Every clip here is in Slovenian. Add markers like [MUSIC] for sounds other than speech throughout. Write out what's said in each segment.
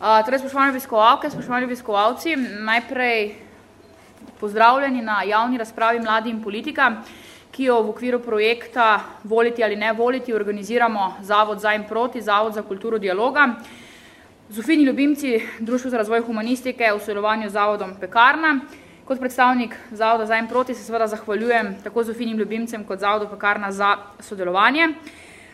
Uh, torej, spoštovane obiskovalke, spoštovani obiskovalci, najprej pozdravljeni na javni razpravi Mladi in politika, ki jo v okviru projekta Voliti ali ne voliti organiziramo Zavod za in proti, Zavod za kulturo dialoga. Zofini ljubimci Društvo za razvoj humanistike v sodelovanju z Zavodom Pekarna. Kot predstavnik Zavoda za in proti se seveda zahvaljujem tako Zofinim ljubimcem kot Zavodu Pekarna za sodelovanje.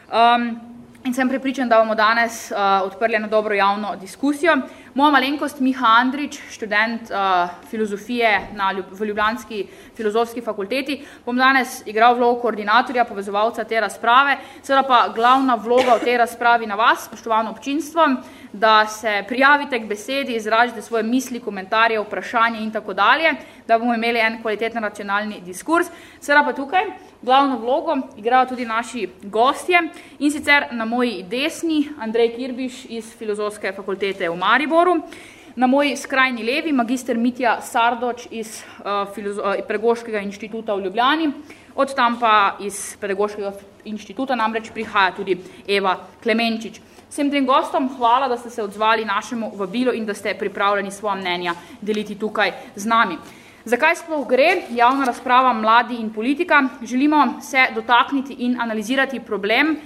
Um, in sem prepričan, da bomo danes uh, odprli eno dobro javno diskusijo. Moja malenkost Miha Andrič, študent uh, filozofije na, v Ljubljanski filozofski fakulteti, bom danes igral vlogo koordinatorja, povezovalca te razprave, seveda pa glavna vloga v tej razpravi na vas, spoštovano občinstvo, da se prijavite k besedi, izražite svoje misli, komentarje, vprašanje in tako dalje, da bomo imeli en kvaliteten nacionalni diskurs. Seveda pa tukaj glavno vlogo igrajo tudi naši gostje in sicer na moji desni Andrej Kirbiš iz Filozofske fakultete v Mariboru, na moji skrajni levi magister Mitja Sardoč iz uh, Pedagoškega inštituta v Ljubljani, od tam pa iz Pedagoškega inštituta namreč prihaja tudi Eva Klemenčič. Vsem tem gostom hvala, da ste se odzvali našemu vabilu in da ste pripravljeni svoja mnenja deliti tukaj z nami. Zakaj sploh gre javna razprava mladi in politika? Želimo se dotakniti in analizirati problem,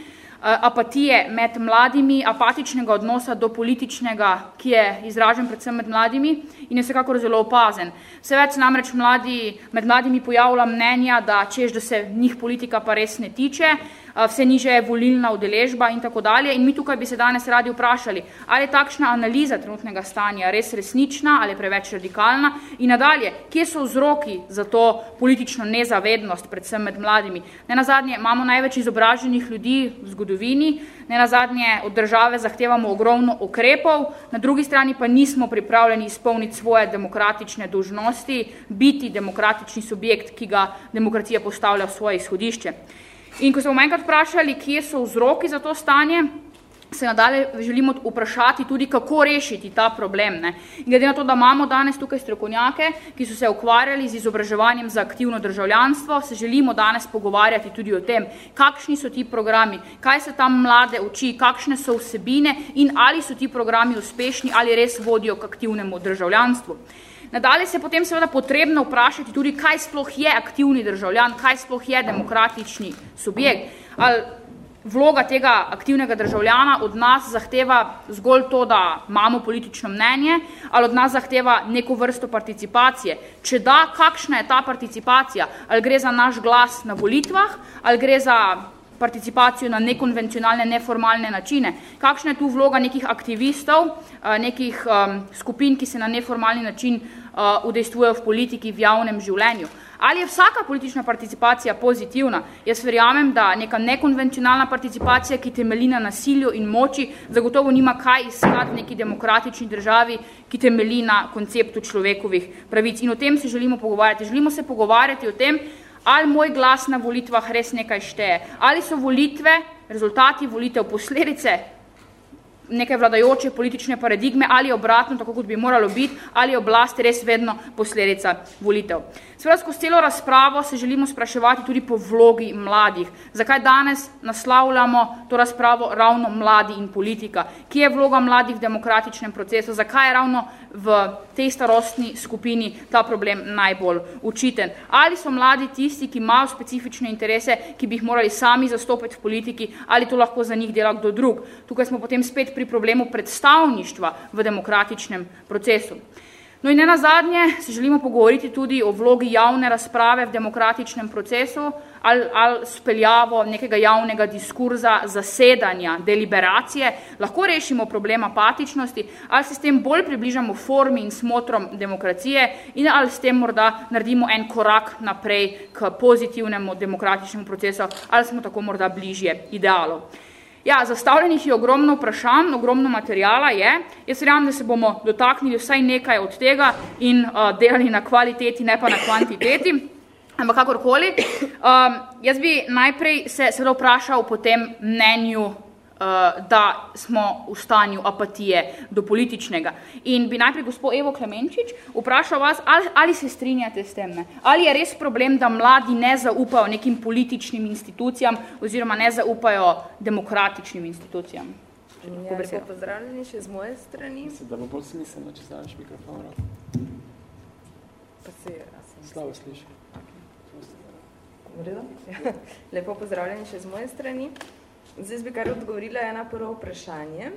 Eh, apatije med mladimi, apatičnega odnosa do političnega, ki je izražen predvsem med mladimi in je vsekakor zelo opazen. Vse več namreč mladi, med mladimi pojavlja mnenja, da češ, da se njih politika pa res ne tiče, vse niže je volilna udeležba in tako dalje. In mi tukaj bi se danes radi vprašali, ali je takšna analiza trenutnega stanja res resnična ali preveč radikalna in nadalje, kje so vzroki za to politično nezavednost, predvsem med mladimi. Ne nazadnje, imamo največ izobraženih ljudi v zgodovini, ne nazadnje od države zahtevamo ogromno ukrepov, na drugi strani pa nismo pripravljeni izpolniti svoje demokratične dožnosti, biti demokratični subjekt, ki ga demokracija postavlja v svoje izhodišče. In ko se bomo enkrat vprašali, kje so vzroki za to stanje, se nadalje želimo vprašati tudi, kako rešiti ta problem. Ne. Glede na to, da imamo danes tukaj strokovnjake, ki so se ukvarjali z izobraževanjem za aktivno državljanstvo, se želimo danes pogovarjati tudi o tem, kakšni so ti programi, kaj se tam mlade uči, kakšne so vsebine in ali so ti programi uspešni ali res vodijo k aktivnemu državljanstvu. Nadalje se potem seveda potrebno vprašati tudi, kaj sploh je aktivni državljan, kaj sploh je demokratični subjekt. Ali vloga tega aktivnega državljana od nas zahteva zgolj to, da imamo politično mnenje, ali od nas zahteva neko vrsto participacije. Če da, kakšna je ta participacija? Ali gre za naš glas na volitvah, ali gre za participacijo na nekonvencionalne, neformalne načine. Kakšna je tu vloga nekih aktivistov, nekih um, skupin, ki se na neformalni način uh, udejstvujejo v politiki, v javnem življenju. Ali je vsaka politična participacija pozitivna? Jaz verjamem, da neka nekonvencionalna participacija, ki temelji na nasilju in moči, zagotovo nima kaj iskati neki demokratični državi, ki temelji na konceptu človekovih pravic. In o tem se želimo pogovarjati. Želimo se pogovarjati o tem, ali moj glas na volitvah res nekaj šteje, ali so volitve, rezultati volitev posledice neke vladajoče politične paradigme ali obratno, tako kot bi moralo biti, ali oblast res vedno posledica volitev. Seveda skozi celo razpravo se želimo spraševati tudi po vlogi mladih. Zakaj danes naslavljamo to razpravo ravno mladi in politika? Kje je vloga mladih v demokratičnem procesu? Zakaj je ravno v tej starostni skupini ta problem najbolj učiten? Ali so mladi tisti, ki imajo specifične interese, ki bi jih morali sami zastopiti v politiki, ali to lahko za njih dela kdo drug? Tukaj smo potem spet pri problemu predstavništva v demokratičnem procesu. No in ne nazadnje se želimo pogovoriti tudi o vlogi javne razprave v demokratičnem procesu ali, ali speljavo nekega javnega diskurza, zasedanja, deliberacije, lahko rešimo problem apatičnosti ali se s tem bolj približamo formi in smotrom demokracije in ali s tem morda naredimo en korak naprej k pozitivnemu demokratičnemu procesu ali smo tako morda bližje idealov. Ja, zastavljenih je ogromno vprašanj, ogromno materijala je. Jaz verjamem, da se bomo dotaknili vsaj nekaj od tega in uh, delali na kvaliteti, ne pa na kvantiteti. Ampak kakorkoli, um, jaz bi najprej se seveda vprašal po tem mnenju da smo v stanju apatije do političnega. In bi najprej gospod Evo Klemenčič vprašal vas, ali, ali se strinjate s tem? Ne? Ali je res problem, da mladi ne zaupajo nekim političnim institucijam oziroma ne zaupajo demokratičnim institucijam? Ja, lepo pozdravljeni še z moje strani. Mislim, da bo bolj smiselno, če znaš mikrofon. Pa se, sem Slavo sliši. Okay. [LAUGHS] Lepo pozdravljeni še z moje strani. Zdaj bi kar odgovorila na prvo vprašanje.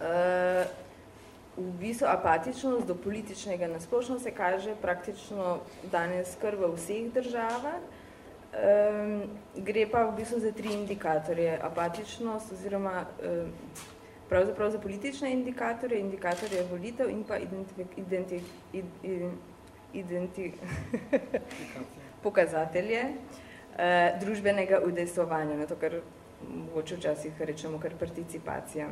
Uh, v bistvu apatičnost do političnega nasplošno se kaže praktično danes kar v vseh državah. Um, gre pa v bistvu za tri indikatorje. Apatičnost oziroma um, pravzaprav za politične indikatorje, indikatorje volitev in pa identi, id, [LAUGHS] identi, pokazatelje uh, družbenega udejstvovanja, na to, kar mogoče včasih rečemo kar participacija.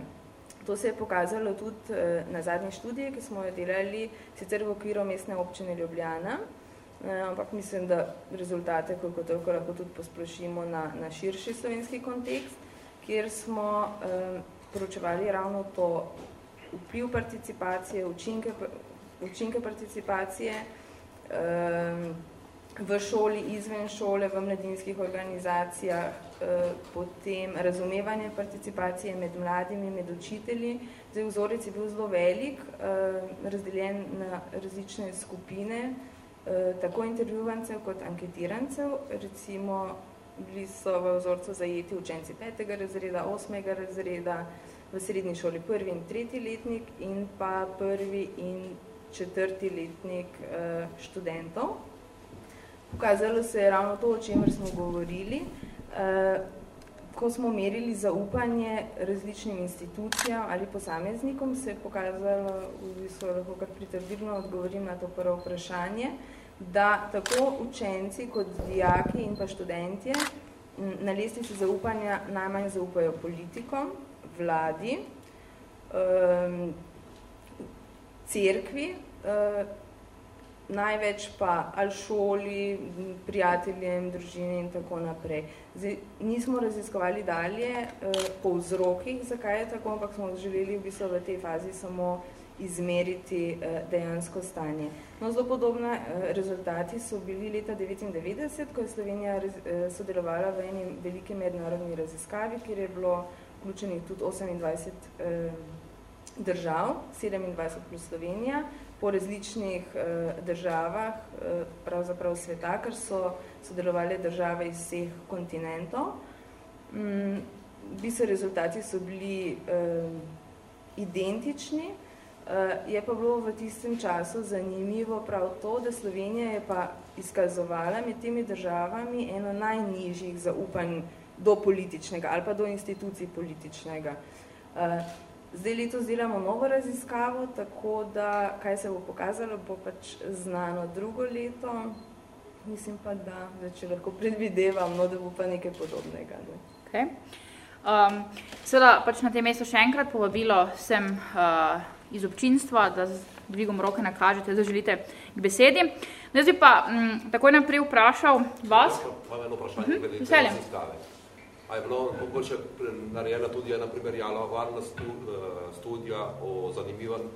To se je pokazalo tudi uh, na zadnji študiji, ki smo jo delali sicer v okviru mestne občine Ljubljana, Eh, ampak mislim, da rezultate koliko toliko lahko tudi posplošimo na, na širši slovenski kontekst, kjer smo eh, poročevali ravno to vpliv participacije, učinke, učinke participacije eh, v šoli, izven šole, v mladinskih organizacijah, eh, potem razumevanje participacije med mladimi, med učitelji. Zdaj, vzorec je bil zelo velik, eh, razdeljen na različne skupine, Eh, tako intervjuvancev kot anketirancev, recimo bili so v vzorcu zajeti učenci petega razreda, osmega razreda, v srednji šoli prvi in tretji letnik in pa prvi in četrti letnik študentov. Pokazalo se je ravno to, o čemer smo govorili, uh, ko smo merili zaupanje različnim institucijam ali posameznikom, se je pokazalo, v bistvu lahko kar pritrdilno odgovorim na to prvo vprašanje, da tako učenci kot dijaki in pa študentje na lestvici zaupanja najmanj zaupajo politikom, vladi, um, cerkvi, uh, največ pa ali šoli, prijateljem, družini in tako naprej. Zdaj, nismo raziskovali dalje uh, po vzrokih, zakaj je tako, ampak smo želeli v bistvu v tej fazi samo izmeriti uh, dejansko stanje. No, zelo podobne uh, rezultati so bili leta 1999, ko je Slovenija raz, uh, sodelovala v eni veliki mednarodni raziskavi, kjer je bilo vključenih tudi 28 uh, držav, 27 plus Slovenija, po različnih uh, državah, uh, pravzaprav sveta, ker so sodelovali države iz vseh kontinentov. Um, bi se rezultati so bili uh, identični, uh, je pa bilo v tistem času zanimivo prav to, da Slovenija je pa izkazovala med temi državami eno najnižjih zaupanj do političnega ali pa do institucij političnega. Uh, Zdaj letos delamo novo raziskavo, tako da, kaj se bo pokazalo, bo pač znano drugo leto. Mislim pa, da, da če lahko predvidevam, no, da bo pa nekaj podobnega. Ne. Okay. Um, seveda, pač na tem mestu še enkrat povabilo sem uh, iz občinstva, da z dvigom roke nakažete, da želite k besedi. Zdaj pa m, takoj naprej vprašal vas. Hvala eno vprašanje, uh -huh. glede raziskave. A je bilo mogoče narejena tudi ena primerjala varna eh, studija o,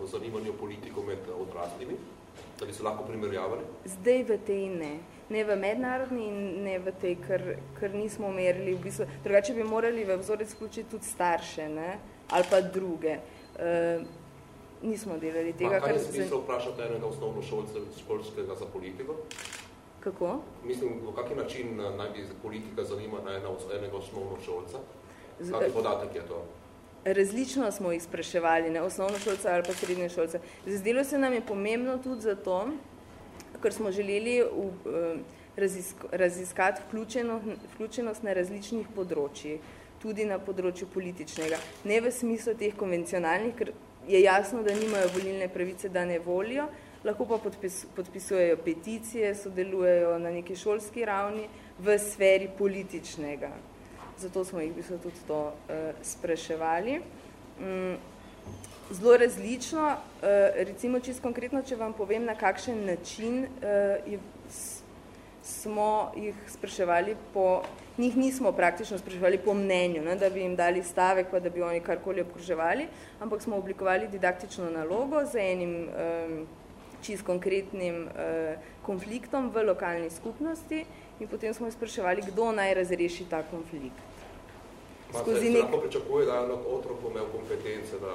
o zanimanju politikov med odraslimi, da bi se lahko primerjavali? Zdaj v tej ne. Ne v mednarodni in ne v tej, ker, ker nismo merili. V bistvu, drugače bi morali v vzorec vključiti tudi starše ne? ali pa druge. E, nismo delali tega. Ma, kaj je smisel vprašati enega osnovno šolca školskega za politiko? Kako? Mislim, v kaki način eh, naj bi politika zanima na enega osnovno šolca? Kaki podatek je to? Različno smo jih spraševali, ne osnovno šolca ali pa srednje šolce. Zdelo se nam je pomembno tudi zato, ker smo želeli v, eh, razisk, raziskati vključeno, vključenost na različnih področjih, tudi na področju političnega. Ne v smislu teh konvencionalnih, ker je jasno, da nimajo volilne pravice, da ne volijo, lahko pa podpis, podpisujejo peticije, sodelujejo na neki šolski ravni v sferi političnega. Zato smo jih bistvo tudi to uh, spraševali. Um, zelo različno, uh, recimo čisto konkretno, če vam povem, na kakšen način uh, je, smo jih spraševali po, njih nismo praktično spraševali po mnenju, ne, da bi jim dali stavek, pa da bi oni karkoli obkruževali, ampak smo oblikovali didaktično nalogo z enim um, čist konkretnim uh, konfliktom v lokalni skupnosti in potem smo spraševali, kdo naj razreši ta konflikt. skozi nek... Se pričakuje, da je otrok imel kompetence, da,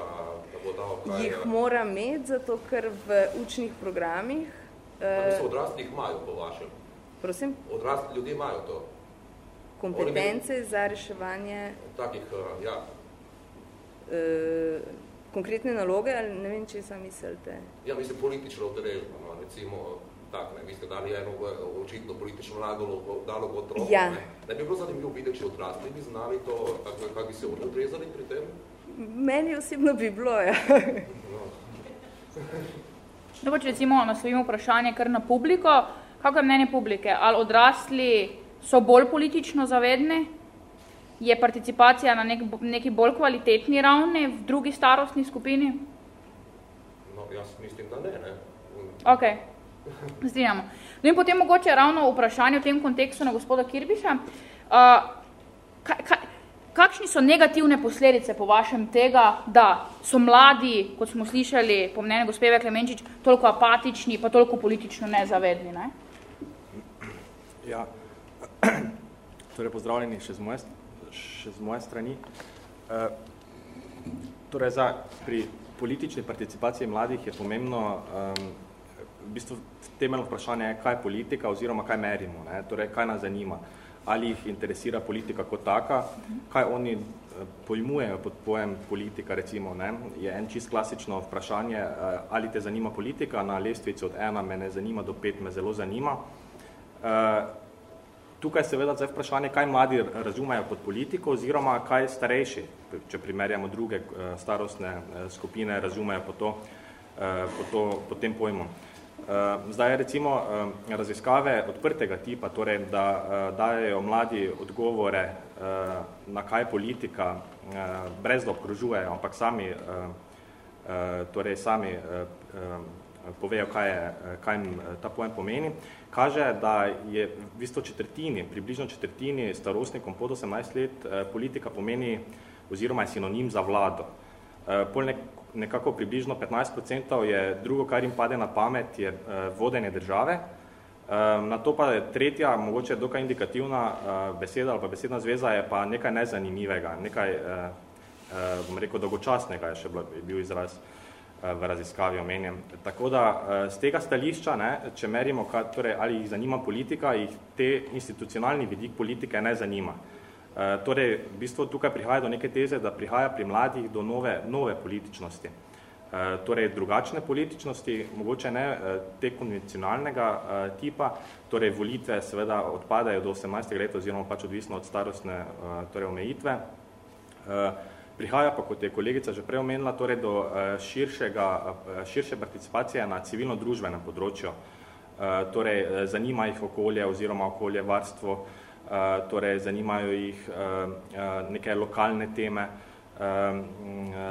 da bo dal kaj... Jih mora imeti, zato ker v učnih programih... Uh, so odrasli jih imajo, po vašem. Prosim? Odrasli ljudje imajo to. Kompetence Oni, za reševanje... Takih, uh, ja. Uh, konkretne naloge, ali ne vem, če sam mislite? Ja, mislim, politično odrežno, no, recimo, tak, ne, vi ste dali eno očitno politično nalogo, nalogo otrok, ja. ne. ne bi bilo zanimivo videti, če odrasli bi znali to, kako, kako bi se oni odrezali pri tem? Meni osebno bi bilo, ja. No. Dobro, če recimo naslovimo vprašanje kar na publiko, kako je mnenje publike? Ali odrasli so bolj politično zavedni? Je participacija na nek, neki bolj kvalitetni ravni v drugi starostni skupini? No, jaz mislim, da ne, ne. Ok, [LAUGHS] Zdinjamo. No in potem mogoče ravno vprašanje v tem kontekstu na gospoda Kirbiša. Uh, kaj, kaj, kakšni so negativne posledice po vašem tega, da so mladi, kot smo slišali po mnenju gospeve Klemenčič, toliko apatični, pa toliko politično nezavedni? Ne? Ja, [CLEARS THROAT] torej pozdravljeni še z moje, še z moje strani. Uh, torej za, pri politični participaciji mladih je pomembno um, v bistvu temeljno vprašanje je, kaj je politika oziroma kaj merimo, ne? torej kaj nas zanima. Ali jih interesira politika kot taka, kaj oni eh, pojmujejo pod pojem politika, recimo, ne? je en čist klasično vprašanje, eh, ali te zanima politika, na lestvici od ena me ne zanima do pet me zelo zanima. Eh, tukaj seveda zdaj vprašanje, kaj mladi razumejo pod politiko oziroma kaj starejši, če primerjamo druge starostne skupine, razumejo po, to, po, to, po tem pojmu. Eh, zdaj recimo eh, raziskave odprtega tipa, torej da eh, dajejo mladi odgovore, na kaj politika, brez da obkrožujejo, ampak sami, torej sami povejo, kaj, je, kaj jim ta pojem pomeni, kaže, da je v bistvu četrtini, približno četrtini starostnikom pod 18 let politika pomeni oziroma je sinonim za vlado. Pol nekako približno 15% je drugo, kar jim pade na pamet, je vodenje države. Um, na to pa je tretja, mogoče dokaj indikativna beseda ali pa besedna zveza je pa nekaj nezanimivega, nekaj, bom rekel, dolgočasnega je še bil izraz v raziskavi omenjen. Tako da z tega stališča, ne, če merimo, kaj, torej, ali jih zanima politika, jih te institucionalni vidik politike ne zanima. Eh, torej, v bistvu tukaj prihaja do neke teze, da prihaja pri mladih do nove, nove političnosti. Eh, torej, drugačne političnosti, mogoče ne eh, te konvencionalnega tipa, torej volitve seveda odpadajo do 18. leta oziroma pač odvisno od starostne torej omejitve. Prihaja pa, kot je kolegica že prej omenila, torej do širšega, širše participacije na civilno-družbenem področju. Torej, zanima jih okolje oziroma okolje varstvo, Eh, torej zanimajo jih eh, eh, neke lokalne teme,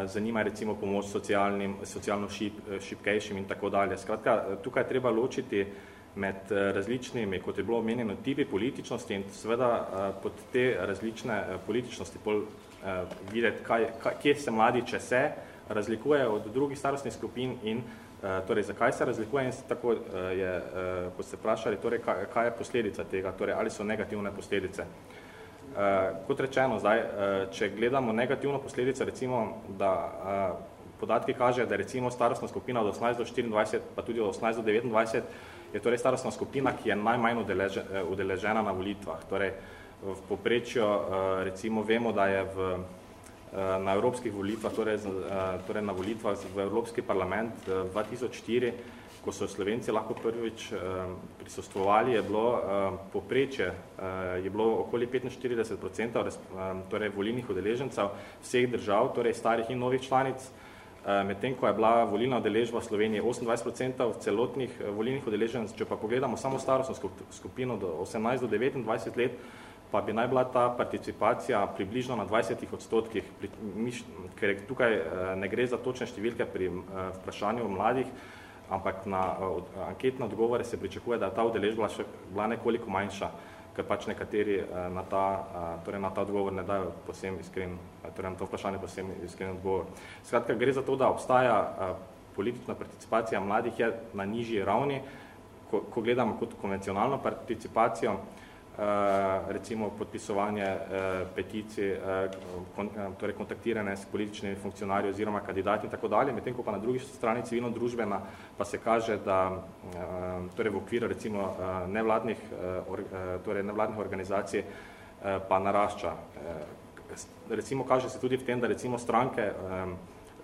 zanima recimo pomoč socialnim, socialno šip, šipkejšim in tako dalje. Skratka, tukaj treba ločiti med različnimi, kot je bilo omenjeno, tipi političnosti in seveda pod te različne političnosti pol videti, kaj, kaj, kje se mladi, če se, razlikuje od drugih starostnih skupin in Eh, torej, zakaj se razlikuje in tako eh, je, eh, ko ste vprašali, torej, kaj je posledica tega, torej, ali so negativne posledice. Kot rečeno, zdaj, če gledamo negativno posledice, recimo, da podatki kažejo, da recimo starostna skupina od 18 do 24, pa tudi od 18 do 29, je torej starostna skupina, ki je najmanj udeležena na volitvah. Torej, v poprečju, recimo, vemo, da je v Eh, na evropskih volitvah, torej, eh, torej na volitvah v Evropski parlament 2004, eh, ko so Slovenci lahko prvič prisostvovali, je bilo poprečje, je bilo okoli 45% torej volilnih udeležencev vseh držav, torej starih in novih članic, medtem ko je bila volilna udeležba v Sloveniji 28% celotnih volilnih udeležencev, če pa pogledamo samo starostno skupino do 18 do 29 let, pa bi naj bila ta participacija približno na 20 odstotkih, ker tukaj eh, ne gre za točne številke pri eh, vprašanju mladih, ampak na eh, anketne odgovore se pričakuje, da je ta udeležba še bila nekoliko manjša, ker pač nekateri na ta, torej na ta odgovor ne dajo posem iskren, torej na to vprašanje posem iskren odgovor. Skratka, gre za to, da obstaja politična participacija mladih je na nižji ravni, ko, ko gledamo kot konvencionalno participacijo, recimo podpisovanje peticij, torej kontaktirane s političnimi funkcionarji oziroma kandidati in tako dalje, medtem ko pa na drugi strani civilno družbena pa se kaže, da torej v okviru recimo nevladnih, torej nevladnih organizacij pa narašča. Recimo kaže se tudi v tem, da recimo stranke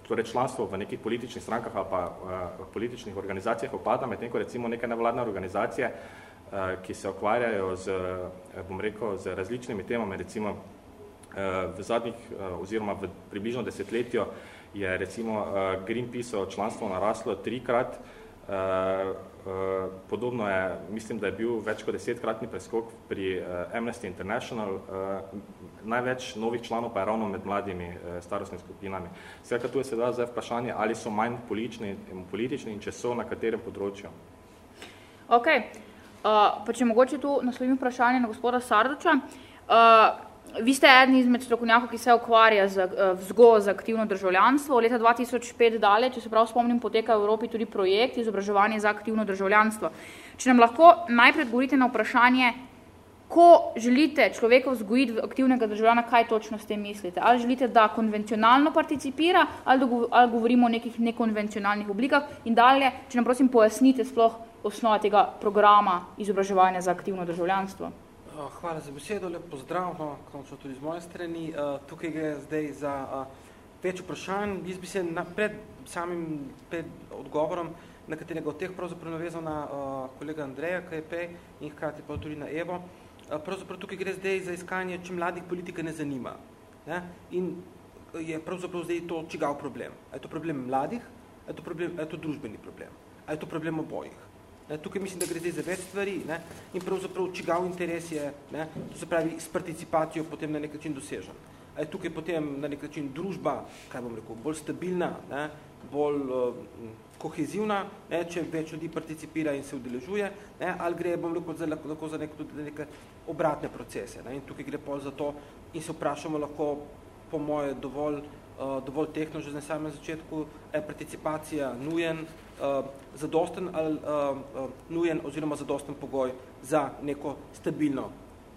torej članstvo v nekih političnih strankah ali pa v političnih organizacijah opada, medtem ko recimo neke nevladne organizacije, ki se ukvarjajo z, bom rekel, z različnimi temami, recimo v zadnjih oziroma v približno desetletju je recimo Greenpeace članstvo naraslo trikrat, podobno je, mislim, da je bil več kot desetkratni preskok pri Amnesty International, največ novih članov pa je ravno med mladimi starostnimi skupinami. Vsekaj tu je seveda zdaj vprašanje, ali so manj politični, politični in če so, na katerem področju. Ok, uh, pa če mogoče tu naslovim vprašanje na gospoda Sardoča. Uh, Vi ste eden izmed strokovnjakov, ki se ukvarja z vzgojo za aktivno državljanstvo. Leta 2005 dalje, če se prav spomnim, poteka v Evropi tudi projekt izobraževanje za aktivno državljanstvo. Če nam lahko najprej odgovorite na vprašanje, ko želite človeka vzgojiti v aktivnega državljana, kaj točno s tem mislite? Ali želite, da konvencionalno participira, ali, ali govorimo o nekih nekonvencionalnih oblikah? In dalje, če nam prosim pojasnite sploh osnova tega programa izobraževanja za aktivno državljanstvo. Eh, hvala za besedo, lep pozdrav, no, končno tudi z moje strani. Uh, tukaj gre zdaj za uh, več vprašanj. Jaz bi se na, pred samim pred odgovorom, na katerega od teh pravzaprav navezal na uh, kolega Andreja, KP in hkrati pa tudi na Evo. Uh, pravzaprav tukaj gre zdaj za iskanje, če mladih politika ne zanima. Ne? In je pravzaprav zdaj to čigav problem. A je to problem mladih, a je to, problem, a je to družbeni problem, a je to problem obojih. Ne, tukaj mislim, da gre zdaj za več stvari ne, in pravzaprav čigav interes je, ne, to se pravi, s participacijo potem na nek način dosežen. A je tukaj potem na nek način družba, kaj bom rekel, bolj stabilna, ne, bolj uh, kohezivna, ne, če več ljudi participira in se udeležuje, ne, ali gre, bom rekel, za, lahko za nek, tudi neke obratne procese. Ne, in tukaj gre pol za to in se vprašamo lahko, po moje, dovolj, uh, dovolj tehno že na samem začetku, je participacija nujen, zadosten ali uh, uh, nujen oziroma zadosten pogoj za neko stabilno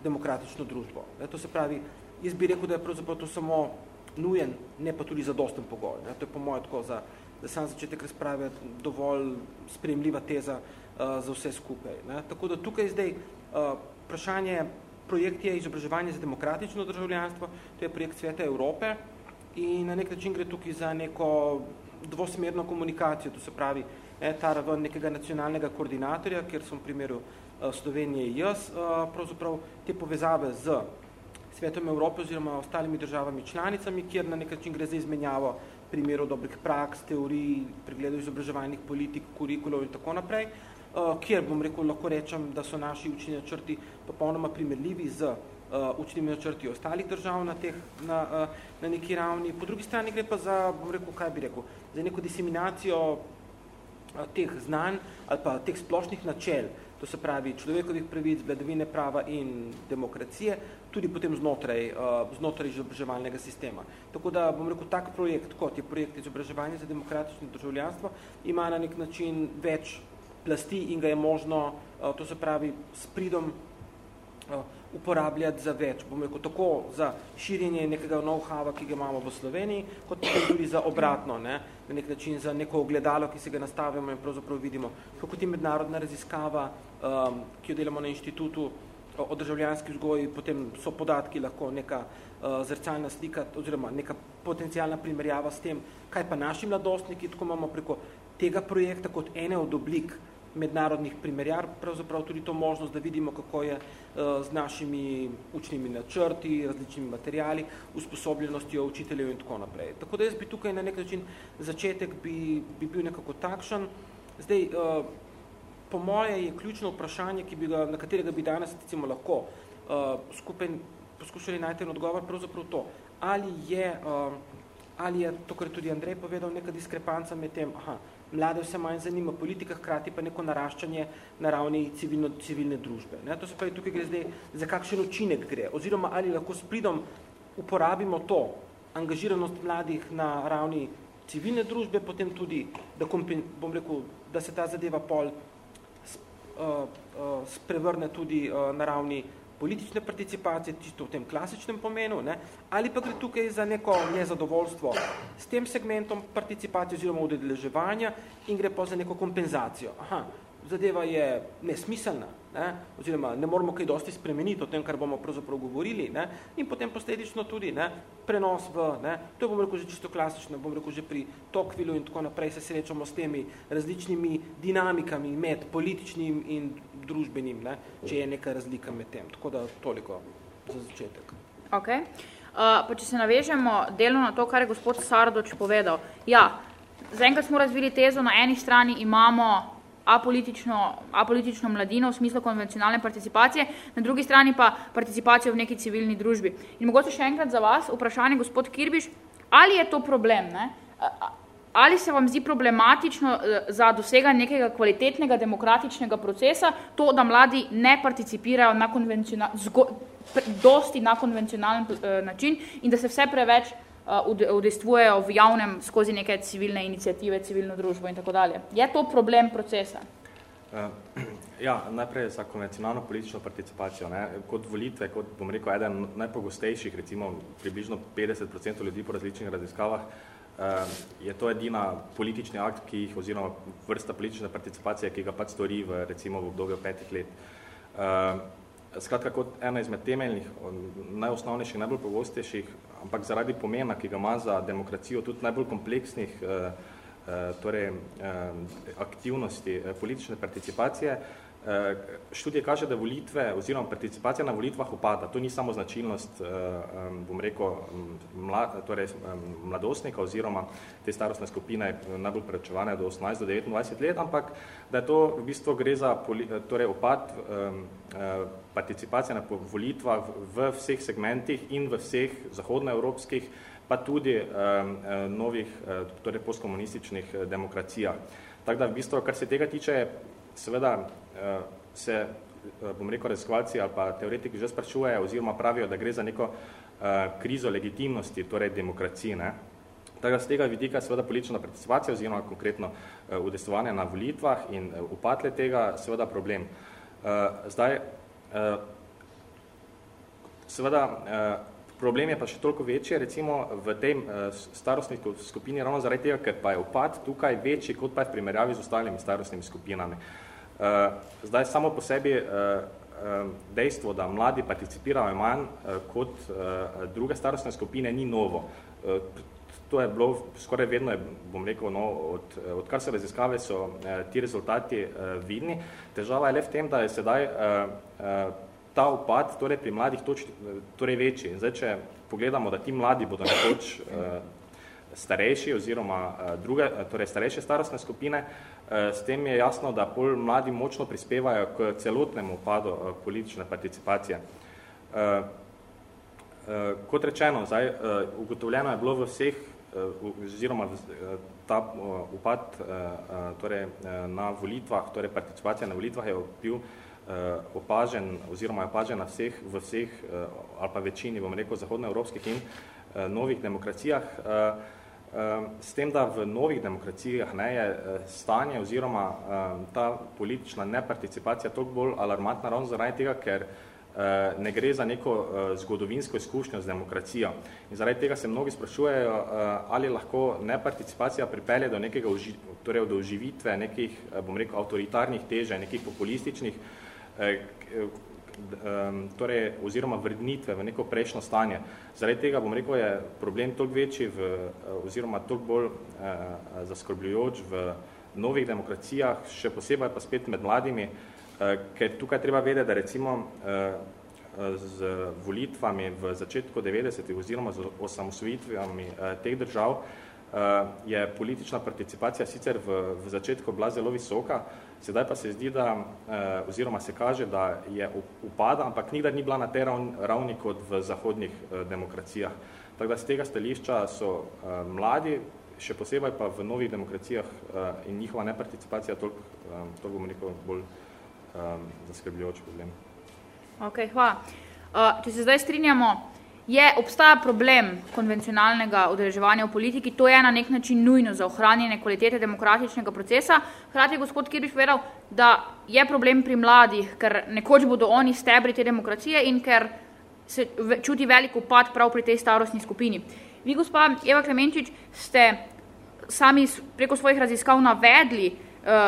demokratično družbo. Ne, to se pravi, jaz bi rekel, da je pravzaprav to samo nujen, ne pa tudi zadosten pogoj. Ne. To je po moje tako za, za sam začetek razprave dovolj sprejemljiva teza uh, za vse skupaj. Ne. Tako da tukaj zdaj uh, vprašanje projekt je izobraževanje za demokratično državljanstvo, to je projekt Sveta Evrope in na nek način gre tukaj za neko dvosmerno komunikacijo, to se pravi ne, ta raven nekega nacionalnega koordinatorja, kjer sem v primeru uh, Slovenije jaz, uh, pravzaprav te povezave z Svetom Evrope oziroma ostalimi državami članicami, kjer na nek način gre za izmenjavo primerov dobrih praks, teorij, pregledov izobraževalnih politik, kurikulov in tako naprej, uh, kjer bom rekel, lahko rečem, da so naši učni načrti popolnoma primerljivi z uh, učnimi načrti ostalih držav na, teh, na, uh, na neki ravni. Po drugi strani gre pa za, bom rekel, kaj bi rekel, za neko diseminacijo uh, teh znanj ali pa teh splošnih načel, to se pravi človekovih pravic, vladavine prava in demokracije, tudi potem znotraj, uh, znotraj izobraževalnega sistema. Tako da, bom rekel, tak projekt, kot je projekt izobraževanja za demokratično državljanstvo, ima na nek način več plasti in ga je možno, uh, to se pravi, s pridom uh, uporabljati za več, bom rekel, tako za širjenje nekega know-howa, ki ga imamo v Sloveniji, kot tudi za obratno, ne, na nek način za neko ogledalo, ki se ga nastavimo in pravzaprav vidimo. Kako ti mednarodna raziskava, um, ki jo delamo na inštitutu o državljanski vzgoji, potem so podatki lahko neka uh, zrcalna slika oziroma neka potencijalna primerjava s tem, kaj pa naši mladostniki, tako imamo preko tega projekta kot ene od oblik mednarodnih primerjar, pravzaprav tudi to možnost, da vidimo, kako je uh, z našimi učnimi načrti, različnimi materijali, usposobljenostjo učiteljev in tako naprej. Tako da jaz bi tukaj na nek način začetek bi, bi bil nekako takšen. Zdaj, uh, po moje je ključno vprašanje, ki bi ga, na katerega bi danes recimo lahko uh, skupaj poskušali najti odgovor, pravzaprav to, ali je, ali je to, kar je tudi Andrej povedal, neka diskrepanca med tem, aha, mlade vse manj zanima politika, hkrati pa neko naraščanje na ravni civilno, civilne družbe. Ne? To se pravi, tukaj gre zdaj, za kakšen učinek gre, oziroma ali lahko s pridom uporabimo to angažiranost mladih na ravni civilne družbe, potem tudi, da, kompen, bom rekel, da se ta zadeva pol uh, uh, sprevrne tudi uh, na ravni politične participacije, čisto v tem klasičnem pomenu, ne, ali pa gre tukaj za neko nezadovoljstvo s tem segmentom participacije oziroma udeleževanja in gre pa za neko kompenzacijo. Aha, zadeva je nesmiselna, ne, oziroma ne moramo kaj dosti spremeniti o tem, kar bomo pravzaprav govorili, ne, in potem posledično tudi ne, prenos v, ne, to je bom rekel že čisto klasično, bom rekel že pri Tokvilu in tako naprej se srečamo s temi različnimi dinamikami med političnim in družbenim, ne, če je neka razlika med tem. Tako da toliko za začetek. Okay. Uh, pa če se navežemo delno na to, kar je gospod Sardoč povedal. Ja, zaenkrat smo razvili tezo, na eni strani imamo apolitično, apolitično mladino v smislu konvencionalne participacije, na drugi strani pa participacijo v neki civilni družbi. In mogoče še enkrat za vas vprašanje, gospod Kirbiš, ali je to problem? Ne? Ali se vam zdi problematično e, za doseganje nekega kvalitetnega demokratičnega procesa to, da mladi ne participirajo na konvencional, zgo, dosti na konvencionalen uh, način in da se vse preveč udejstvujejo v javnem skozi neke civilne inicijative, civilno družbo in tako dalje. Je to problem procesa? Uh, [CLEARS THROAT] ja, najprej za konvencionalno politično participacijo. Ne, kot volitve, kot bom rekel, eden najpogostejših, recimo približno 50% ljudi po različnih raziskavah, uh, je to edina politični akt, ki jih, oziroma vrsta politične participacije, ki ga pač stori v, recimo, v obdobju petih let. Skratka, kot ena izmed temeljnih, najosnovnejših, najbolj pogostejših ampak zaradi pomena, ki ga ima za demokracijo, tudi najbolj kompleksnih eh, eh, torej, eh, aktivnosti politične participacije, študije kaže, da volitve oziroma participacija na volitvah upada. To ni samo značilnost, bom rekel, torej, mladostnika oziroma te starostne skupine najbolj prečevane do 18 do 29 let, ampak da je to v bistvu gre za torej, upad participacije na volitvah v vseh segmentih in v vseh zahodnoevropskih, pa tudi novih, torej postkomunističnih demokracijah. Tako da v bistvu, kar se tega tiče, seveda Eh, se, eh, bom rekel, raziskovalci ali pa teoretiki že sprašujejo oziroma pravijo, da gre za neko eh, krizo legitimnosti, torej demokracije. Ne? Tako z tega vidika seveda politična participacija oziroma konkretno udestovanje na volitvah in upadle tega seveda problem. Zdaj, seveda, problem je pa še toliko večji, recimo v tem starostni skupini ravno zaradi tega, ker pa je upad tukaj večji, kot pa je v primerjavi z ostalimi starostnimi skupinami. Eh, zdaj samo po sebi eh, eh, dejstvo, da mladi participirajo manj kot druge starostne skupine, ni novo. To je bilo skoraj vedno, bom rekel, no, od, odkar se raziskave so ti rezultati vidni. Težava je le v tem, da je sedaj ta upad torej pri mladih toč, torej večji. Zdaj, če pogledamo, da ti mladi bodo nekoč starejši oziroma druge, torej starejše starostne skupine, Eh, s tem je jasno, da pol mladi močno prispevajo k celotnemu upadu eh, politične participacije. Eh, kot rečeno, zdaj, ugotovljeno je bilo v vseh, oziroma ta upad torej, na volitvah, torej participacija na volitvah je bil opažen oziroma je opažen na vseh, v vseh ali pa večini, bom rekel, zahodnoevropskih in novih demokracijah. Ehm, s tem, da v novih demokracijah ne, je eh, stanje oziroma ehm, ta politična neparticipacija toliko bolj alarmantna ravno zaradi tega, ker eh, ne gre za neko eh, zgodovinsko izkušnjo z demokracijo. In zaradi tega se mnogi sprašujejo, ali lahko neparticipacija pripelje do nekega torej do oživitve nekih, bom rekel, avtoritarnih teže, nekih populističnih, torej, oziroma vrednitve v neko prejšnjo stanje. Zaradi tega, bom rekel, je problem toliko večji v, eh, oziroma toliko bolj eh, zaskrbljujoč v novih demokracijah, še posebej pa spet med mladimi, eh, ker tukaj treba vedeti, da recimo eh, z volitvami v začetku 90 oziroma z osamosvojitvami eh, teh držav eh, je politična participacija sicer v, v začetku bila zelo visoka, Sedaj pa se zdi, da, eh, oziroma se kaže, da je upada, ampak nikdar ni bila na tej ravni kot v zahodnih eh, demokracijah. Tako da z tega stališča so eh, mladi, še posebej pa v novih demokracijah in njihova neparticipacija toliko, toliko bomo rekel, bolj zaskrbljujoč problem. Ok, hvala. Če se zdaj strinjamo, je, obstaja problem konvencionalnega odreževanja v politiki, to je na nek način nujno za ohranjene kvalitete demokratičnega procesa. Hrati je gospod Kirbiš povedal, da je problem pri mladih, ker nekoč bodo oni stebri te demokracije in ker se čuti velik upad prav pri tej starostni skupini. Vi, gospa Eva Klemenčič, ste sami preko svojih raziskav navedli,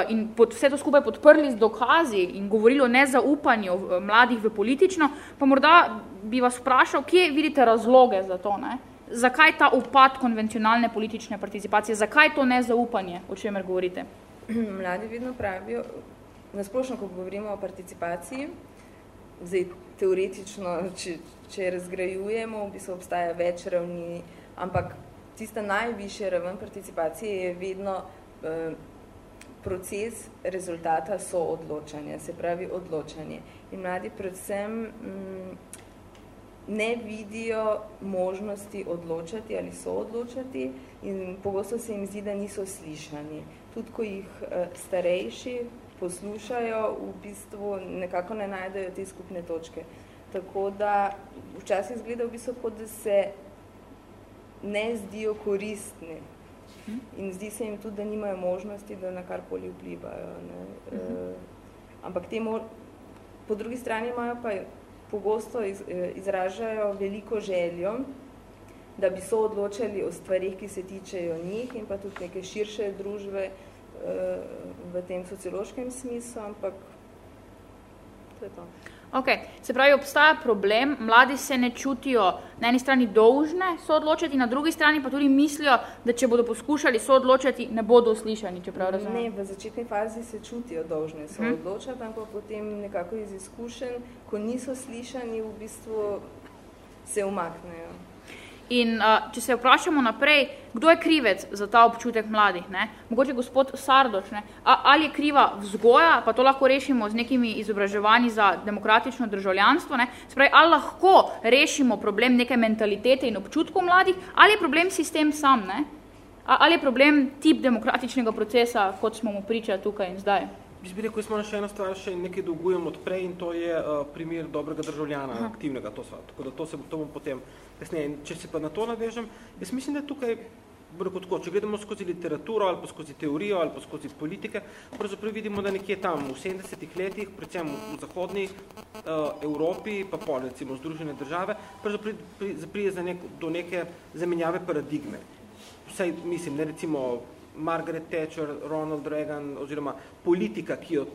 in pod, vse to skupaj podprli z dokazi in govorili o nezaupanju eh, mladih v politično, pa morda bi vas vprašal, kje vidite razloge za to, ne? zakaj ta upad konvencionalne politične participacije, zakaj to nezaupanje, o čemer govorite? [CLEARS THROAT] Mladi vedno pravijo, nasplošno, ko govorimo o participaciji, zdaj teoretično, če, če razgrajujemo, v bistvu obstaja več ravni, ampak tista najvišja raven participacije je vedno eh, proces rezultata so odločanje, se pravi odločanje. In mladi predvsem mm, ne vidijo možnosti odločati ali so odločati in pogosto se jim zdi, da niso slišani. Tudi ko jih eh, starejši poslušajo, v bistvu nekako ne najdejo te skupne točke. Tako da včasih zgleda v bistvu, kot da se ne zdijo koristni In zdi se jim tudi, da nimajo možnosti, da na karkoli vplivajo. Ne. E, ampak temu, po drugi strani imajo pa pogosto iz, eh, izražajo veliko željo, da bi so odločali o stvarih, ki se tičejo njih in pa tudi neke širše družbe e, v tem sociološkem smislu, ampak to je to. Ok, se pravi, obstaja problem, mladi se ne čutijo na eni strani dolžne so odločiti, na drugi strani pa tudi mislijo, da če bodo poskušali so odločiti, ne bodo uslišani, razumem. Ne, v začetni fazi se čutijo dolžne so hmm. odločati, ampak potem nekako iz izkušenj, ko niso slišani, v bistvu se umaknejo. In uh, če se vprašamo naprej, kdo je krivec za ta občutek mladih? Ne? Mogoče gospod Sardoč, ne? A, ali je kriva vzgoja, pa to lahko rešimo z nekimi izobraževanji za demokratično državljanstvo, ne? Spravi, ali lahko rešimo problem neke mentalitete in občutkov mladih, ali je problem sistem sam, ne? A, ali je problem tip demokratičnega procesa, kot smo mu pričali tukaj in zdaj? Jaz bi rekel, smo še eno stvar še nekaj dolgujem odprej in to je uh, primer dobrega državljana, Aha. aktivnega, to sva. Tako da to se to bom potem kasneje. Če se pa na to navežem, jaz mislim, da tukaj, rekel tako, če gledamo skozi literaturo ali pa skozi teorijo ali pa skozi politike, pravzaprav vidimo, da nekje tam v 70-ih letih, predvsem v zahodni uh, Evropi, pa po recimo Združene države, pravzaprav prije za nek, do neke zamenjave paradigme. Vsaj, mislim, ne recimo Margaret Thatcher, Ronald Reagan oziroma politika, ki jo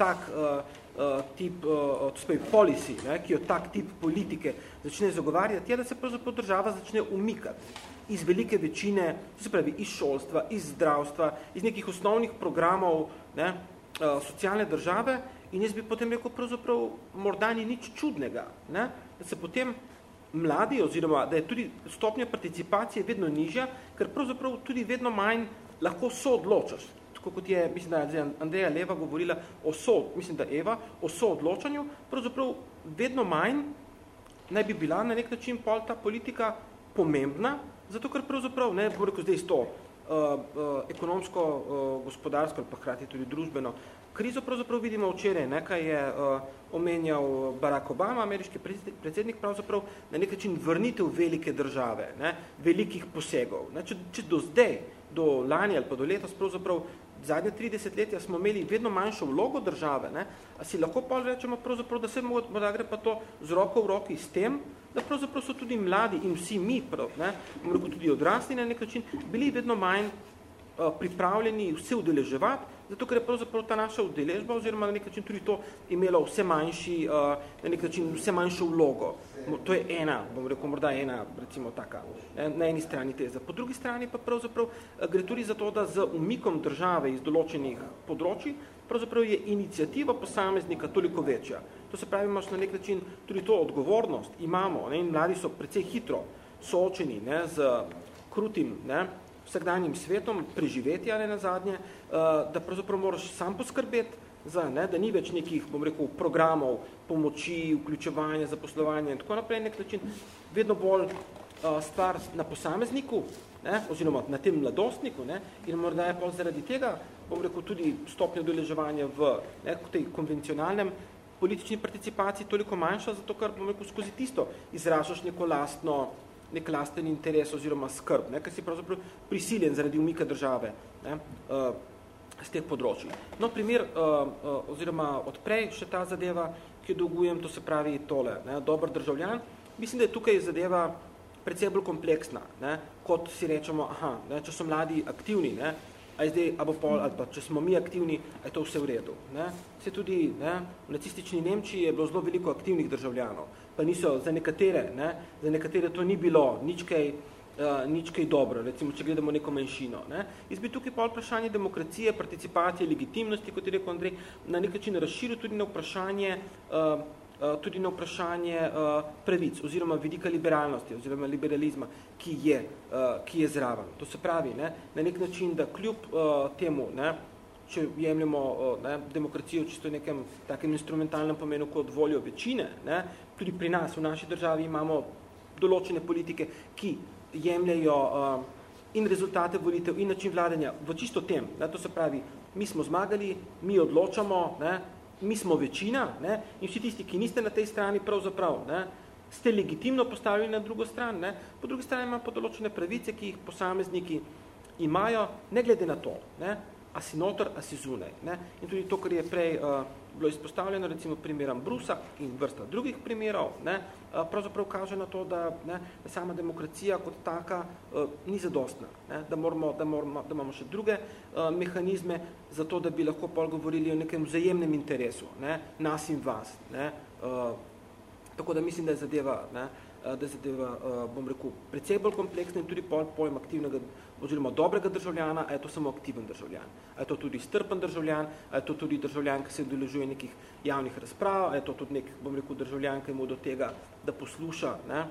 tak uh, uh, tip, uh, to spravi policy, ne, ki jo tak tip politike začne zagovarjati, je, da se pravzaprav država začne umikati iz velike večine, to se pravi iz šolstva, iz zdravstva, iz nekih osnovnih programov ne, uh, socialne države in jaz bi potem rekel, pravzaprav morda ni nič čudnega, ne, da se potem mladi oziroma da je tudi stopnja participacije vedno nižja, ker pravzaprav tudi vedno manj lahko soodločaš. Tako kot je, mislim, da je Andreja Leva govorila o so, mislim, da Eva, o soodločanju, pravzaprav vedno manj naj bi bila na nek način pol ta politika pomembna, zato ker pravzaprav, ne, bo rekel zdaj to, uh, uh, ekonomsko, uh, gospodarsko pa hkrati tudi družbeno, krizo pravzaprav vidimo včeraj, nekaj je uh, omenjal Barack Obama, ameriški predsednik, pravzaprav na nek način vrnitev velike države, ne, velikih posegov. Ne, če, če do zdaj, do lani ali pa do letos, pravzaprav zadnje 30 letja smo imeli vedno manjšo vlogo države, ne, a si lahko pa rečemo, pravzaprav, da se morda gre pa to z roko v roki s tem, da pravzaprav so tudi mladi in vsi mi, prav, ne, tudi odrasli na nek način, bili vedno manj pripravljeni vse udeleževati, zato ker je pravzaprav ta naša udeležba oziroma na nek način tudi to imelo vse manjši, uh, na nek način vse manjšo vlogo. To je ena, bom rekel, morda ena, recimo taka, na eni strani teza. Po drugi strani pa pravzaprav gre tudi za to, da z umikom države iz določenih področji pravzaprav je inicijativa posameznika toliko večja. To se pravi, imaš na nek način tudi to odgovornost, imamo, ne, in mladi so precej hitro soočeni ne, z krutim ne, vsakdanjim svetom, preživeti ali na zadnje, eh, da pravzaprav moraš sam poskrbeti, za, ne, da ni več nekih, bom rekel, programov, pomoči, vključevanja, zaposlovanja in tako naprej, nek način, vedno bolj uh, stvar na posamezniku, ne, oziroma na tem mladostniku, ne, in morda je pa zaradi tega, bom rekel, tudi stopnjo deleževanja v ne, tej konvencionalnem politični participaciji toliko manjša, zato ker bom rekel, skozi tisto izražaš neko lastno, nek lasten interes oziroma skrb, ne, ker si pravzaprav prisiljen zaradi umika države ne, uh, z teh področij. No, primer, uh, uh, oziroma odprej še ta zadeva, ki jo dolgujem, to se pravi tole, ne, dober državljan, mislim, da je tukaj zadeva precej bolj kompleksna, ne, kot si rečemo, aha, ne, če so mladi aktivni, ne, a zdaj, a bo pol, ali pa če smo mi aktivni, a je to vse v redu. Ne? Se tudi ne, v nacistični Nemčiji je bilo zelo veliko aktivnih državljanov, pa niso za nekatere, ne, za nekatere to ni bilo nič kaj, uh, nič kaj dobro, recimo, če gledamo neko manjšino. Ne. Jaz bi tukaj pa vprašanje demokracije, participacije, legitimnosti, kot je rekel Andrej, na nek način razširil tudi na vprašanje uh, Eh, tudi na vprašanje uh, pravic oziroma vidika liberalnosti oziroma liberalizma, ki je, uh, ki je zraven. To se pravi, ne, na nek način, da kljub uh, temu, ne, če jemljamo uh, ne, demokracijo čisto v nekem takem instrumentalnem pomenu kot voljo večine, ne, tudi pri nas, v naši državi imamo določene politike, ki jemljajo uh, in rezultate volitev in način vladanja v čisto tem. Ne, to se pravi, mi smo zmagali, mi odločamo, ne, mi smo večina ne, in vsi tisti, ki niste na tej strani, pravzaprav ne, ste legitimno postavljeni na drugo stran. Ne. Po drugi strani ima pa določene pravice, ki jih posamezniki imajo, ne glede na to, ne, a si notor, a si zunaj. Ne. In tudi to, kar je prej uh, bilo izpostavljeno, recimo primeram Brusa in vrsta drugih primerov, ne, pravzaprav kaže na to, da, ne, sama demokracija kot taka uh, ni zadostna, ne, da, moramo, da, moramo, da imamo še druge uh, mehanizme za to, da bi lahko pol govorili o nekem vzajemnem interesu, ne, nas in vas. Ne, uh, tako da mislim, da je zadeva, ne, da je zadeva, bom rekel, precej bolj kompleksna in tudi pojem aktivnega oziroma dobrega državljana, a je to samo aktiven državljan. A je to tudi strpen državljan, a je to tudi državljan, ki se deležuje nekih javnih razprav, a je to tudi nek, bom rekel, državljan, ki ima do tega, da posluša, ne,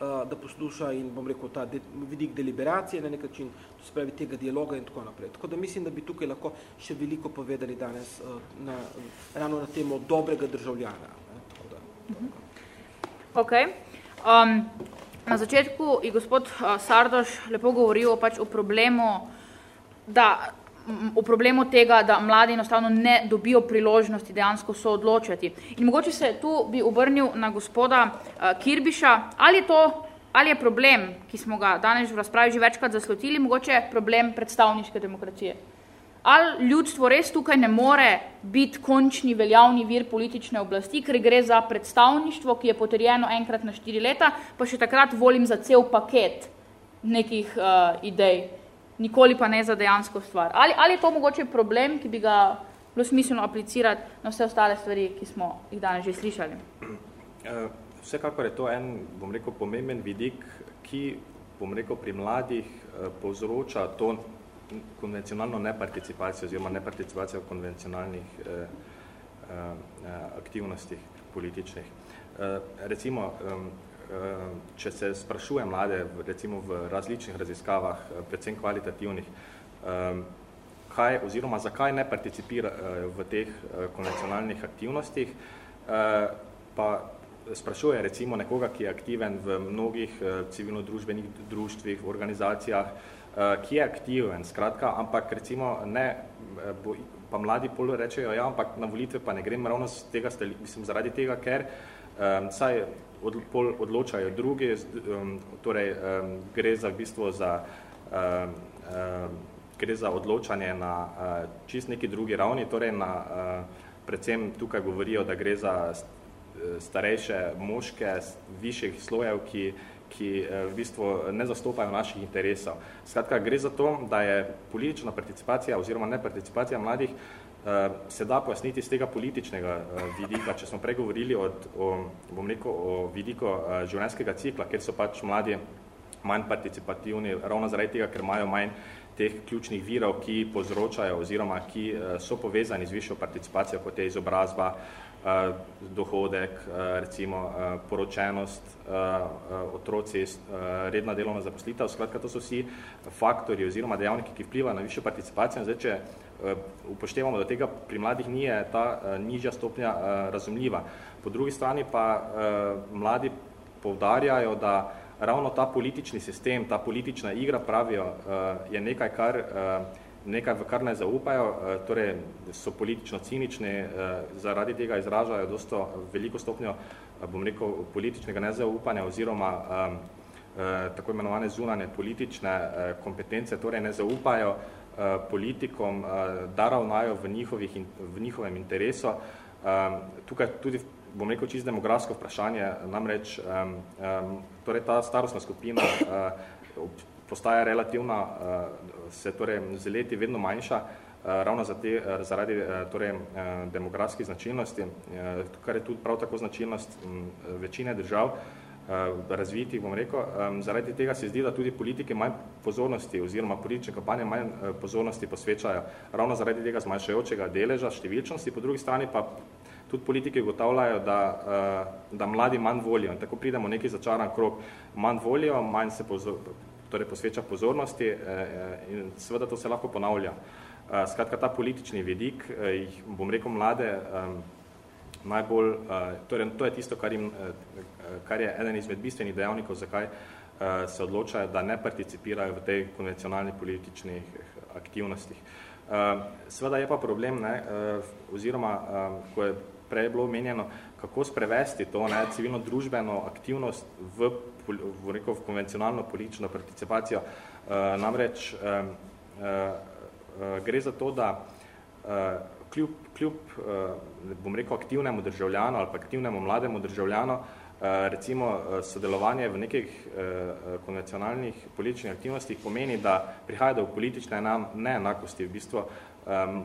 da posluša in, bom rekel, ta de, vidik deliberacije na nek način, to se pravi tega dialoga in tako naprej. Tako da mislim, da bi tukaj lahko še veliko povedali danes na, ravno na temo dobrega državljana. Ne, tako da, mhm. Ok. Um, Na začetku je gospod Sardoš lepo govoril pač o problemu, da, o problemu tega, da mladi enostavno ne dobijo priložnosti dejansko so odločati. In mogoče se tu bi obrnil na gospoda Kirbiša, ali je to, ali je problem, ki smo ga danes v razpravi že večkrat zaslotili, mogoče problem predstavniške demokracije ali ljudstvo res tukaj ne more biti končni veljavni vir politične oblasti, ker gre za predstavništvo, ki je potrjeno enkrat na štiri leta, pa še takrat volim za cel paket nekih uh, idej, nikoli pa ne za dejansko stvar. Ali, ali je to mogoče problem, ki bi ga bilo smiselno aplicirati na vse ostale stvari, ki smo jih danes že slišali? Eh, vsekakor je to en, bom rekel, pomemben vidik, ki, bom rekel, pri mladih eh, povzroča to konvencionalno neparticipacijo oziroma neparticipacijo v konvencionalnih eh, eh, aktivnostih političnih. Eh, recimo, eh, če se sprašuje mlade recimo v različnih raziskavah, eh, predvsem kvalitativnih, eh, kaj oziroma zakaj ne participira eh, v teh eh, konvencionalnih aktivnostih, eh, pa sprašuje recimo nekoga, ki je aktiven v mnogih eh, civilno-družbenih društvih, organizacijah, ki je aktiven, skratka, ampak recimo ne, eh, bo, pa mladi pol rečejo, ja, ampak na volitve pa ne grem ravno z tega, mislim, zaradi tega, ker um, saj od, pol odločajo drugi, um, torej um, gre za v bistvu za um, um, gre za odločanje na uh, čist neki drugi ravni, torej na, uh, predvsem tukaj govorijo, da gre za starejše moške višjih slojev, ki uh, ki eh, v bistvu ne zastopajo naših interesov. Skratka, gre za to, da je politična participacija oziroma neparticipacija mladih eh, se da pojasniti z tega političnega eh, vidika, če smo pregovorili od, o, bom rekel, o vidiku življenjskega cikla, ker so pač mladi manj participativni, ravno zaradi tega, ker imajo manj teh ključnih virov, ki povzročajo oziroma ki so povezani z višjo participacijo, kot je izobrazba, Eh, dohodek, eh, recimo eh, poročenost, otroci, redna delovna zaposlitev. Skratka, to so vsi faktori oziroma dejavniki, ki vplivajo na višjo participacijo. Zdaj, če upoštevamo, da tega pri mladih ni ta nižja stopnja razumljiva. Po drugi strani pa mladi povdarjajo, da ravno ta politični sistem, ta politična igra, pravijo, je nekaj, kar nekaj, v kar ne zaupajo, torej so politično cinični, zaradi tega izražajo dosto veliko stopnjo, bom rekel, političnega nezaupanja oziroma tako imenovane zunanje politične kompetence, torej ne zaupajo politikom, da ravnajo v, njihovih, v njihovem interesu. Tukaj tudi bom rekel, čist demografsko vprašanje, namreč torej ta starostna skupina postaja relativna, se torej z leti vedno manjša, ravno za te, zaradi torej, demografskih značilnosti, kar je tudi prav tako značilnost večine držav, razvitih, bom rekel. Zaradi tega se zdi, da tudi politike manj pozornosti oziroma politične kampanje manj pozornosti posvečajo ravno zaradi tega zmanjšajočega deleža, številčnosti, po drugi strani pa tudi politiki ugotavljajo, da, da mladi manj volijo in tako pridemo neki začaran krok. Manj volijo, manj se pozor, torej posveča pozornosti in seveda to se lahko ponavlja. Skratka, ta politični vidik, jih, bom rekel, mlade najbolj, torej to je tisto, kar, jim, kar je eden izmed bistvenih dejavnikov, zakaj se odločajo, da ne participirajo v tej konvencionalni političnih aktivnostih. Seveda je pa problem, ne, oziroma, ko je prej bilo omenjeno, kako sprevesti to ne, civilno družbeno aktivnost v, v, rekel, v konvencionalno politično participacijo. Uh, namreč uh, uh, gre za to, da uh, kljub, kljub uh, bom rekel, aktivnemu državljanu ali pa aktivnemu mlademu državljanu, uh, recimo sodelovanje v nekih konvencionalnih političnih aktivnostih pomeni, da prihaja do politične neenakosti. V bistvu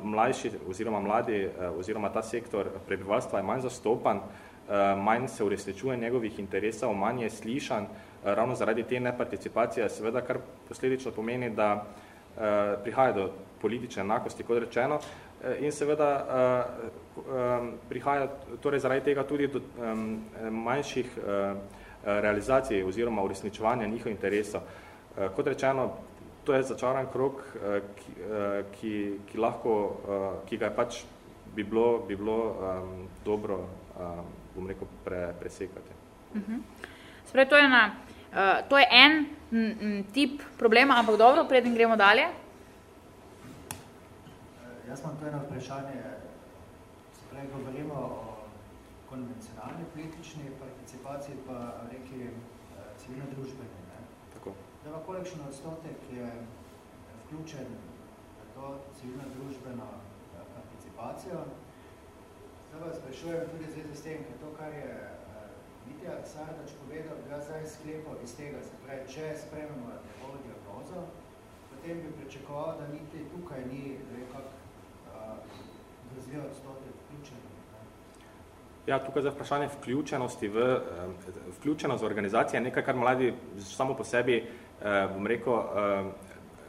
mlajši oziroma mladi oziroma ta sektor prebivalstva je manj zastopan, manj se uresničuje njegovih interesov, manj je slišan, ravno zaradi te neparticipacije, seveda kar posledično pomeni, da prihaja do politične enakosti, kot rečeno, in seveda prihaja torej zaradi tega tudi do manjših realizacij oziroma uresničevanja njihovih interesov. Kot rečeno, to je začaran krok, eh, ki, eh, ki, ki lahko, eh, ki ga je pač bi bilo, bi bilo um, dobro, um, bom rekel, pre, presekati. Uh -huh. Sprej, to, je na, uh, to je en m, m, tip problema, ampak dobro, preden gremo dalje. Jaz imam to eno vprašanje. Sprej, govorimo o konvencionalni politični participaciji, pa neki civilno-družbeni. Zdaj, kolikšen odstotek je vključen v to civilno družbeno eh, participacijo. Zdaj vas sprašujem tudi zdaj s tem, ker to, kar je Mitja eh, Sardač povedal, bi jaz zdaj sklepal iz tega, se pravi, če sprememo njegovo diagnozo, potem bi pričakoval, da niti tukaj ni nekak grozljiv eh, odstotek vključen. Ja, tukaj za vprašanje vključenosti v, vključenost v organizacije je nekaj, kar mladi samo po sebi eh, bom rekel, eh,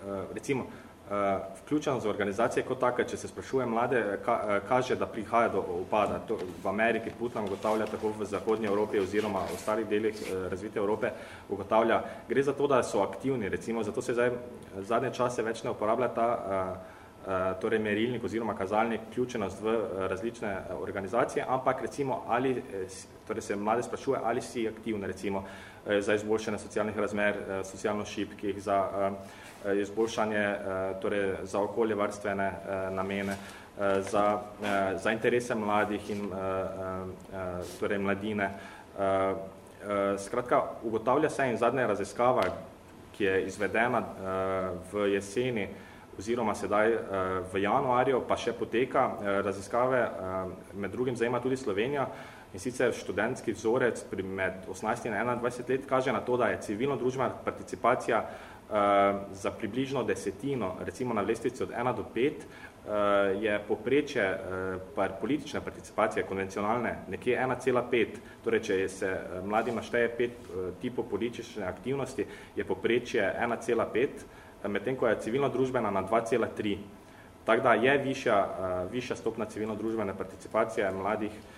eh, recimo, eh, vključenost z organizacije kot taka, če se sprašuje mlade, ka, eh, kaže, da prihaja do upada. To v Ameriki Putnam ugotavlja tako v Zahodnji Evropi oziroma v ostalih delih eh, razvite Evrope ugotavlja. Gre za to, da so aktivni, recimo, zato se zdaj zadnje čase več ne uporablja ta eh, torej merilnik oziroma kazalnik vključenost v različne organizacije, ampak recimo ali, torej se mlade sprašuje, ali si aktivni, recimo, Eh, za izboljšanje socialnih razmer, eh, socialno šibkih, za eh, izboljšanje, torej za okolje varstvene namene, za, za interese mladih in torej mladine. Skratka, ugotavlja se in zadnja raziskava, ki je izvedena v jeseni oziroma sedaj v januarju, pa še poteka raziskave, med drugim zajema tudi Slovenija, In sicer študentski vzorec pri med 18 in 21 let kaže na to, da je civilno-družbena participacija uh, za približno desetino, recimo na lestvici od 1 do 5, uh, eh, je poprečje uh, par politične participacije, konvencionalne, nekje 1,5, torej če se uh, mladima šteje pet uh, tipov politične aktivnosti, je poprečje 1,5, medtem ko je civilno-družbena na 2,3. Tako da je višja, uh, višja stopna civilno-družbene participacije mladih uh, Eh,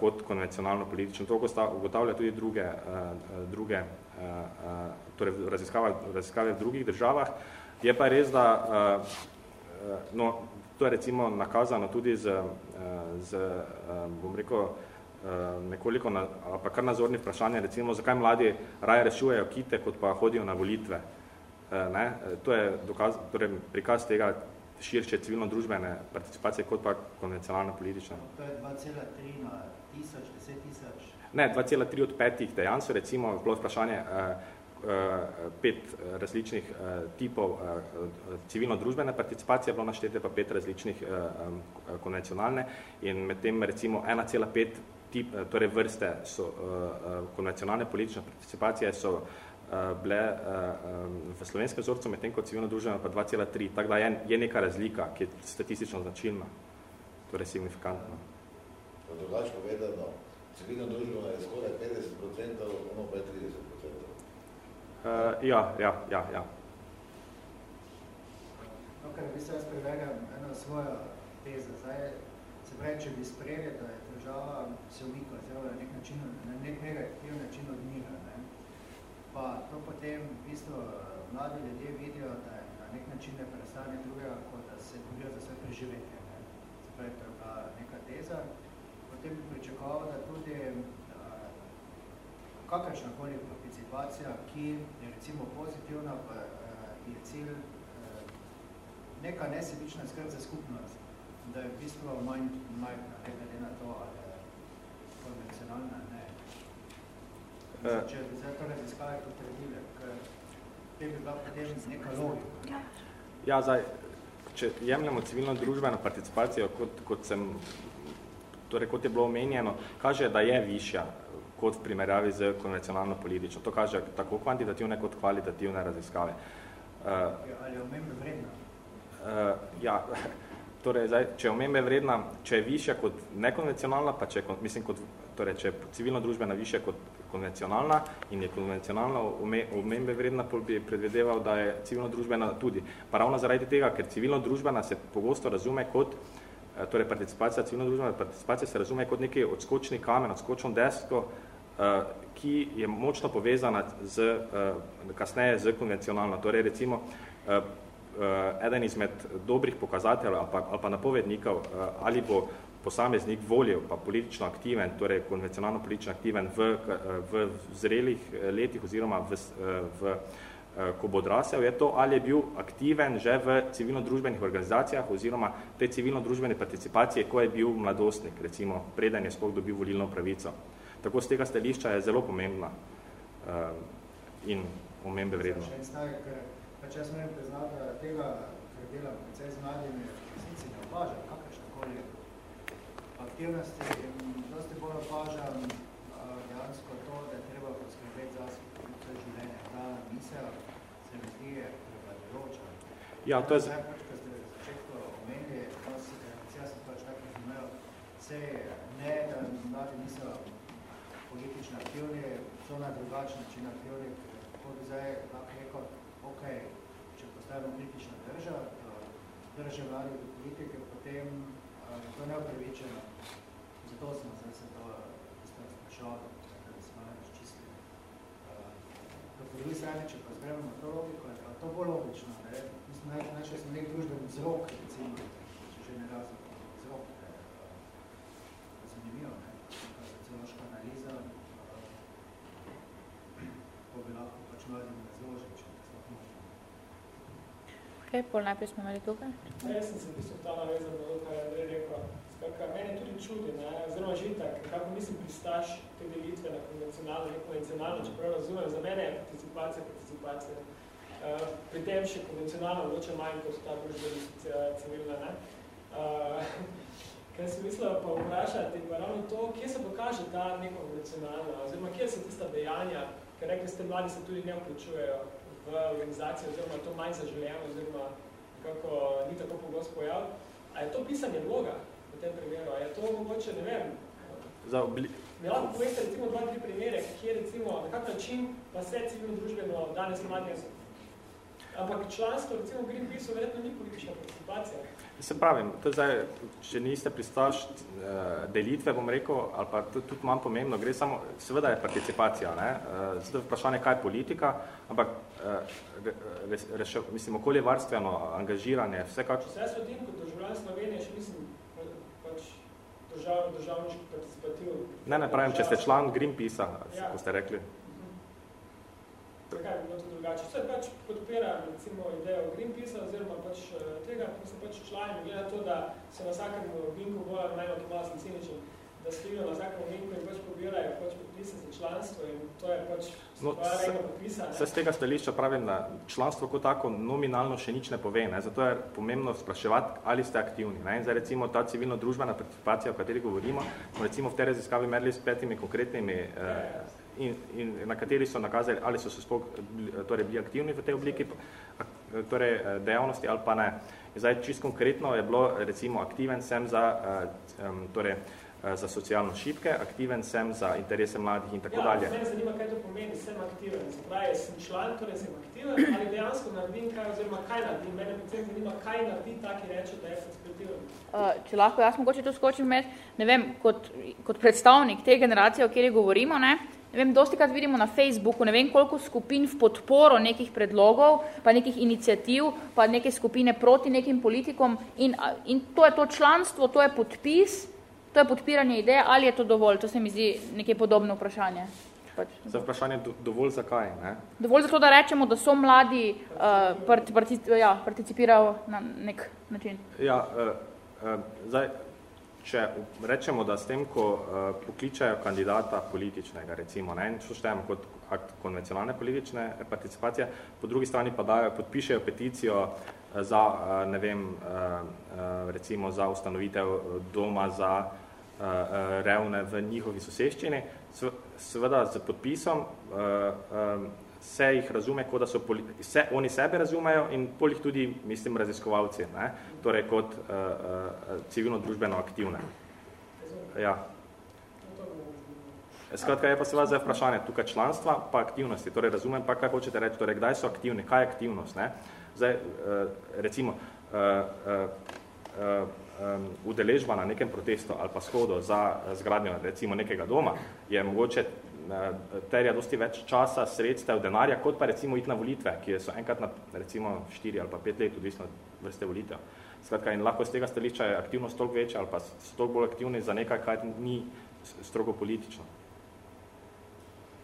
kot konvencionalno politično. To ugotavlja tudi druge, eh, druge eh, torej raziskave, raziskave v drugih državah. Je pa res, da no, to je recimo nakazano tudi z, z bom rekel, nekoliko na, pa kar nazorni vprašanje, recimo, zakaj mladi raje rešujejo kite, kot pa hodijo na volitve. Ne? To je dokaz, torej prikaz tega, širše civilno-družbene participacije, kot pa konvencionalna politična. To je 2,3 na tisoč, 10 tisoč? Ne, 2,3 od petih dejansko, recimo, bilo vprašanje eh, eh, pet različnih eh, tipov eh, civilno-družbene participacije, bilo naštete pa pet različnih konvencionalne in med tem recimo 1,5 tip, torej vrste so uh, konvencionalne politične participacije so uh, bile uh, um, v slovenskem vzorcu, medtem kot civilno družbeno pa 2,3. Tako da je, je neka razlika, ki je statistično značilna, torej signifikantna. Drugače povedano, civilno družbeno je skoraj 50%, ono pa je 30%. Uh, ja, ja, ja, ja. No, ker bi se jaz preverjam eno svojo tezo. Zdaj, se pravi, če bi sprejeli, da je država se umika, zelo na nek način, na nek negativ način? Pa to potem v bistvu mladi ljudje vidijo, da je na nek način ne prestane drugega, kot da se borijo za svoje preživetje. Ne? Pravi, to je bila neka teza. Potem bi pričakoval, da tudi kakršna koli participacija, ki je recimo pozitivna, pa je cilj neka nesebična skrb za skupnost da je v bistvu manj glede na to, ali konvencionalna, ne. Mislim, če bi zdaj to raziskave potrebile, ker te bi bila potem neka logika. Ja, zdaj, če jemljamo civilno družbeno participacijo, kot, kot, sem, torej, kot je bilo omenjeno, kaže, da je višja kot v primerjavi z konvencionalno politično. To kaže tako kvantitativne kot kvalitativne raziskave. Uh, ali je omembe vredna? Uh, ja, Torej, zdaj, če je omembe vredna, če je višja kot nekonvencionalna, pa če, mislim, kot, torej, če je civilno družbena višja kot konvencionalna in je konvencionalna omembe vredna, pol bi predvedeval, da je civilno družbena tudi. Pa ravno zaradi tega, ker civilno družbena se pogosto razume kot, eh, torej participacija, civilno družbena participacija se razume kot neki odskočni kamen, odskočno desko, eh, ki je močno povezana z, eh, kasneje z konvencionalno. Torej, recimo, eden izmed dobrih pokazateljev ali pa, ali pa napovednikov, uh, ali bo posameznik volil pa politično aktiven, torej konvencionalno politično aktiven v, uh, v zrelih letih oziroma v, v ko bo odrasel, je to, ali je bil aktiven že v civilno-družbenih organizacijah oziroma te civilno-družbene participacije, ko je bil mladostnik, recimo, preden je sploh dobil volilno pravico. Tako z tega stališča je zelo pomembna uh, in omembe vredno. Stavek, Pač jaz moram priznati, da tega, ker delam precej z mladimi, resnici ne opažam kakršnekoli aktivnosti in dosti bolj opažam dejansko to, da je treba poskrbeti za svoje življenje. Ta misel se mi zdi prevladujoča. Ja, to je... Zdaj, pač, ko ste v začetku omenili, jaz sem pač tako razumel, vse ne, da mladi niso politično aktivni, so na drugačen način aktivni, kako bi zdaj lahko rekel, ok, če postavimo kritična drža, drža vladi do politike, potem je to neopravičeno. Zato smo zdaj se to sprašali, da smo ne razčistili. Po drugi strani, če pa zbremo na to logiko, je to bolj logično. Mislim, naj, najšli smo nek družben vzrok, recimo, če že ne razlog, vzrok, da je zanimivo, ne? sociološka analiza, ko bi lahko pač mladim Ok, pol najprej smo imeli tukaj. Ja, jaz sem se v bistvu ta navezal na to, kar je Andrej rekel. Skratka, meni tudi čudi, ne, oziroma že tak, kako nisem pristaš te delitve na konvencionalno in konvencionalno, čeprav razumem, za mene je participacija, participacija. Uh, pri tem še konvencionalno vloče manj, kot ta družbena civilna, ne. [LAUGHS] Uh, kaj sem mislila pa vprašati, pa ravno to, kje se pokaže ta nekonvencionalna, oziroma kje so tista dejanja, ker rekli ste, mladi se tudi ne vključujejo v organizacijo, oziroma to manj zaželjeno, oziroma kako ni tako pogost pojav. A je to pisanje bloga v tem primeru? A je to mogoče, ne vem, Za obli... Mi lahko poveste recimo dva, tri primere, kje recimo, na kak način pa se civilno družbeno danes mladje Ampak članstvo, recimo v Greenpeaceu, verjetno ni politična participacija. Se pravim, to zdaj, če niste pristaš delitve, bom rekel, ali pa tudi manj pomembno, gre samo, seveda je participacija, ne? Zdaj vprašanje, kaj je politika, ampak rešev, mislim, okolje varstveno, angažiranje, vse kako... Se jaz vodim kot državljan Slovenije, še mislim, pač držav, državniški participativ. Ne, ne pravim, če ste član Greenpeacea, ja. ko ste rekli. Zakaj bi bilo to drugače. Vse pač podpira recimo idejo Greenpeace oziroma pač tega, ko so pač člani, glede to, da so na vsakem vinku bolj ali manj malo sem ciničen, da stojijo na vsakem ominku in pač pobirajo pač podpise za članstvo in to je pač no, podpisa. Se z tega stališča pravim, da članstvo kot tako nominalno še nič ne pove, ne? zato je pomembno spraševati, ali ste aktivni. Ne? In zdaj recimo ta civilno-družbena participacija, o kateri govorimo, smo recimo v tej raziskavi merili s petimi konkretnimi eh, in, in na kateri so nakazali, ali so se spok, torej, bili aktivni v tej obliki torej, eh, dejavnosti ali pa ne. Zdaj, čist konkretno je bilo recimo aktiven sem za eh, torej, Eh, za socialno šibke, aktiven sem za interese mladih in tako ja, dalje. Ja, mene zanima, kaj to pomeni, sem aktiven. Zapravi, sem član, torej sem aktiven, ali dejansko naredim kaj, oziroma kaj naredim. Mene predvsem zanima, kaj naredi taki reče, da je aktiven. Uh, če lahko jaz mogoče to skočim med, ne vem, kot, kot predstavnik te generacije, o kateri govorimo, ne, ne vem, dosti krat vidimo na Facebooku, ne vem, koliko skupin v podporo nekih predlogov, pa nekih inicijativ, pa neke skupine proti nekim politikom in, in to je to članstvo, to je podpis, To je podpiranje ideje, ali je to dovolj? To se mi zdi nekaj podobno vprašanje. Pač. Za vprašanje dovolj zakaj? Ne? Dovolj zato, da rečemo, da so mladi uh, part, partic, ja, participirajo na nek način. Ja, uh, uh, zdaj, če rečemo, da s tem, ko uh, pokličajo kandidata političnega, recimo, ne, in štejemo kot akt konvencionalne politične participacije, po drugi strani pa dajo, podpišejo peticijo za, ne vem, recimo za ustanovitev doma za uh, revne v njihovi soseščini. Seveda z podpisom uh, um, se jih razume, kot da so se, oni sebe razumejo in polih tudi, mislim, raziskovalci, ne? torej kot uh, uh, civilno-družbeno aktivne. Ja. Skratka, je pa seveda zdaj vprašanje tukaj članstva pa aktivnosti. Torej, razumem pa, kaj hočete reči, torej, kdaj so aktivni, kaj je aktivnost. Ne? Zdaj, recimo, um, udeležba na nekem protestu ali pa shodo za zgradnjo recimo nekega doma, je mogoče uh, terja dosti več časa, sredstev, denarja, kot pa recimo iti na volitve, ki so enkrat na recimo štiri ali pa pet let, odvisno vrste volitev. Skratka, in lahko z tega stališča je aktivnost toliko večja ali pa toliko bolj aktivni za nekaj, kaj ni strogo politično.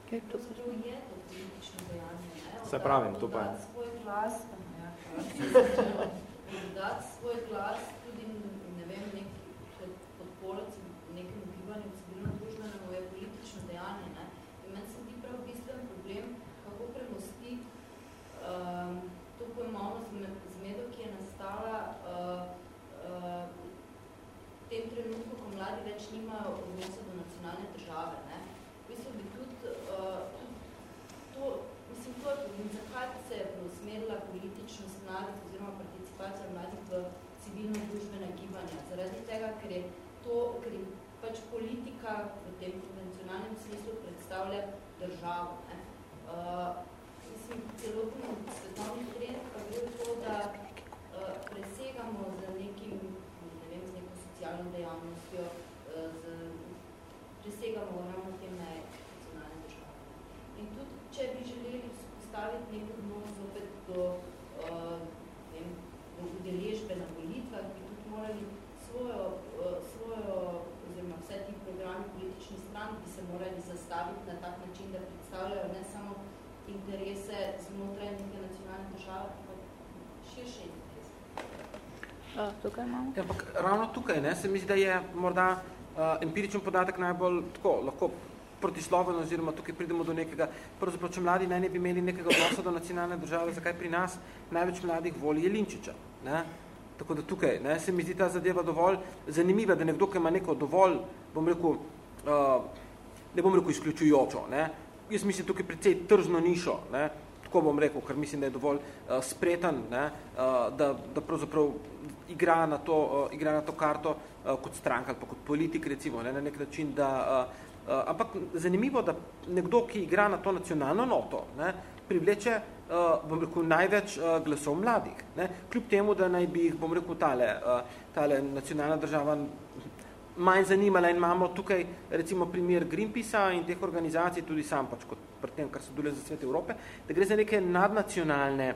Okay, to je to politično dejanje. Se pravim, to pa je. Svoj glas, ja, [LAUGHS] dati svoj glas podporo nekemu gibanju civilno-družbenemu je politično dejanje. Ne? In meni se zdi prav bistven problem, kako premostiti um, to pojmovno zmedo, ki je nastala uh, uh, v tem trenutku, ko mladi več nimajo odnosa do nacionalne države. Ne? V bistvu bi tudi, uh, to, mislim, to je problem, zakaj se je preusmerila političnost mladih oziroma participacija mladih v civilno-družbene gibanja. Zaradi tega, ker je to, ker pač politika v tem konvencionalnem smislu predstavlja državo. Ne. Uh, mislim, celotno svetovni trend pa v to, da uh, presegamo z nekim, ne vem, z neko socialno dejavnostjo, uh, z, presegamo ravno te meje nacionalne države. In tudi, če bi želeli postaviti nek odnos zopet do, uh, vem, udeležbe na volitvah, bi tudi morali svojo, uh, svojo, oziroma vse ti programi političnih strank bi se morali zastaviti na tak način, da predstavljajo ne samo interese znotraj neke nacionalne države, ampak širše interese. A, tukaj imamo. Ja, ampak ravno tukaj ne, se mi zdi, da je morda uh, empiričen podatek najbolj tako, lahko protisloven, oziroma tukaj pridemo do nekega, pravzaprav, če mladi naj ne bi imeli nekega odnosa do nacionalne države, zakaj pri nas največ mladih voli Jelinčiča. Ne? Tako da tukaj ne, se mi zdi ta zadeva dovolj zanimiva, da nekdo, ki ima neko dovolj, bom rekel, uh, ne bom rekel izključujočo, ne, jaz mislim tukaj precej tržno nišo, ne, tako bom rekel, ker mislim, da je dovolj uh, spreten, ne, uh, da, da pravzaprav igra na to, uh, igra na to karto uh, kot stranka ali pa kot politik, recimo, ne, na nek način, da uh, Uh, ampak zanimivo, da nekdo, ki igra na to nacionalno noto, ne, privleče uh, bom rekel, največ uh, glasov mladih. Ne? Kljub temu, da naj bi jih, bom rekel, tale, uh, tale nacionalna država manj zanimala in imamo tukaj recimo primer Greenpeacea in teh organizacij, tudi sam pač kot pri tem, kar se dole za svet Evrope, da gre za neke nadnacionalne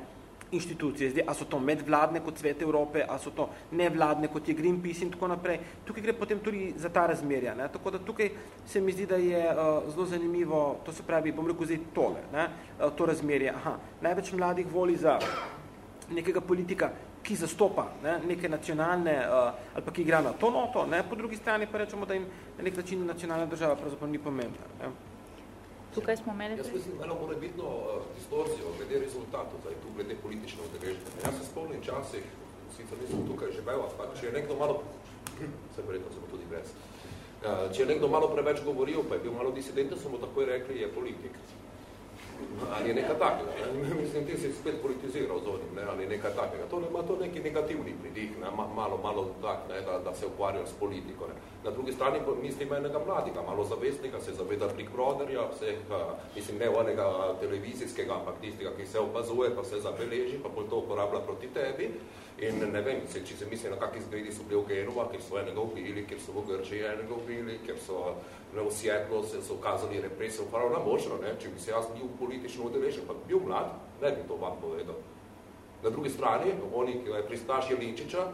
inštitucije. Zdaj, a so to medvladne kot Svet Evrope, a so to nevladne kot je Greenpeace in tako naprej. Tukaj gre potem tudi za ta razmerja. Ne? Tako da tukaj se mi zdi, da je uh, zelo zanimivo, to se pravi, bom rekel zdaj tole, ne? Uh, to razmerje. Aha, največ mladih voli za nekega politika, ki zastopa ne, neke nacionalne uh, ali pa ki igra na to noto, ne, po drugi strani pa rečemo, da jim na nek način nacionalna država pravzaprav ni pomembna. Ne. Tukaj smo imeli... Jaz mislim, eno mora bitno uh, distorzijo glede rezultatov, zdaj tu glede politične udeležbe. Jaz se spomnim časih, sicer nisem tukaj živel, ampak če je nekdo malo, se verjetno sem tudi brez, uh, če je nekdo malo preveč govoril, pa je bil malo disidenten, so mu takoj rekli, je politik ali je nekaj takega. Ne? [LAUGHS] Mislim, ti si spet politiziral z onim, ne? ali nekaj takega. To ima to neki negativni pridih, ne? malo, malo tak, ne? Da, da se ukvarjajo s politiko. Ne? Na drugi strani pa mislim enega mladega, malo zavestnika, se zaveda Big Brotherja, vseh, mislim, ne onega televizijskega, ampak tistega, ki se opazuje, pa se zabeleži, pa pol to uporablja proti tebi. In ne vem, se, če se misli na kakih zgredi so bili v Genova, kjer so enega ubili, kjer so v Grčiji enega ubili, kjer so ne, v Sjetlo se so ukazali represijo, prav na možno, ne, če bi se jaz bil politično udeležen, pa bil mlad, ne bi to vam povedal. Na drugi strani, oni, ki je pristaš Jelinčiča,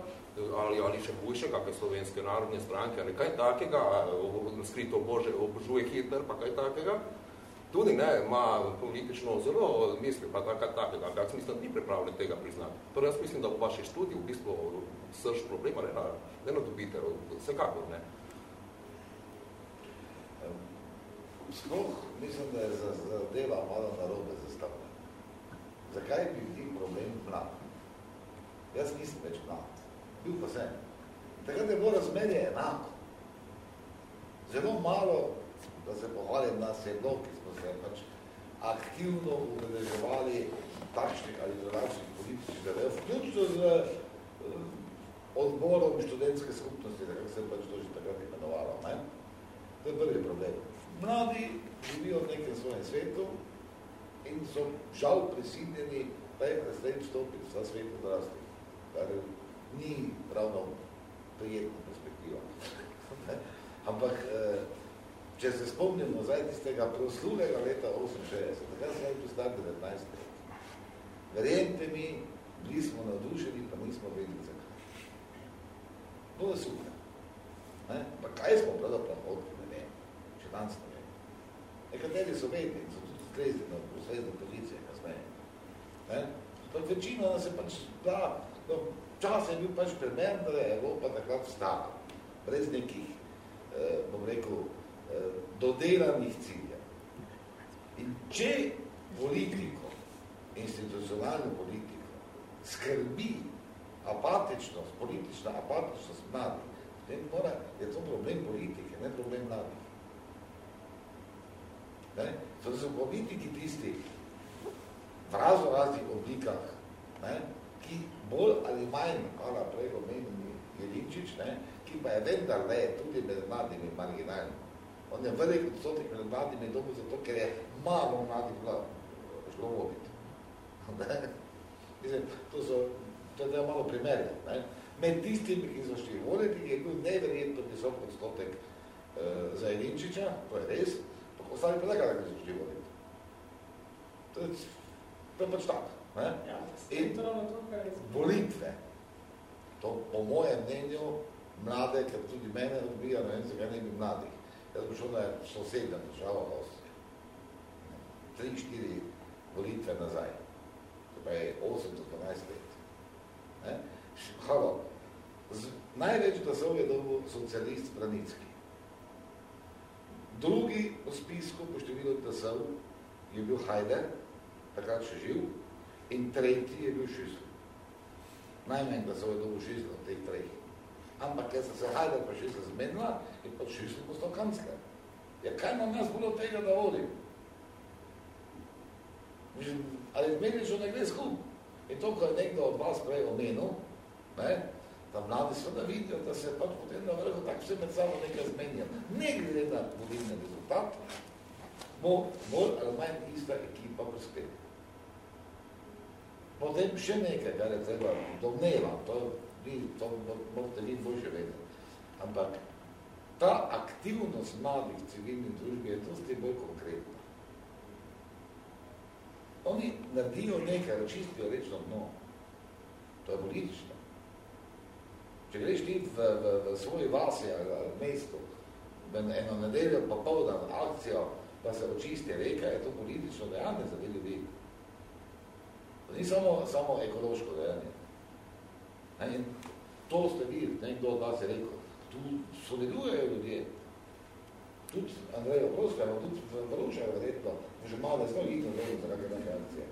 ali, ali še hujše, kakve slovenske narodne stranke, ali kaj takega, skrito Bože, obožuje Hitler, pa kaj takega, tudi ne, ima politično zelo misli, pa tako takega, ampak jaz mislim, da ni pripravljen tega priznati. Torej, jaz mislim, da v vaši študiji v bistvu srž problema ne, ne na dobite, vsekakor ne. Sploh mislim, da je zadeva malo narobe zastavljena. Zakaj bi bil problem mlad? Jaz nisem več mlad. Bil pa sem. Takrat je bilo razmerje enako. Zelo malo, da se pohvalim nas je bilo, ki smo se pač aktivno udeleževali takšnih ali drugačnih političnih zadev, vključno z uh, odborom študentske skupnosti, tako se pač to že takrat imenovalo. Ne? To je prvi problem. Mladi živijo v nekem svojem svetu in so žal prisiljeni prej preslednji stopiti vsa svet odrasti, kar ni ravno prijetna perspektiva. Ampak uh, če se spomnimo zdaj tistega proslulega leta 68, takrat sem bil star 19 let. Verjemte mi, bili smo navdušeni, pa nismo vedeli zakaj. Bilo je super. Ne? Pa kaj smo pravzaprav hodili, ne vem, še danes ne vem. Nekateri so vedni, so tudi strezni na posledne pozicije kasneje. Ne? Pa večina nas je pač, da, no, čas je bil pač primer, da je Evropa takrat vstala, brez nekih, eh, bom rekel, dodelanih ciljev. In če politiko, institucionalno politiko, skrbi apatičnost, politična apatičnost mladih, potem mora, je to problem politike, ne problem mladih. Ne? So so politiki tisti v razno raznih oblikah, ne? ki bolj ali manj, hvala prej omenjeni Jelinčič, ne? ki pa je vendar le tudi med mladimi marginalni On je velik odstotek med mladimi dobu zato, ker je malo mladih vlad šlo voditi. [LAUGHS] Mislim, to, so, to je malo primerja. Ne? Med tistimi, ki so šli voditi, je bil neverjetno visok odstotek uh, za Jelinčiča, to je res, pa ostali pa nekaj, ki so šli voditi. To je, to je pač tak. Ne? Ja, In volitve, to po mojem mnenju, mlade, ker tudi mene odbija, ne vem, zakaj ne bi mladih, Jaz bi šel na sosednja država Avstrija. Tri, štiri volitve nazaj. To pa je 8 do 12 let. Halo, največ glasov je dobil socialist Branicki. Drugi v spisku po številu glasov je bil Hajder, takrat še živ, in tretji je bil Šisl. Najmanj glasov je dobil Šisl od teh treh. Ampak jaz sem se Hajder pa Šisl zmenila, in pa Šisl postal kancler. Ja, kaj nam nas bilo tega, da vodim? Ali zmenično ne gre skup? In to, ko je nekdo od vas prej omenil, ne, da mladi seveda vidijo, da se pač potem na vrhu tako vse med sabo nekaj zmenja. Ne glede na volilni rezultat, bo bolj ali manj ista ekipa prispeti. Potem še nekaj, kar je treba domnevam, to, vi, to morate vi boljše vedeti. Ampak ta aktivnost mladih civilnih družb je dosti bolj konkretna. Oni naredijo nekaj, očistijo rečno dno. To je politično. Če greš ti v, v, v svoji vasi ali mestu, v eno nedeljo pa poldan akcijo, da se očisti reka, je to politično dejanje za ljudi. To ni samo, samo ekološko dejanje. In to ste videli, nekdo od vas je rekel, tu sodelujejo ljudje. Tudi Andrej Oproska, tudi Varuša je verjetno, že malo da smo jih naredili za kakve neke akcije.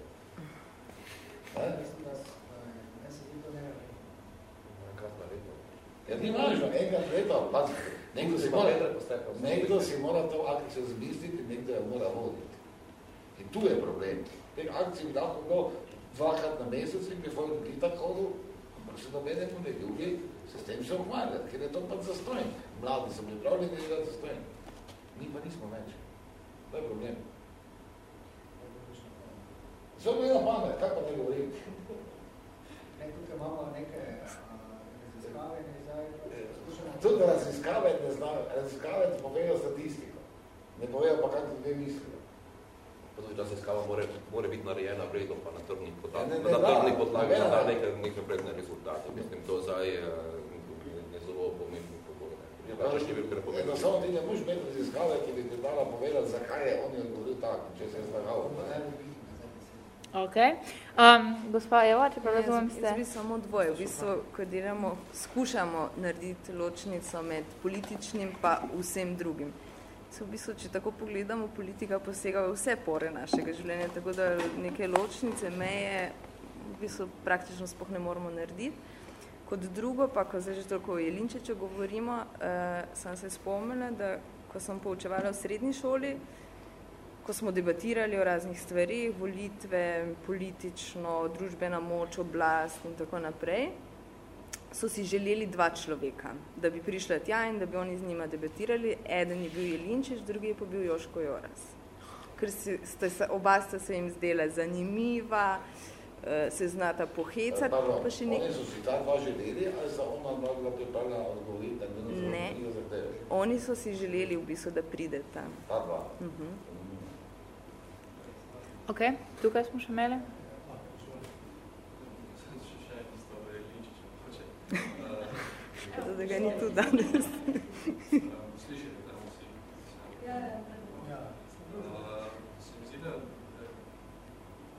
Ja, ni važno, enkrat leto, pazite, nekdo si, mora, nekdo si mora to akcijo zmisliti, nekdo jo mora voditi. In tu je problem. Teh akcij bi lahko bilo dvakrat na mesec in bi folk bi tako hodil, se dobenemo ne ljubi, se s tem se ukvarjati, ker je to pač zastojen. Mladi so pripravljeni delati zastojen. Mi pa nismo več. To je problem. Zelo je na pamet, kaj pa ne govorim? Ne, tukaj imamo neke raziskave, ne zdaj Tudi raziskave ne znajo, raziskave ti povejo statistiko, ne povejo pa kako ljudje mislijo. Pa tudi raziskava mora, mora biti narejena vredno pa na trdnih podlagah, Ja, na trdnih podlagah, da da ne. nekaj, nekaj predne rezultate. Mislim, to zdaj je, je zelo pomembno pogovor. Ja, Vaše številke ne pomembno. Samo ti ne moš imeti raziskave, ki bi ti dala povedati, zakaj je on je odgovoril tako, če se je zlagal. Ok. Um, gospa Eva, če prav razumem, Jaz ste... bi samo dvoje. V bistvu, ko delamo, skušamo narediti ločnico med političnim pa vsem drugim. Se v bistvu, če tako pogledamo, politika posega v vse pore našega življenja, tako da neke ločnice, meje v bistvu praktično sploh ne moramo narediti. Kot drugo pa, ko zdaj že toliko o Jelinčiču govorimo, uh, sem se spomnila, da ko sem poučevala v srednji šoli, ko smo debatirali o raznih stvarih, volitve, politično, družbena moč, oblast in tako naprej, so si želeli dva človeka, da bi prišla tja in da bi oni z njima debatirali. Eden je bil Jelinčič, drugi je pa bil Joško Joras. Ker si, sta se, oba sta se jim zdela zanimiva, eh, se znata pohecati, Pardon, pa še nekaj. Oni so si ta dva želeli, ali so ona dva bila pripravljena odgovoriti, da Ne. ne zahtevali? Oni so si želeli v bistvu, da prideta. Ta dva. Uh -huh. Ok, tukaj smo še imeli. Tako da ga ni tu danes. Se mi zdi, da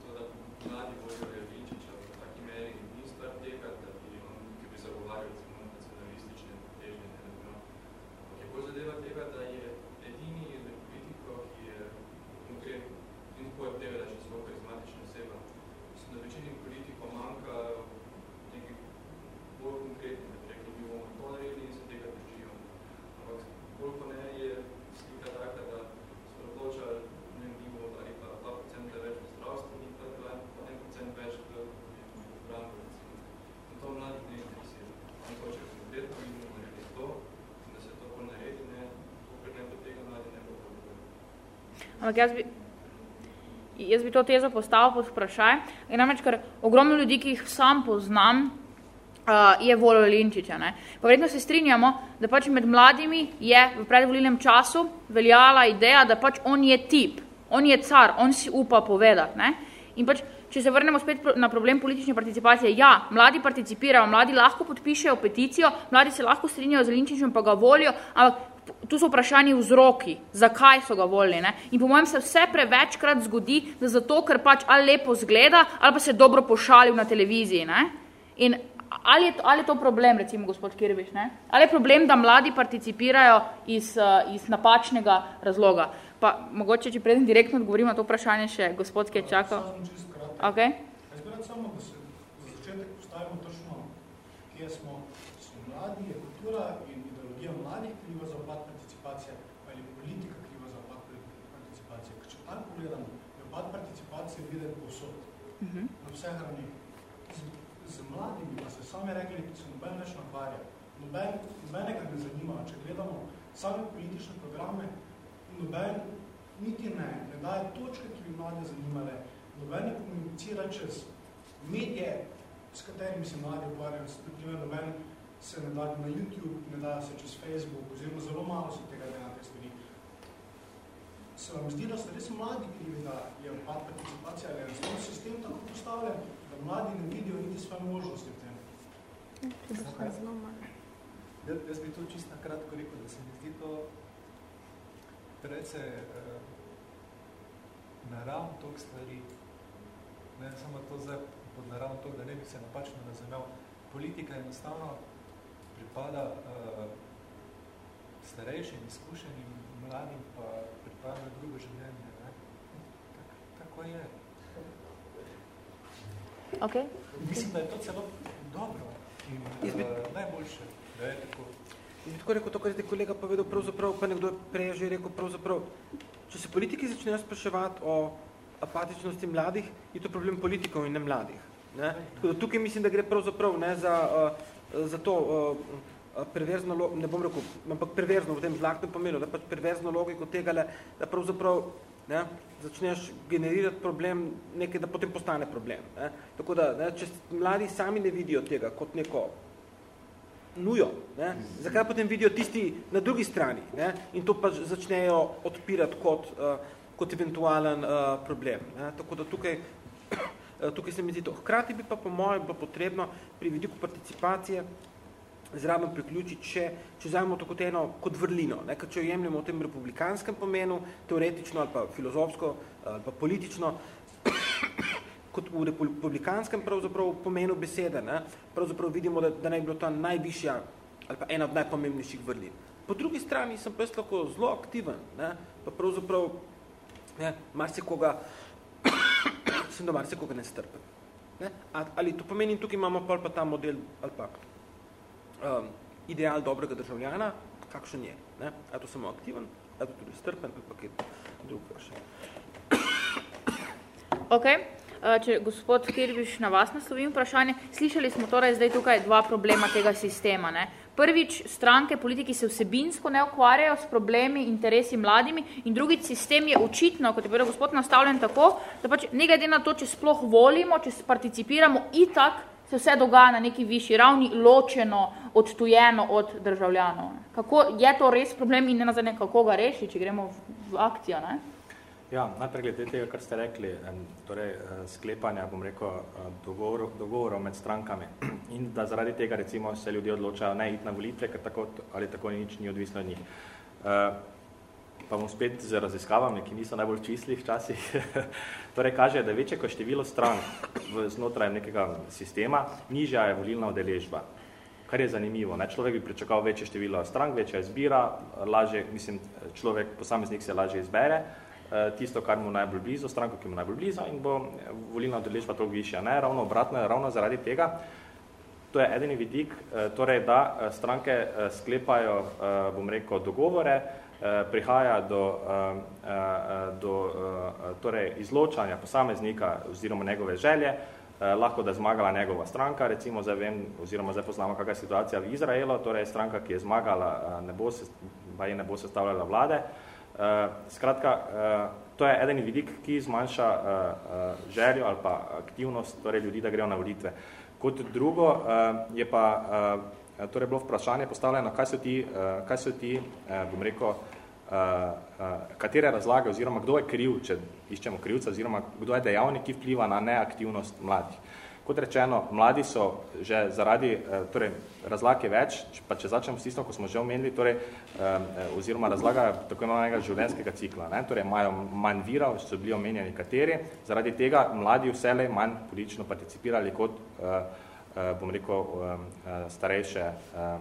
to, da mladi volijo Jelinčiča v taki meri ni stvar tega, da bi on, ki bi zagovarjal recimo nacionalistične težnje, ne vem, ampak je bolj zadeva tega, da je edini izmed politikov, ki je konkretno, in pojem tega, da je še zelo karizmatična oseba, mislim, da večini politikov manjka nekaj bolj konkretno, da bi rekli, mi bomo to naredili in se tega držijo. Ampak bolj pa ne je slika taka, da se odloča, ne vem, mi bomo dali pa 2% več v zdravstveni, pa 1% več v obrambu, recimo. In to mladih ne interesira. On hoče konkretno, mi bomo naredili to, in da se to bolj naredi, ne, dokler ne bo tega mladi ne bo podobno. Ampak jaz bi, jaz bi to tezo postavil pod vprašaj. In namreč, ker ogromno ljudi, ki jih sam poznam, uh, je volil Linčiča. Ne? Pa verjetno se strinjamo, da pač med mladimi je v predvolilnem času veljala ideja, da pač on je tip, on je car, on si upa povedati. Ne? In pač, če se vrnemo spet na problem politične participacije, ja, mladi participirajo, mladi lahko podpišejo peticijo, mladi se lahko strinjajo z Linčičem, pa ga volijo, ampak tu so vprašani vzroki, zakaj so ga volili. Ne? In po mojem se vse prevečkrat zgodi, da zato, ker pač ali lepo zgleda, ali pa se dobro pošalil na televiziji. Ne? In ali je, to, ali je to problem, recimo gospod Kirbiš, ne? ali je problem, da mladi participirajo iz, uh, iz napačnega razloga? Pa mogoče, če preden direktno odgovorim na to vprašanje, še gospod, ki je Okay. Jaz bi rad samo, da se za začetek postavimo točno, kje smo, smo mladi, je kultura in ideologija mladih kriva za upad participacije, ali politika kriva za upad participacije. Ker če tako pogledamo, je upad participacije viden povsod, Uh -huh. na vseh ravnih. Z, z mladimi pa se sami rekli, ki se noben več ne ukvarja. Noben, nobenega ne zanima. Če gledamo same politične programe, noben niti ne, ne daje točke, ki bi mlade zanimale, noben ne komunicira čez medije, s katerimi se mladi ukvarjajo, naprimer noben se ne da na YouTube, ne da se čez Facebook, oziroma zelo malo se tega dela te stvari. se vam zdi, da so res mladi krivi, da je upad participacija ali je sistem tako postavljen, da mladi ne vidijo niti svoje možnosti v tem? Okay. Jaz bi to čisto kratko rekel, da se mi zdi to precej eh, naravno tok stvari, ne samo to zdaj pod naravno tok, da ne bi se napačno razumel. Politika enostavno pripada eh, starejšim, izkušenim, mladim pa pripada drugo življenje. Ne? Tak, tako je. Okay. Mislim, da je to celo dobro in uh, najboljše, da je tako. Jaz bi tako rekel to, kar je kolega povedal, pravzaprav, pa nekdo prej že rekel, pravzaprav, če se politiki začnejo spraševati o apatičnosti mladih, je to problem politikov in ne mladih. Ne? Tako da tukaj mislim, da gre pravzaprav ne, za, uh, za to uh, perverzno, ne bom rekel, ampak perverzno v tem zlaknem pomenu, da pač perverzno logiko tega, da pravzaprav ne, začneš generirati problem nekaj, da potem postane problem. Ne. Tako da, ne, če mladi sami ne vidijo tega kot neko nujo, ne, zakaj potem vidijo tisti na drugi strani ne, in to pa začnejo odpirati kot, uh, kot eventualen uh, problem. Ne. Tako da tukaj, uh, [CLEARS THROAT] tukaj se mi zdi to. Hkrati bi pa po mojem bilo potrebno pri vidiku participacije zraven priključiti, če, če vzamemo to kot eno kot vrlino, ne, če jo jemljamo v tem republikanskem pomenu, teoretično ali pa filozofsko ali pa politično, [CLEARS THROAT] kot v republikanskem pravzaprav pomenu besede, ne, pravzaprav vidimo, da, da naj bilo to najvišja ali pa ena od najpomembnejših vrlin. Po drugi strani sem pa lahko zelo aktiven, ne, pa pravzaprav ne, marsikoga, [COUGHS] sem do marsikoga nestrpen. Ne, ali to pomeni, tukaj imamo pa ta model ali pa um, ideal dobrega državljana, kakšen je. Ne? A to samo aktiven, a to tudi strpen, ali pa kaj drugega še. Ok, uh, če gospod Kirbiš na vas naslovim vprašanje, slišali smo torej zdaj tukaj dva problema tega sistema. Ne? Prvič, stranke, politiki se vsebinsko ne ukvarjajo s problemi, interesi mladimi in drugič, sistem je očitno, kot je povedal gospod, nastavljen tako, da pač ne glede na to, če sploh volimo, če participiramo, itak se vse dogaja na neki višji ravni, ločeno, odtujeno od državljanov. Kako je to res problem in ne nazadnje, kako ga reši, če gremo v, v akcijo? Ne? Ja, najprej glede tega, kar ste rekli, torej eh, sklepanja, bom rekel, eh, dogovorov, dogovorov med strankami [CLEARS THROAT] in da zaradi tega recimo se ljudje odločajo ne iti na volitve, ker tako ali tako nič ni odvisno od njih. Uh, pa bom spet z raziskavami, ki niso najbolj čistli včasih, [LAUGHS] torej kaže, da večje kot število strank znotraj nekega sistema, nižja je volilna udeležba. Kar je zanimivo, ne? človek bi pričakal večje število strank, večja izbira, lažje, mislim, človek, posameznik se lažje izbere, eh, tisto, kar mu najbolj blizu, stranko, ki mu najbolj blizu in bo volilna udeležba toliko višja. Ne? Ravno obratno ravno zaradi tega, to je edini vidik, eh, torej, da eh, stranke sklepajo, bom rekel, dogovore, Eh, prihaja do, eh, eh, do torej izločanja posameznika oziroma njegove želje, lahko da je zmagala njegova stranka, recimo zdaj vem, oziroma zdaj poznamo kakva je situacija v Izraelu, torej stranka, ki je zmagala, ne bo se, je ne bo sestavljala vlade. Skratka, to je eden vidik, ki zmanjša željo ali pa aktivnost torej ljudi, da grejo na volitve. Kot drugo je pa Eh, torej bilo vprašanje postavljeno, kaj so ti, eh, kaj so ti eh, bom rekel, katere razlage oziroma kdo je kriv, če iščemo krivca, oziroma kdo je dejavnik, ki vpliva na neaktivnost mladih. Kot rečeno, mladi so že zaradi, torej razlage več, pa če začnemo s tisto, ko smo že omenili, torej, oziroma razlaga tako imenega življenjskega cikla, ne? torej imajo manj vira, so bili omenjeni kateri, zaradi tega mladi vselej manj politično participirali kot Eh, bom rekel, eh, starejše, eh,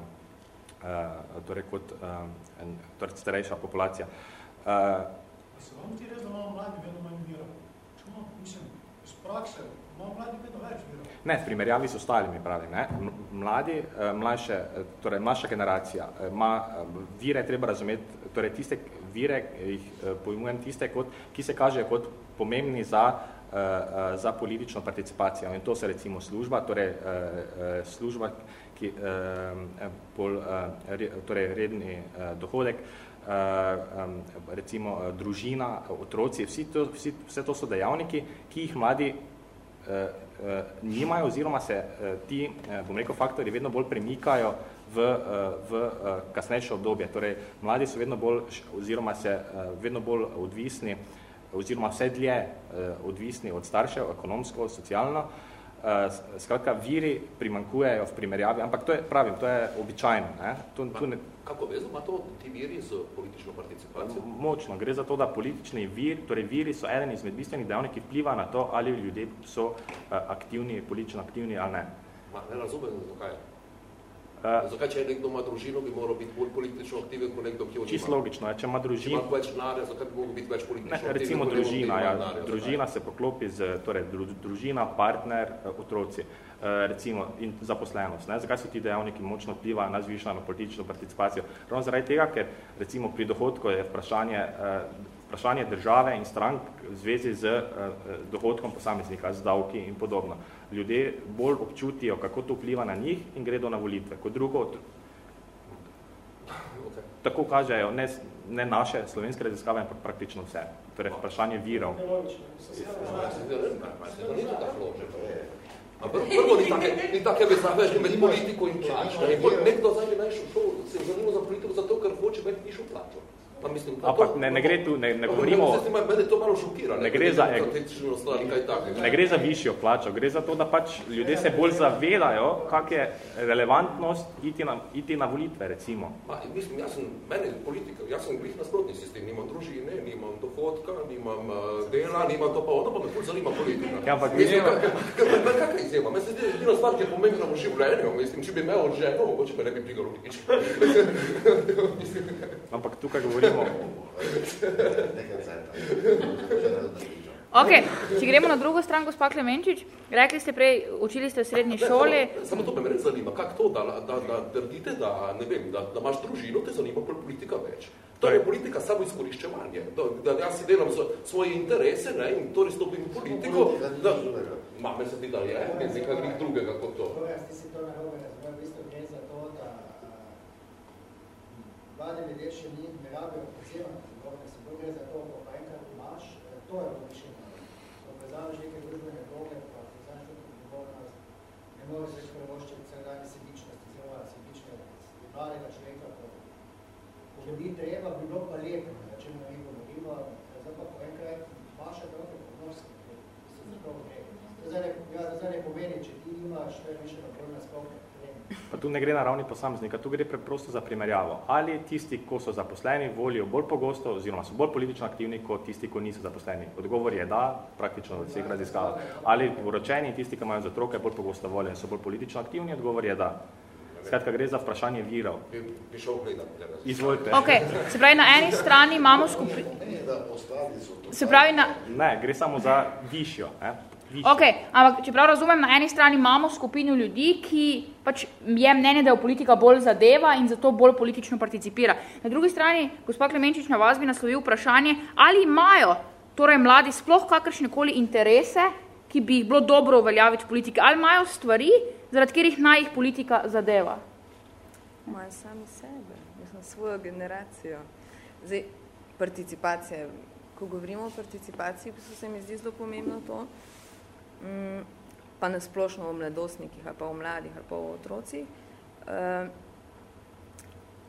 torej kot torej starejša populacija. Se vam ti res, da imamo mladi vedno manj vira? Čemo, mislim, iz prakse, Ne, v primerjavi s ostalimi pravi. Ne? Mladi, mlajše, torej mlajša generacija, ima vire treba razumeti, torej tiste vire, jih pojmujem tiste, kot, ki se kažejo kot pomembni za Eh, eh, za politično participacijo. In to se recimo služba, torej eh, služba, ki pol, torej redni dohodek, recimo družina, otroci, vsi to, vsi, vse to so dejavniki, ki jih mladi nimajo oziroma se ti, bom rekel, faktori vedno bolj premikajo v, v kasnejše obdobje. Torej, mladi so vedno bolj, oziroma se vedno bolj odvisni, oziroma vse dlje odvisni od staršev, ekonomsko, socialno, Uh, skratka, viri primankujejo v primerjavi, ampak to je, pravim, to je običajno. Ne? To, tu ne... Kako vezo ima to ti viri z politično participacijo? Močno. Gre za to, da politični vir, torej viri so eden izmed bistvenih dejavnikov, ki vpliva na to, ali ljudje so uh, aktivni, politično aktivni ali ne. Ma, ne razumem, zakaj. Uh, Zakaj, če nekdo ima družino, bi moral biti bolj politično aktiven, kot nekdo, ki jo Čisto logično če ima družino... Če ima več narja, zakaj bi mogel biti več politično ne, aktiven? Recimo družina, ja, narja, družina se poklopi z, torej, družina, partner, eh, otroci, uh, recimo, in zaposlenost. Ne? Zakaj so ti dejavniki močno vplivajo na zvišano politično participacijo? Ravno zaradi tega, ker recimo pri dohodku je vprašanje, uh, vprašanje države in strank v zvezi z uh, dohodkom posameznika, z davki in podobno. Ljudje bolj občutijo, kako to vpliva na njih in gredo na volitve. Kot drugo, okay. tako kažejo ne, ne naše slovenske raziskave, ampak praktično vse. Torej, vprašanje virov. Prvo ni take, ni take vezave, že med politiko in plačo. Nekdo zdaj bi naj šel, se zanimo za politiko zato, ker hoče imeti nišo plačo. Pa mislim, Ampak ne, ne gre tu, ne, ne govorimo... Mene to malo šokira, ne, gre za, stvar, kaj takega. ne gre za višjo plačo, gre za to, da pač ljudje se bolj zavedajo, kak je relevantnost iti na, iti na volitve, recimo. Ma, mislim, jaz sem, mene politika, jaz sem glih nasprotni sistem, nimam družine, nimam dohodka, nimam uh, dela, nimam to pa ono, pa me ful zanima politika. Ja, ampak mislim, kakaj izjema, mislim, da je edina stvar, ki je pomembna v življenju, mislim, če bi imel ženo, mogoče me ne bi prigalo nič. [LAUGHS] [LAUGHS] ampak tukaj govorim Ok, če gremo na drugo stran, gospa Klemenčič, rekli ste prej, učili ste v srednji šoli. Samo to me res zanima, kako to, da, da, da trdite, da, ne vem, da, da imaš družino, te zanima politika več. To je politika samo izkoriščevanje, da, da jaz si delam svoje interese ne, in torej stopim v politiko. Da, mame se ti da je, nekaj drugega kot to. To jaz ti si to narobe razumel, v bistvu gre za to, da mladi ljudje še ni, ne rabijo pozivati, da se bolj gre za to, ko pa enkrat imaš, to je odlično. Ko prezavaš neke družbene vloge, pa znaš tudi odgovornost, ne moreš več prevoščiti vse dani sebičnosti, oziroma sebične mladega človeka, ko, ni treba, bi bilo pa lepo, da če mi govorimo, zdaj pa ko enkrat imaš otroke podnorske, se zato gre. To zdaj ne, ja, pomeni, če ti imaš, to je više na bolj naspokaj, Pa tu ne gre na ravni posameznika, tu gre preprosto za primerjavo. Ali tisti, ko so zaposleni, volijo bolj pogosto, oziroma so bolj politično aktivni, kot tisti, ko niso zaposleni. Odgovor je da, praktično v vseh raziskavah. Ali poročeni, tisti, ki imajo za otroke, bolj pogosto volijo in so bolj politično aktivni, odgovor je da. Skratka, gre za vprašanje virov. Bi šel gledati. Izvolite. Ok, se pravi, na eni strani imamo skupaj... Se pravi, na... Ne, gre samo za višjo. Eh? Ok, ampak čeprav razumem, na eni strani imamo skupino ljudi, ki pač je mnenje, da je politika bolj zadeva in zato bolj politično participira. Na drugi strani, gospod Klemenčič, na vas bi naslovil vprašanje, ali imajo torej mladi sploh kakršnekoli interese, ki bi jih bilo dobro uveljaviti v politiki, ali imajo stvari, zaradi katerih naj jih politika zadeva? Imajo sami sebe, mislim, svojo generacijo. Zdaj, participacija, ko govorimo o participaciji, se mi zdi zelo pomembno to, pa nasplošno o mladostnikih ali pa o mladih ali pa o otrocih. Uh,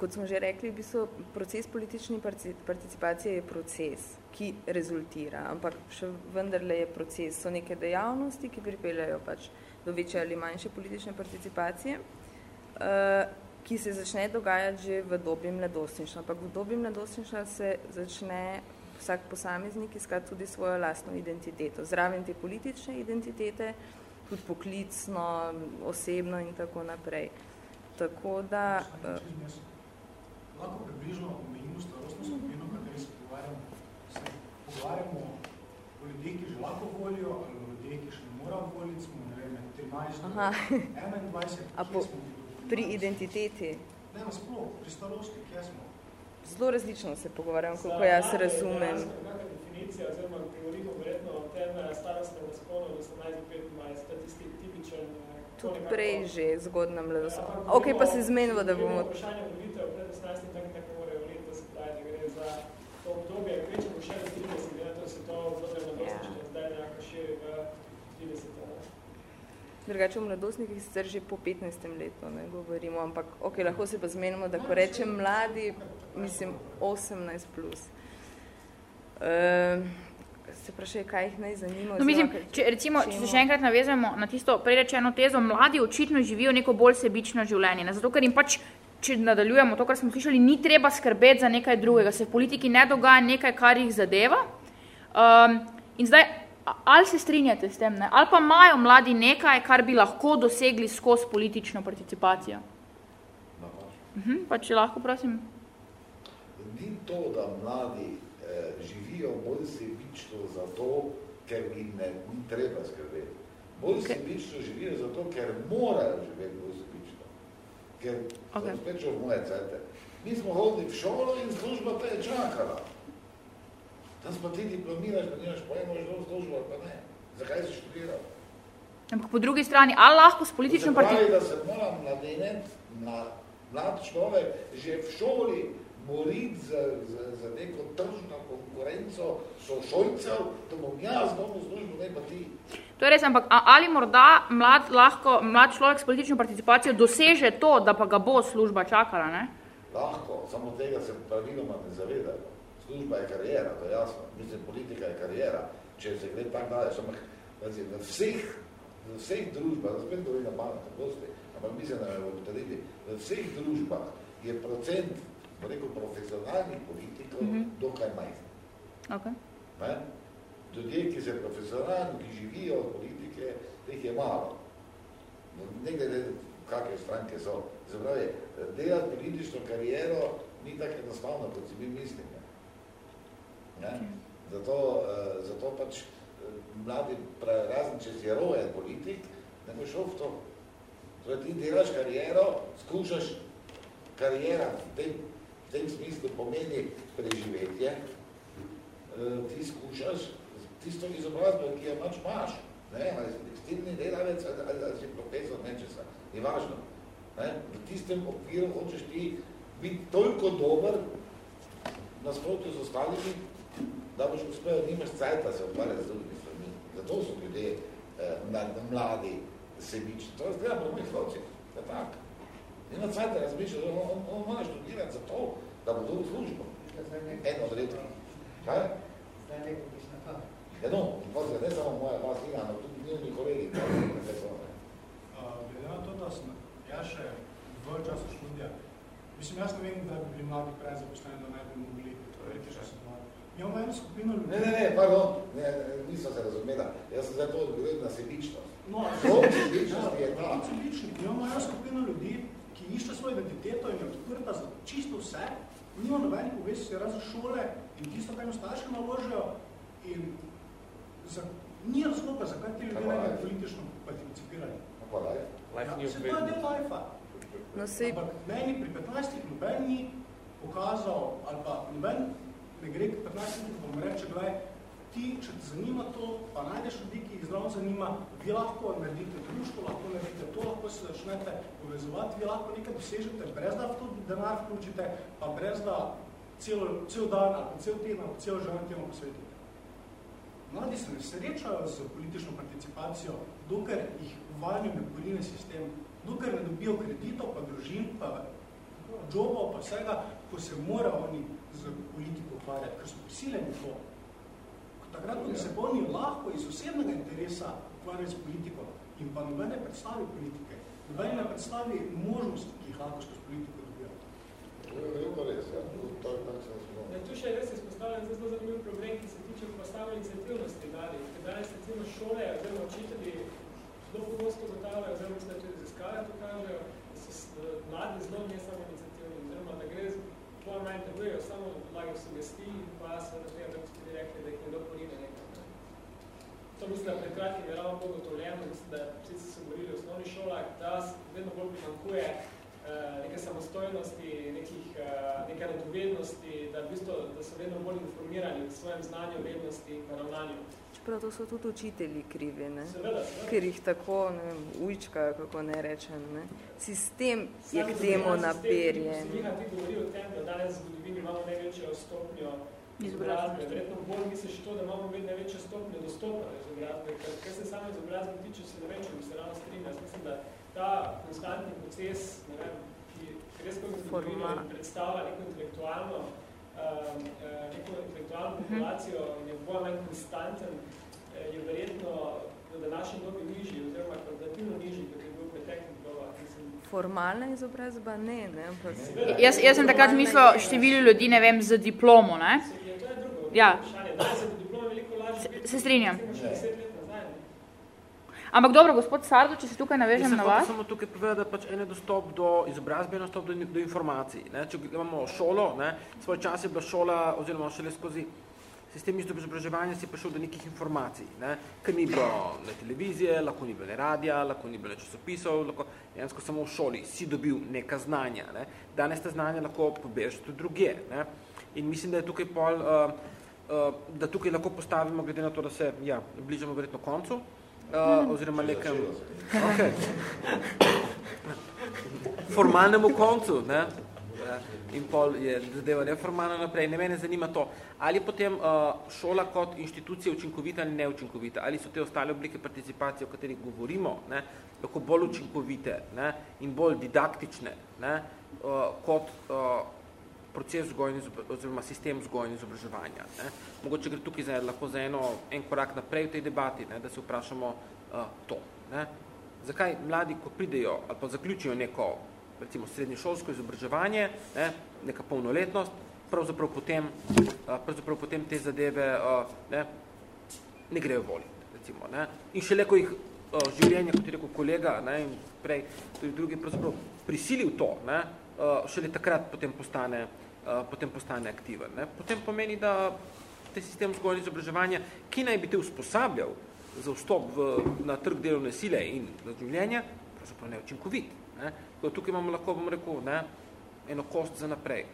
kot smo že rekli, v bistvu proces politične participacije je proces, ki rezultira, ampak še vendarle je proces, so neke dejavnosti, ki pripeljajo pač do večje ali manjše politične participacije, uh, ki se začne dogajati že v dobi mladostništva. Ampak v dobi mladostništva se začne vsak posameznik iskati tudi svojo lastno identiteto. Zraven te politične identitete, tudi poklicno, osebno in tako naprej. Tako da... Lahko približno omejimo starostno skupino, kateri se pogovarjamo, se pogovarjamo o ljudeh, ki že lahko volijo, ali o ljudeh, ki še ne morajo voliti, smo, ne vem, 13, Aha. 21, A po, pri identiteti? Ne, nasploh, pri starosti, kje smo? Zelo različno se pogovarjam, koliko jaz razumem. Kakva definicija, oziroma govorimo verjetno o tem eh, starostnem razponu, da so 25, to je tisti tipičen... Eh, Tudi prej že zgodna mladost. Ok, pa se zmenimo, da bomo... Vprašanje volitev pred 18, tako tako morajo voliti, da se pravi, da gre za to obdobje, kveče bo še 30, glede to se to obdobje mladosti, yeah. zdaj nekako širi v 30. Drugače v mladostnikih sicer že po 15. letu ne govorimo, ampak ok, lahko se pa zmenimo, da ko rečem mladi, mislim 18 plus. Uh, se prašaj, kaj jih naj zanima? No, mislim, če, recimo, če se še enkrat navezamo na tisto prerečeno tezo, mladi očitno živijo neko bolj sebično življenje, ne? zato ker jim pač, če nadaljujemo to, kar smo slišali, ni treba skrbeti za nekaj drugega, se v politiki ne dogaja nekaj, kar jih zadeva. Um, in zdaj, ali se strinjate s tem, ne? ali pa imajo mladi nekaj, kar bi lahko dosegli skozi politično participacijo? Pač. Mhm, pa če lahko, prosim. Ni to, da mladi eh, živijo bolj sebično zato, ker jim ne ni treba skrbeti. Bolj okay. sebično živijo zato, ker morajo živeti bolj sebično. Ker, okay. spet v moje cete, mi smo hodili v šolo in služba te je čakala. Tam pa ti diplomiraš, pa nimaš pojma, že to službo, pa ne. Zakaj si študiral? Ampak po drugi strani, ali lahko s politično partijo... To se pravi, da se moram mladenet, na mlad človek, že v šoli boriti za, za, za neko tržno konkurenco sošolcev, da bom jaz domu službo, ne pa ti. To je res, ampak ali morda mlad, lahko, mlad človek s politično participacijo doseže to, da pa ga bo služba čakala, ne? Lahko, samo tega se praviloma ne zavedajo služba je karijera, to je jasno. Mislim, politika je karijera. Če se gre tak dalje, samo vazi, v vseh, v vseh družbah, da spet govorim na pamet, gosti, ampak mislim, da me bodo trdili, v vseh družbah je procent, rekel, profesionalnih politikov mm -hmm. dokaj majhen. Okay. Ne? Ljudje, ki se profesionalno, ki živijo od politike, teh je malo. No, ne glede, kakve stranke so. Zapravi, delati politično kariero ni tako enostavno, kot si mi mislimo. Ne? Zato, uh, zato pač uh, mladi razen če si rojen politik, ne boš šel v to. Torej, ti delaš kariero, skušaš karijera v tem, tem smislu pomeni preživetje, uh, ti skušaš tisto izobrazbo, ki jo mač imaš, ne, ali si tekstilni delavec, ali, ali, ali si profesor nečesa, ni važno. Ne? V tistem okviru hočeš ti biti toliko dober, nasprotju z ostalimi, da boš uspel, nimaš cajta se ukvarjati z drugimi stvarmi. Zato so ljudje eh, mladi sebični. To je zdaj po mojih hlopcih. Je tak. Nima cajta razmišljati, on, on, on mora študirati za to, da bo dobil službo. Eno od redkih. Kaj? Zdaj nekaj biš na to. Ja no, pozre, ne samo moja dva sina, ampak tudi njeni kolegi. Glede na to, da sem ja še v času študija, mislim, jaz ne vem, da bi bili mladi prej zaposleni, da ne bi mogli, to je reči, že Imamo eno skupino ljudi. Ne, ne, ne, pardon, ne, nisem se razumela. Jaz sem zdaj to odgovoril na sebičnost. No, sebičnost je ta. Sebični. Imamo eno skupino ljudi, išče svojo identiteto in je odprta za čisto vse, nima nobenih povesti se razen šole in tisto, kaj jim starši naložijo in za, ni razloga, zakaj ti ljudje ne politično participirali. Pa life. Life ja, se to je del life-a. No, sej... Ampak meni pri 15 noben ni pokazal, ali pa noben ne gre k 15 minut, bom reče, gledaj, ti, če te zanima to, pa najdeš ljudi, ki jih zdravo zanima, vi lahko naredite društvo, lahko naredite to, lahko se začnete povezovati, vi lahko nekaj dosežete, brez da v to denar vključite, pa brez da cel, cel dan, ali cel teden, ali cel življenj temu posvetite. Mladi se ne srečajo z politično participacijo, dokler jih vanjo ne porine sistem, dokler ne dobijo kreditov, pa družin, pa jobov, pa vsega, ko se mora oni z politiko ukvarjati, ker so prisiljeni to. Takrat, ko se bolni lahko iz osebnega interesa ukvarjati s politiko in pa nobene predstavi politike, nobene predstavi možnosti, ki jih lahko skozi politiko dobijo. To je res, ja. To je tako se smo. Ja, tu še res izpostavljam zelo zanimiv problem, ki se tiče postavljanja iniciativnosti dalje. Ker danes recimo šole oziroma učitelji zelo pogosto ugotavljajo, oziroma mislim, da tudi raziskave to kažejo, da so mladi zelo ne samo iniciativni, oziroma da gre bolj manj trgujejo samo na podlagi sugestij in pa se na tem, da ste rekli, da jih ne doporine nekaj. To mislim, da pred kratkim je ravno bolj gotovljeno, mislim, da vsi so se govorili v osnovnih šolah, da vedno bolj primankuje uh, neke samostojnosti, nekih, uh, neke radovednosti, da, v bistvu, da so vedno bolj informirani v svojem znanju, vednosti in ravnanju. Čeprav to so tudi učitelji krivi, ne? Seveda, seveda. ker jih tako ne, ujčka, kako ne rečem. Ne? Sistem je k temu naperjen. Sam ti govori o tem, da danes v zgodovini imamo največjo stopnjo izobrazbe. Verjetno bolj misliš to, da imamo imeti največjo stopnjo dostopa do izobrazbe, ker kaj se samo izobrazbe tiče, se ne če bi se ravno strinjal. Mislim, da ta konstantni proces, ne vem, ki res kot predstavlja neko intelektualno, um, neko intelektualno mhm. populacijo in je bolj manj konstanten, eh, je verjetno v današnji dobi nižji, oziroma kvalitativno nižji, kot je bil v preteklih dobah. Formalna izobrazba ne, ne. Ampak... Jaz, jaz sem takrat mislil število ljudi, ne vem, z diplomo, ne? Ja. Se, se strinjam. Ampak dobro, gospod Sardo, če se tukaj navežem na vas. Samo tukaj povedati, da pač en je dostop do izobrazbe, en dostop do, do informacij. Ne? Če imamo šolo, ne? svoj čas je bila šola, oziroma šele skozi sistem izobraževanja si prišel do nekih informacij, ne? ker ni bilo ne televizije, lahko ni bilo ne radija, lahko ni bilo ne časopisov, lahko ensko samo v šoli si dobil neka znanja. Ne? Danes te znanja lahko pobežeš tudi druge. Ne? In mislim, da je tukaj pol, uh, da tukaj lahko postavimo, glede na to, da se ja, bližamo verjetno koncu, uh, oziroma nekem okay. formalnemu koncu, ne? in pol je zadeva neformalno naprej. Ne mene zanima to, ali potem uh, šola kot inštitucija učinkovita ali neučinkovita, ali so te ostale oblike participacije, o katerih govorimo, ne, lahko bolj učinkovite ne, in bolj didaktične, ne, uh, kot uh, proces vzgojni, oziroma sistem vzgojni izobraževanja. Ne. Mogoče gre tukaj za, lahko za eno, en korak naprej v tej debati, ne, da se vprašamo uh, to. Ne. Zakaj mladi, ko pridejo ali pa zaključijo neko recimo srednješolsko izobraževanje, ne, neka polnoletnost, pravzaprav potem, uh, pravzaprav potem te zadeve uh, ne, ne grejo voliti. Recimo, ne. In šele, ko jih uh, življenje, kot je rekel kolega, ne, in prej tudi drugi, pravzaprav prisilil to, ne, šele takrat potem postane Eh, potem postane aktiven. Ne? Potem pomeni, da te sistem vzgojne izobraževanja, ki naj bi te usposabljal za vstop v, na trg delovne sile in za življenje, pravzaprav neučinkovit. Ne? Tukaj imamo lahko, bom rekel, ne, eno kost za naprej.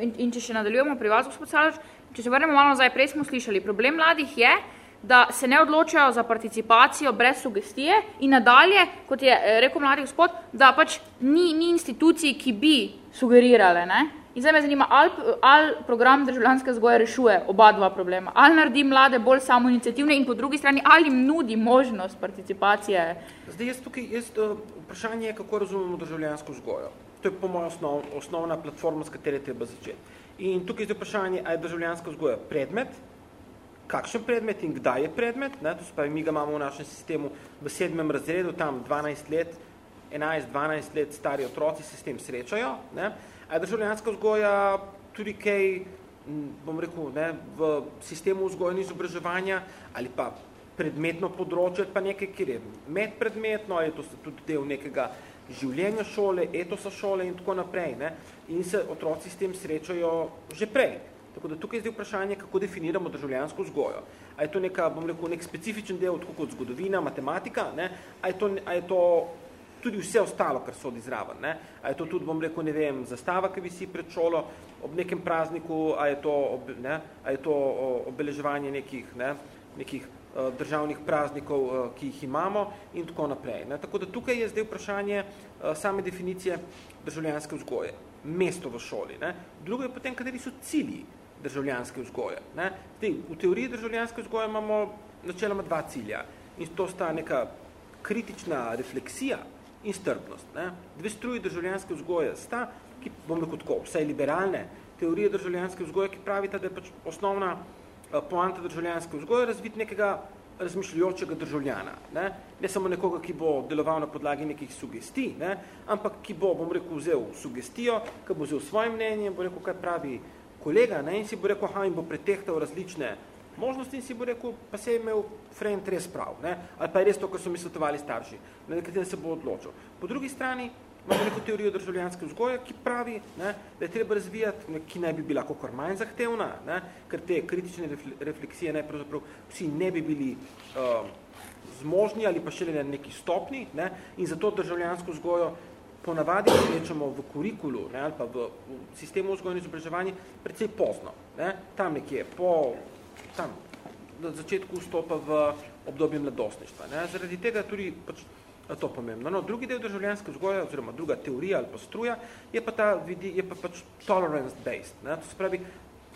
In, in če še nadaljujemo pri vas, gospod Salač, če se vrnemo malo nazaj, prej smo slišali, problem mladih je, da se ne odločajo za participacijo brez sugestije in nadalje, kot je eh, rekel mladi gospod, da pač ni, ni institucij, ki bi sugerirale, ne? In zdaj me zanima, ali, ali program državljanske zgoje rešuje oba dva problema, ali naredi mlade bolj samoiniciativne in po drugi strani, ali jim nudi možnost participacije. Zdaj, jaz tukaj, jaz, uh, vprašanje je, kako razumemo državljansko vzgojo. To je po moja osnov, osnovna platforma, s katere treba začeti. In tukaj je vprašanje, ali je državljanska vzgoja predmet, kakšen predmet in kdaj je predmet. Ne? To se pravi, mi ga imamo v našem sistemu v sedmem razredu, tam 12 let, 11-12 let stari otroci se s tem srečajo. Ne? A je državljanska vzgoja tudi kaj, bom rekel, ne, v sistemu vzgojne izobraževanja ali pa predmetno področje, pa nekaj, kjer je medpredmetno, ali to tudi del nekega življenja šole, etosa šole in tako naprej. Ne, in se otroci s tem srečajo že prej. Tako da tukaj je vprašanje, kako definiramo državljansko vzgojo. A je to neka, bom rekel, nek specifičen del, tako kot zgodovina, matematika, ne? A, je to, a je to tudi vse ostalo, kar so odizraven. Ne? A je to tudi, bom rekel, ne vem, zastava, ki visi pred šolo ob nekem prazniku, a je to, ob, ne? a je to obeleževanje nekih, ne? nekih državnih praznikov, ki jih imamo in tako naprej. Ne? Tako da tukaj je zdaj vprašanje same definicije državljanske vzgoje, mesto v šoli. Ne? Drugo je potem, kateri so cilji državljanske vzgoje. Ne? Zdaj, v teoriji državljanske vzgoje imamo načeloma dva cilja in to sta neka kritična refleksija in strpnost. Ne? Dve struji državljanske vzgoje sta, ki bom rekel tako, vsaj liberalne teorije državljanske vzgoje, ki pravita, da je pač osnovna uh, poanta državljanske vzgoje razvit nekega razmišljajočega državljana. Ne? ne samo nekoga, ki bo deloval na podlagi nekih sugestij, ne? ampak ki bo, bom rekel, vzel sugestijo, ki bo vzel svoje mnenje, bo rekel, kaj pravi kolega ne? in si bo rekel, aha, in bo pretehtal različne možnosti in si bo rekel, pa se je imel friend res prav, ne? ali pa je res to, kar so mi svetovali starši, na nekaterem se bo odločil. Po drugi strani imamo neko teorijo državljanske vzgoje, ki pravi, ne, da je treba razvijati, ne, ki naj bi bila kakor manj zahtevna, ne, ker te kritične refleksije ne, vsi ne bi bili uh, zmožni ali pa šele na neki stopni ne, in zato državljansko vzgojo ponavadi rečemo v kurikulu ne, ali pa v, v sistemu vzgojne izobraževanja precej pozno. Ne, tam nekje po tam na začetku vstopa v obdobje mladostništva. Ne? Zaradi tega tudi pač to pomembno. No, drugi del državljanske vzgoje, oziroma druga teorija ali pa struja, je pa, ta, vidi, je pa pač tolerance-based. To se pravi,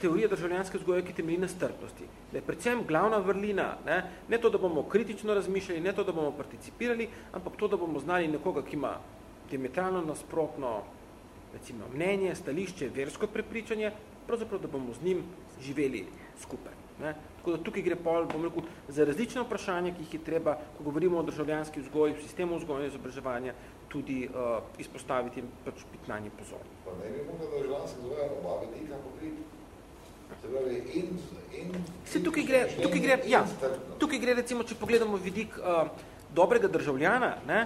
teorija državljanske vzgoje, ki temelji na strpnosti. Da je predvsem glavna vrlina, ne, ne to, da bomo kritično razmišljali, ne to, da bomo participirali, ampak to, da bomo znali nekoga, ki ima diametralno nasprotno recimo, mnenje, stališče, versko prepričanje, pravzaprav, da bomo z njim živeli skupaj. Ne. Tako da tukaj gre pol, bom rekel, za različne vprašanja, ki jih je treba, ko govorimo o državljanski vzgoji, v sistemu vzgojne izobraževanja, tudi uh, izpostaviti in pač biti na nje pozorni. Pa ne bi mogla državljanska vzgoja obaviti nekako pokriti? Se pravi, in, in, Se tukaj gre, tukaj gre, ja, tukaj gre recimo, če pogledamo vidik uh, dobrega državljana, ne,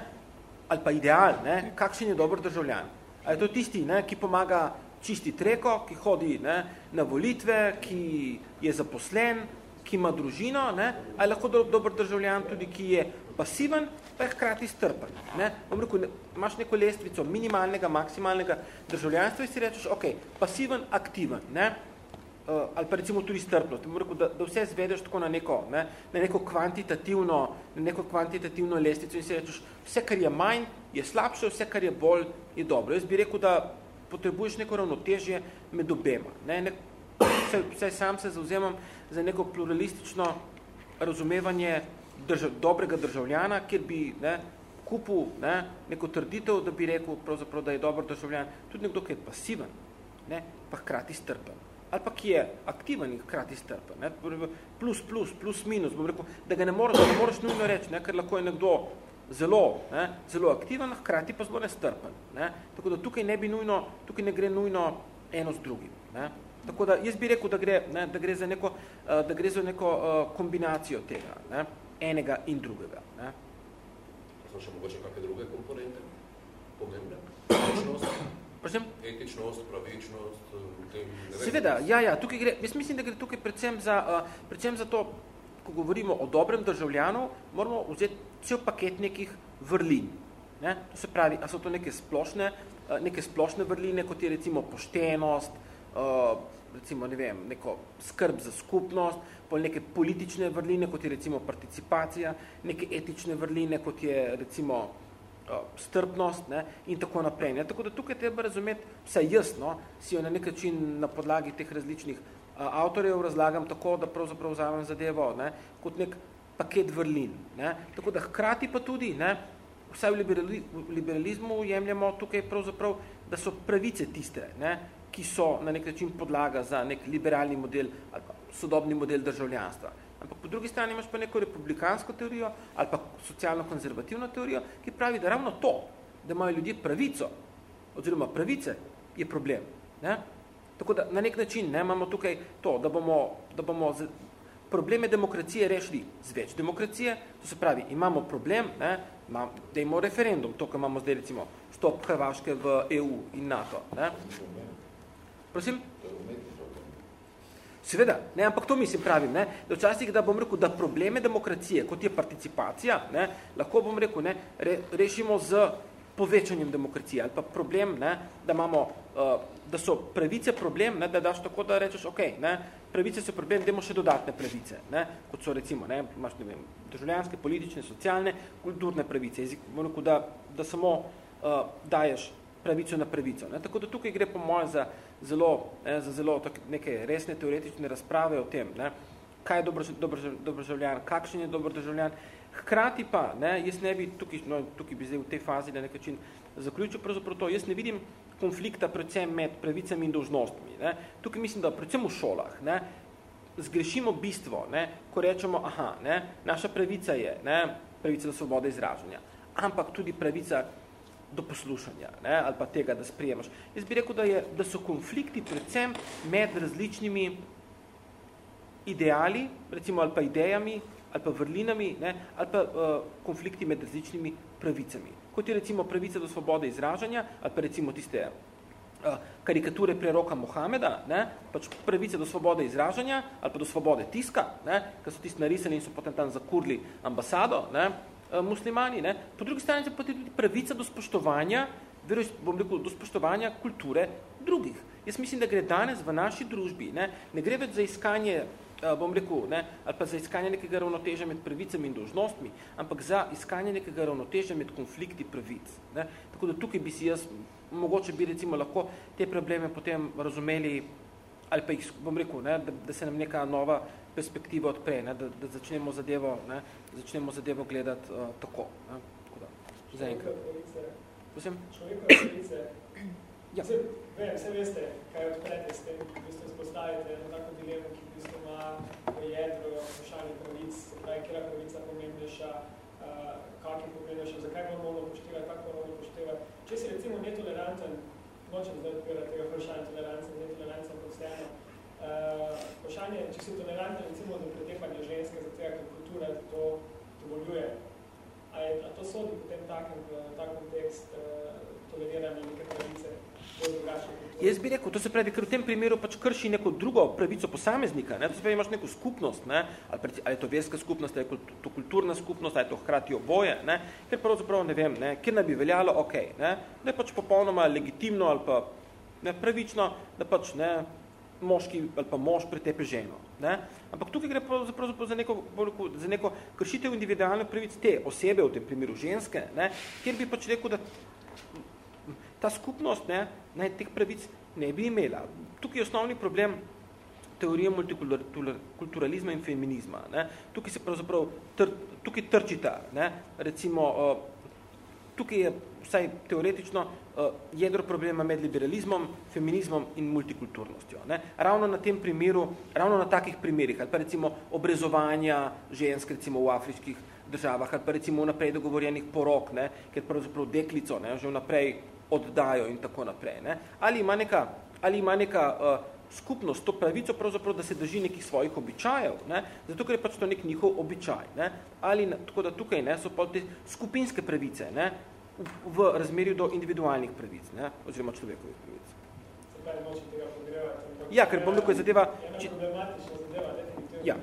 ali pa ideal, ne, kakšen je dober državljan. A je to tisti, ne, ki pomaga čisti treko, ki hodi ne, na volitve, ki je zaposlen, ki ima družino, ne, ali lahko do, dober državljan tudi, ki je pasiven, pa je hkrati strpen. Ne. Rekel, ne, imaš neko lestvico minimalnega, maksimalnega državljanstva in si rečeš, ok, pasiven, aktiven, ne, ali pa recimo tudi strpnost. Rekel, da, da vse zvedeš tako na neko, ne, na neko kvantitativno, na neko kvantitativno lestvico in si rečeš, vse, kar je manj, je slabše, vse, kar je bolj, je dobro. Jaz bi rekel, da potrebuješ neko ravnotežje med obema. Ne, ne, vse, vse sam se zauzemam za neko pluralistično razumevanje držav, dobrega državljana, kjer bi ne, kupil ne, neko trditev, da bi rekel, da je dober državljan, tudi nekdo, ki je pasiven, ne, pa hkrati strpen ali pa ki je aktiven in hkrati strpen. Ne? Plus, plus, plus, minus. Bom rekel, da ga ne moreš, ne moreš nujno reči, ne? ker lahko je nekdo zelo, ne? zelo aktiven, hkrati pa zelo nestrpen. Ne? Tako da tukaj ne, bi nujno, tukaj ne gre nujno eno z drugim. Ne? Tako da jaz bi rekel, da gre, ne, da gre za neko, uh, da gre za neko uh, kombinacijo tega, ne? enega in drugega. Ne? So še mogoče kakve druge komponente? Pomembne? [CLEARS THROAT] Prosim? Etičnost, pravičnost, tem, Seveda, ja, ja, tukaj gre, jaz mislim, da gre tukaj predvsem za, uh, predvsem za to, ko govorimo o dobrem državljanu, moramo vzeti cel paket nekih vrlin. Ne? To se pravi, a so to neke splošne, uh, neke splošne vrline, kot je recimo poštenost, uh, recimo, ne vem, neko skrb za skupnost, pol neke politične vrline, kot je recimo participacija, neke etične vrline, kot je recimo strpnost ne, in tako naprej. Ne. Tako da tukaj treba razumeti, vsaj jaz, no, si jo na nek način na podlagi teh različnih a, avtorjev razlagam tako, da pravzaprav vzamem zadevo ne, kot nek paket vrlin. Ne. Tako da hkrati pa tudi, ne, vsaj v, liberali, v liberalizmu jemljamo tukaj pravzaprav, da so pravice tiste, ne, ki so na nek način podlaga za nek liberalni model ali pa sodobni model državljanstva. Ampak po drugi strani imaš pa neko republikansko teorijo ali pa socialno-konzervativno teorijo, ki pravi, da ravno to, da imajo ljudje pravico, oziroma pravice, je problem. Ne? Tako da na nek način ne, imamo tukaj to, da bomo, da bomo z, probleme demokracije rešili z več demokracije, to se pravi, imamo problem, ne, imam, da imamo referendum, to, kar imamo zdaj recimo stop Hrvaške v EU in NATO. Ne? Prosim? Seveda, ne, ampak to mislim pravim, ne, da včasih, da bom rekel, da probleme demokracije, kot je participacija, ne, lahko bom rekel, ne, re, rešimo z povečanjem demokracije, ali pa problem, ne, da imamo, uh, da so pravice problem, ne, da daš tako, da rečeš, ok, ne, pravice so problem, dajmo še dodatne pravice, ne, kot so recimo, ne, imaš, ne vem, državljanske, politične, socialne, kulturne pravice, jezik, bom rekel, da, da samo uh, daješ pravico na pravico. Ne? Tako da tukaj gre po mojem za zelo, ne, za zelo tak, neke resne teoretične razprave o tem, ne? kaj je dobro, dobro, dobro državljan, kakšen je dobro državljan. Hkrati pa, ne, jaz ne bi tukaj, no, tukaj bi zdaj v tej fazi na nek način zaključil pravzaprav to, jaz ne vidim konflikta predvsem med pravicami in dolžnostmi. Ne? Tukaj mislim, da predvsem v šolah ne, zgrešimo bistvo, ne, ko rečemo, aha, ne, naša pravica je ne, pravica do svobode izražanja, ampak tudi pravica do poslušanja ne, ali pa tega, da sprijemaš. Jaz bi rekel, da, je, da so konflikti predvsem med različnimi ideali, recimo ali pa idejami, ali pa vrlinami, ne, ali pa uh, konflikti med različnimi pravicami. Kot je recimo pravica do svobode izražanja, ali pa recimo tiste uh, karikature preroka Mohameda, ne, pač pravice do svobode izražanja, ali pa do svobode tiska, ne, ker so tisti narisali in so potem tam zakurli ambasado, ne, muslimani. Ne? Po drugi strani pa tudi pravica do spoštovanja, veruj, bom rekel, do spoštovanja kulture drugih. Jaz mislim, da gre danes v naši družbi, ne, ne gre več za iskanje, eh, bom rekel, ne, ali pa za iskanje nekega ravnoteža med pravicami in dožnostmi, ampak za iskanje nekega ravnoteža med konflikti pravic. Ne. Tako da tukaj bi si jaz, mogoče bi recimo lahko te probleme potem razumeli ali pa jih, bom rekel, ne, da, da se nam neka nova perspektiva odpre, ne, da, da začnemo zadevo, ne, začnemo zadevo gledati uh, tako. Ne, tako da, za enkrat. Prosim? Človekove pravice. [CLEARS THROAT] Ja. Vse, vse veste, kaj odprete s tem, v bistvu spostavite na tako dilemo, ki v bistvu ima v jedru vprašanje pravic, kaj je kjera pravica pomembnejša, uh, kak je pomembnejša, zakaj moramo upoštevati, kako moramo upoštevati. Če si recimo netoleranten, nočem zdaj odpirati tega vprašanja toleranca, netoleranca, ampak vseeno, vprašanje, če si toleranten recimo do pretepanja ženske, zato ker kultura to dovoljuje, a, je, a to sodi potem takem, ta kontekst uh, toleriranja neke pravice, Jaz bi rekel, to se pravi, ker v tem primeru pač krši neko drugo pravico posameznika, ne? to se pravi, imaš neko skupnost, ne? ali, pre, ali je to verska skupnost, ali je to kulturna skupnost, ali je to hkrati oboje, ne? ker pravzaprav ne vem, ne? ker naj bi veljalo, ok, ne? da je pač popolnoma legitimno ali pa ne, pravično, da pač ne, moški ali pa mož pretepe ženo. Ne? Ampak tukaj gre pravzaprav za neko, za neko kršitev individualne pravic te osebe, v tem primeru ženske, ne? kjer bi pač rekel, da ta skupnost ne, ne, teh pravic ne bi imela. Tukaj je osnovni problem teorije multikulturalizma in feminizma. Ne. Tukaj se pravzaprav tr, tukaj trčita. Ne. Recimo, tukaj je vsaj teoretično jedro problema med liberalizmom, feminizmom in multikulturnostjo. Ne. Ravno na tem primeru, ravno na takih primerih, ali pa recimo obrezovanja žensk recimo v afriških državah, ali pa recimo naprej dogovorjenih porok, ne, ker pravzaprav deklico ne, že vnaprej oddajo in tako naprej. Ne? Ali ima neka, ali ima neka uh, skupnost to pravico pravzaprav, da se drži nekih svojih običajev, ne? zato ker je pač to nek njihov običaj. Ne? Ali, tako da tukaj ne, so pa te skupinske pravice ne? V, v razmerju do individualnih pravic, ne? oziroma človekovih pravic. Ja, ker bom rekel, je zadeva... Ena problematična zadeva, definitivno. Ja.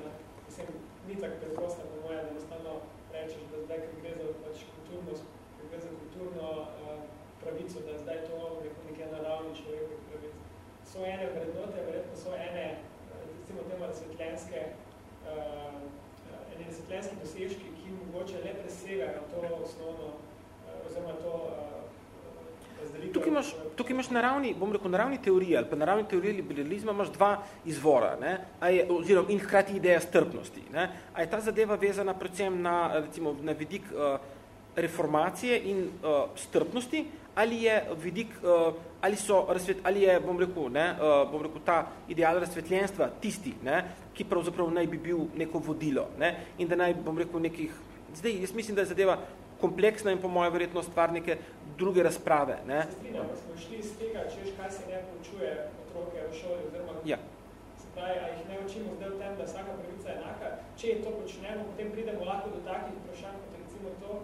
Mislim, ni tako preprosta, po moje, da enostavno rečeš, da zdaj, ker gre za pač kulturno, ker gre za kulturno uh, pravico, da zdaj to neko nekje naravni človekovih pravic. So ene vrednote, verjetno so ene, recimo temo razsvetljenske, uh, ene razsvetljenske dosežki, ki mogoče le presegajo to osnovno, oziroma to uh, Tukaj imaš, tukaj imaš naravni, bom rekel, naravni teorije ali pa naravni teorije liberalizma imaš dva izvora, ne? A je, oziroma in hkrati ideja strpnosti. Ne? A je ta zadeva vezana predvsem na, recimo, na vidik uh, reformacije in uh, strpnosti, ali je vidik, uh, ali, so razsvet, ali je, bom rekel, ne, uh, bom rekel, ta ideal razsvetljenstva tisti, ne, ki pravzaprav naj bi bil neko vodilo, ne, in da naj, bom rekel, nekih, zdaj, jaz mislim, da je zadeva kompleksna in po moje verjetno stvar neke druge razprave, ne. Se strinjam, da smo šli iz tega, češ, kaj se ne poučuje otroke v šoli, oziroma ja. se pravi, a jih ne učimo zdaj v tem, da vsaka pravica je enaka, če to počnemo, potem pridemo lahko do takih vprašanj, kot recimo to,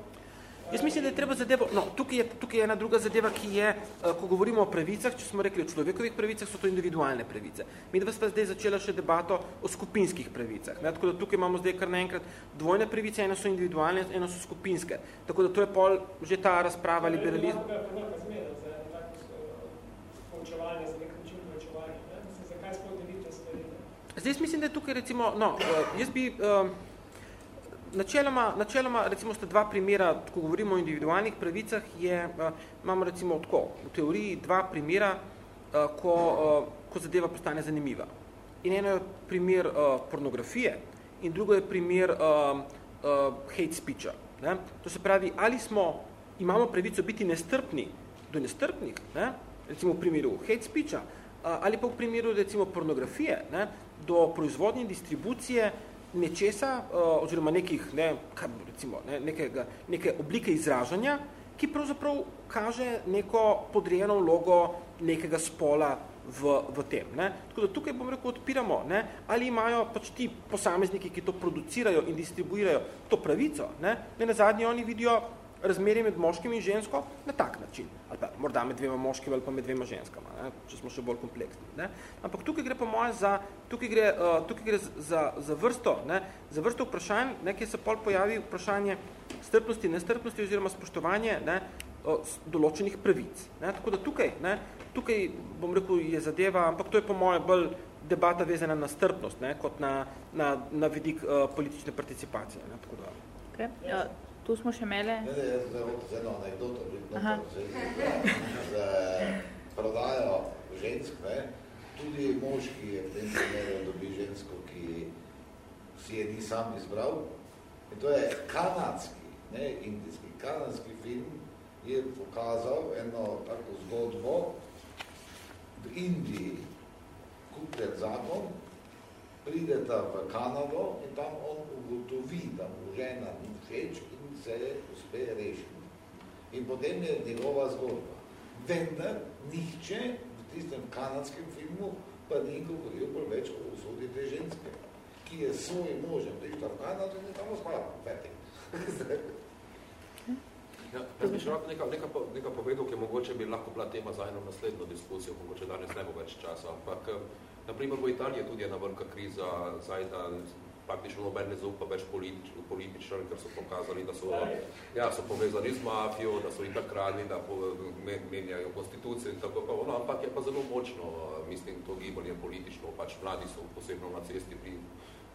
Jaz mislim, da je treba zadevo, no, tukaj je, tukaj je ena druga zadeva, ki je, ko govorimo o pravicah, če smo rekli o človekovih pravicah, so to individualne pravice. Mi dva sta zdaj začela še debato o skupinskih pravicah. Ne? Tako da tukaj imamo zdaj kar naenkrat dvojne pravice, ena so individualne, ena so skupinske. Tako da to je pol že ta razprava liberalizma. Zdaj mislim, da je tukaj recimo, no, jaz bi, načeloma, načeloma, recimo, sta dva primera, ko govorimo o individualnih pravicah, je, uh, imamo recimo tako, v teoriji dva primera, uh, ko, uh, ko zadeva postane zanimiva. In eno je primer pornografije in drugo je primer hate speecha. Ne? To se pravi, ali smo, imamo pravico biti nestrpni do nestrpnih, ne? recimo v primeru hate speecha, ali pa v primeru recimo pornografije, ne? do proizvodnje distribucije nečesa, uh, oziroma nekih, ne, kar, recimo, ne, nekega, neke oblike izražanja, ki pravzaprav kaže neko podrejeno vlogo nekega spola v, v tem. Ne. Tako da tukaj, bom rekel, odpiramo, ne, ali imajo pač ti posamezniki, ki to producirajo in distribuirajo to pravico, ne, ne na zadnji oni vidijo razmerje med moškim in žensko na tak način. Ali pa morda med dvema moškima ali pa med dvema ženskama, ne? če smo še bolj kompleksni. Ne? Ampak tukaj gre po moje za, tukaj gre, uh, tukaj gre za, za, vrsto, ne? za vrsto vprašanj, ne? kjer se pol pojavi vprašanje strpnosti, nestrpnosti oziroma spoštovanje ne? Uh, določenih pravic. Ne? Tako da tukaj, ne? tukaj, bom rekel, je zadeva, ampak to je po moje bolj debata vezana na strpnost, ne? kot na, na, na vidik uh, politične participacije. Ne? Tako da. Okay. Ja. Tu smo še imeli. Ne, ne, jaz zdaj z eno anekdoto, prodajo žensk, ne, tudi moški je v tem primeru dobi žensko, ki si je ni sam izbral. In to je kanadski, ne indijski, kanadski film je pokazal eno tako zgodbo v Indiji, kupljen zakon, prideta v Kanado in tam on ugotovi, da mu žena ni všeč in se uspe rešiti. In potem je njegova zgodba. Vendar nihče v tistem kanadskem filmu pa ni govoril bolj več o usodi te ženske, ki je svoj možem prišla v Kanado in je tam ospala. Ja, bi še lahko nekaj, nekaj, nekaj povedal, ki mogoče bi lahko bila tema za eno naslednjo diskusijo, mogoče danes ne bo več časa, ampak naprimer v Italiji je tudi ena velika kriza, zdaj, da praktično noben ne zaupa več politično, ker so pokazali, da so, ja, so povezani z mafijo, da so itak radni, da menjajo konstitucije in tako pa ono, ampak je pa zelo močno, mislim, to gibanje politično, pač mladi so posebno na cesti pri,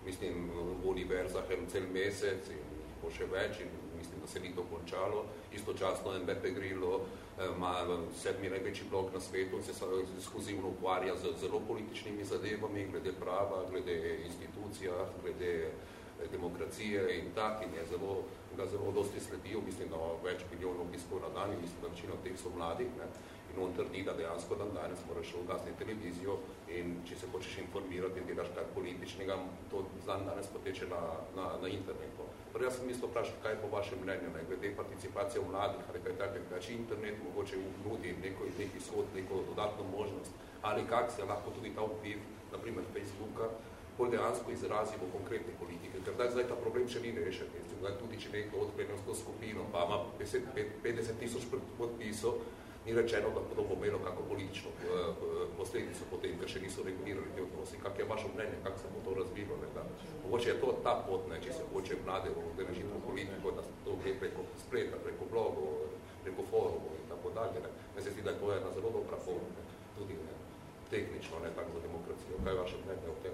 mislim, v univerzah en cel mesec in po še več in mislim, da se ni to končalo. Istočasno MBP Grillo ima sedmi največji blok na svetu in se skozivno ukvarja z zelo političnimi zadevami, glede prava, glede institucija, glede eh, demokracije in tak in je zelo, ga zelo dosti sledijo, mislim, da več milijonov obiskov na dan in mislim, da večina teh so mladi. Ne? In on trdi, da dejansko dan danes moraš ugasniti televizijo in če se hočeš informirati in delaš kaj političnega, to dan danes poteče na, na, na internetu. Torej, jaz sem mislil vprašati, kaj je po vašem mnenju, ne, glede participacije mladih, ali kaj takega, če internet mogoče nudi neko, neki shod, neko dodatno možnost, ali kak se lahko tudi ta vpliv, naprimer Facebooka, bolj dejansko izrazi v konkretne politike, ker zdaj ta problem še ni rešen. Tudi če nekdo odpre skupino, pa ima 50 tisoč podpisov, ni rečeno, da to bo imelo kako politično eh, eh, posledico potem, ker še niso regulirali te odnosi. Kak je vaše mnenje, kako se bo to razvilo? Ne, da? Mogoče je to ta pot, ne, če se hoče mlade udeležiti v politiko, da to gre preko spleta, preko blogov, preko forumov in tako dalje. Ne. Me se zdi, da to je ena zelo dobra forma, ne, tudi ne, tehnično, ne tako za demokracijo. Kaj je vaše mnenje o tem?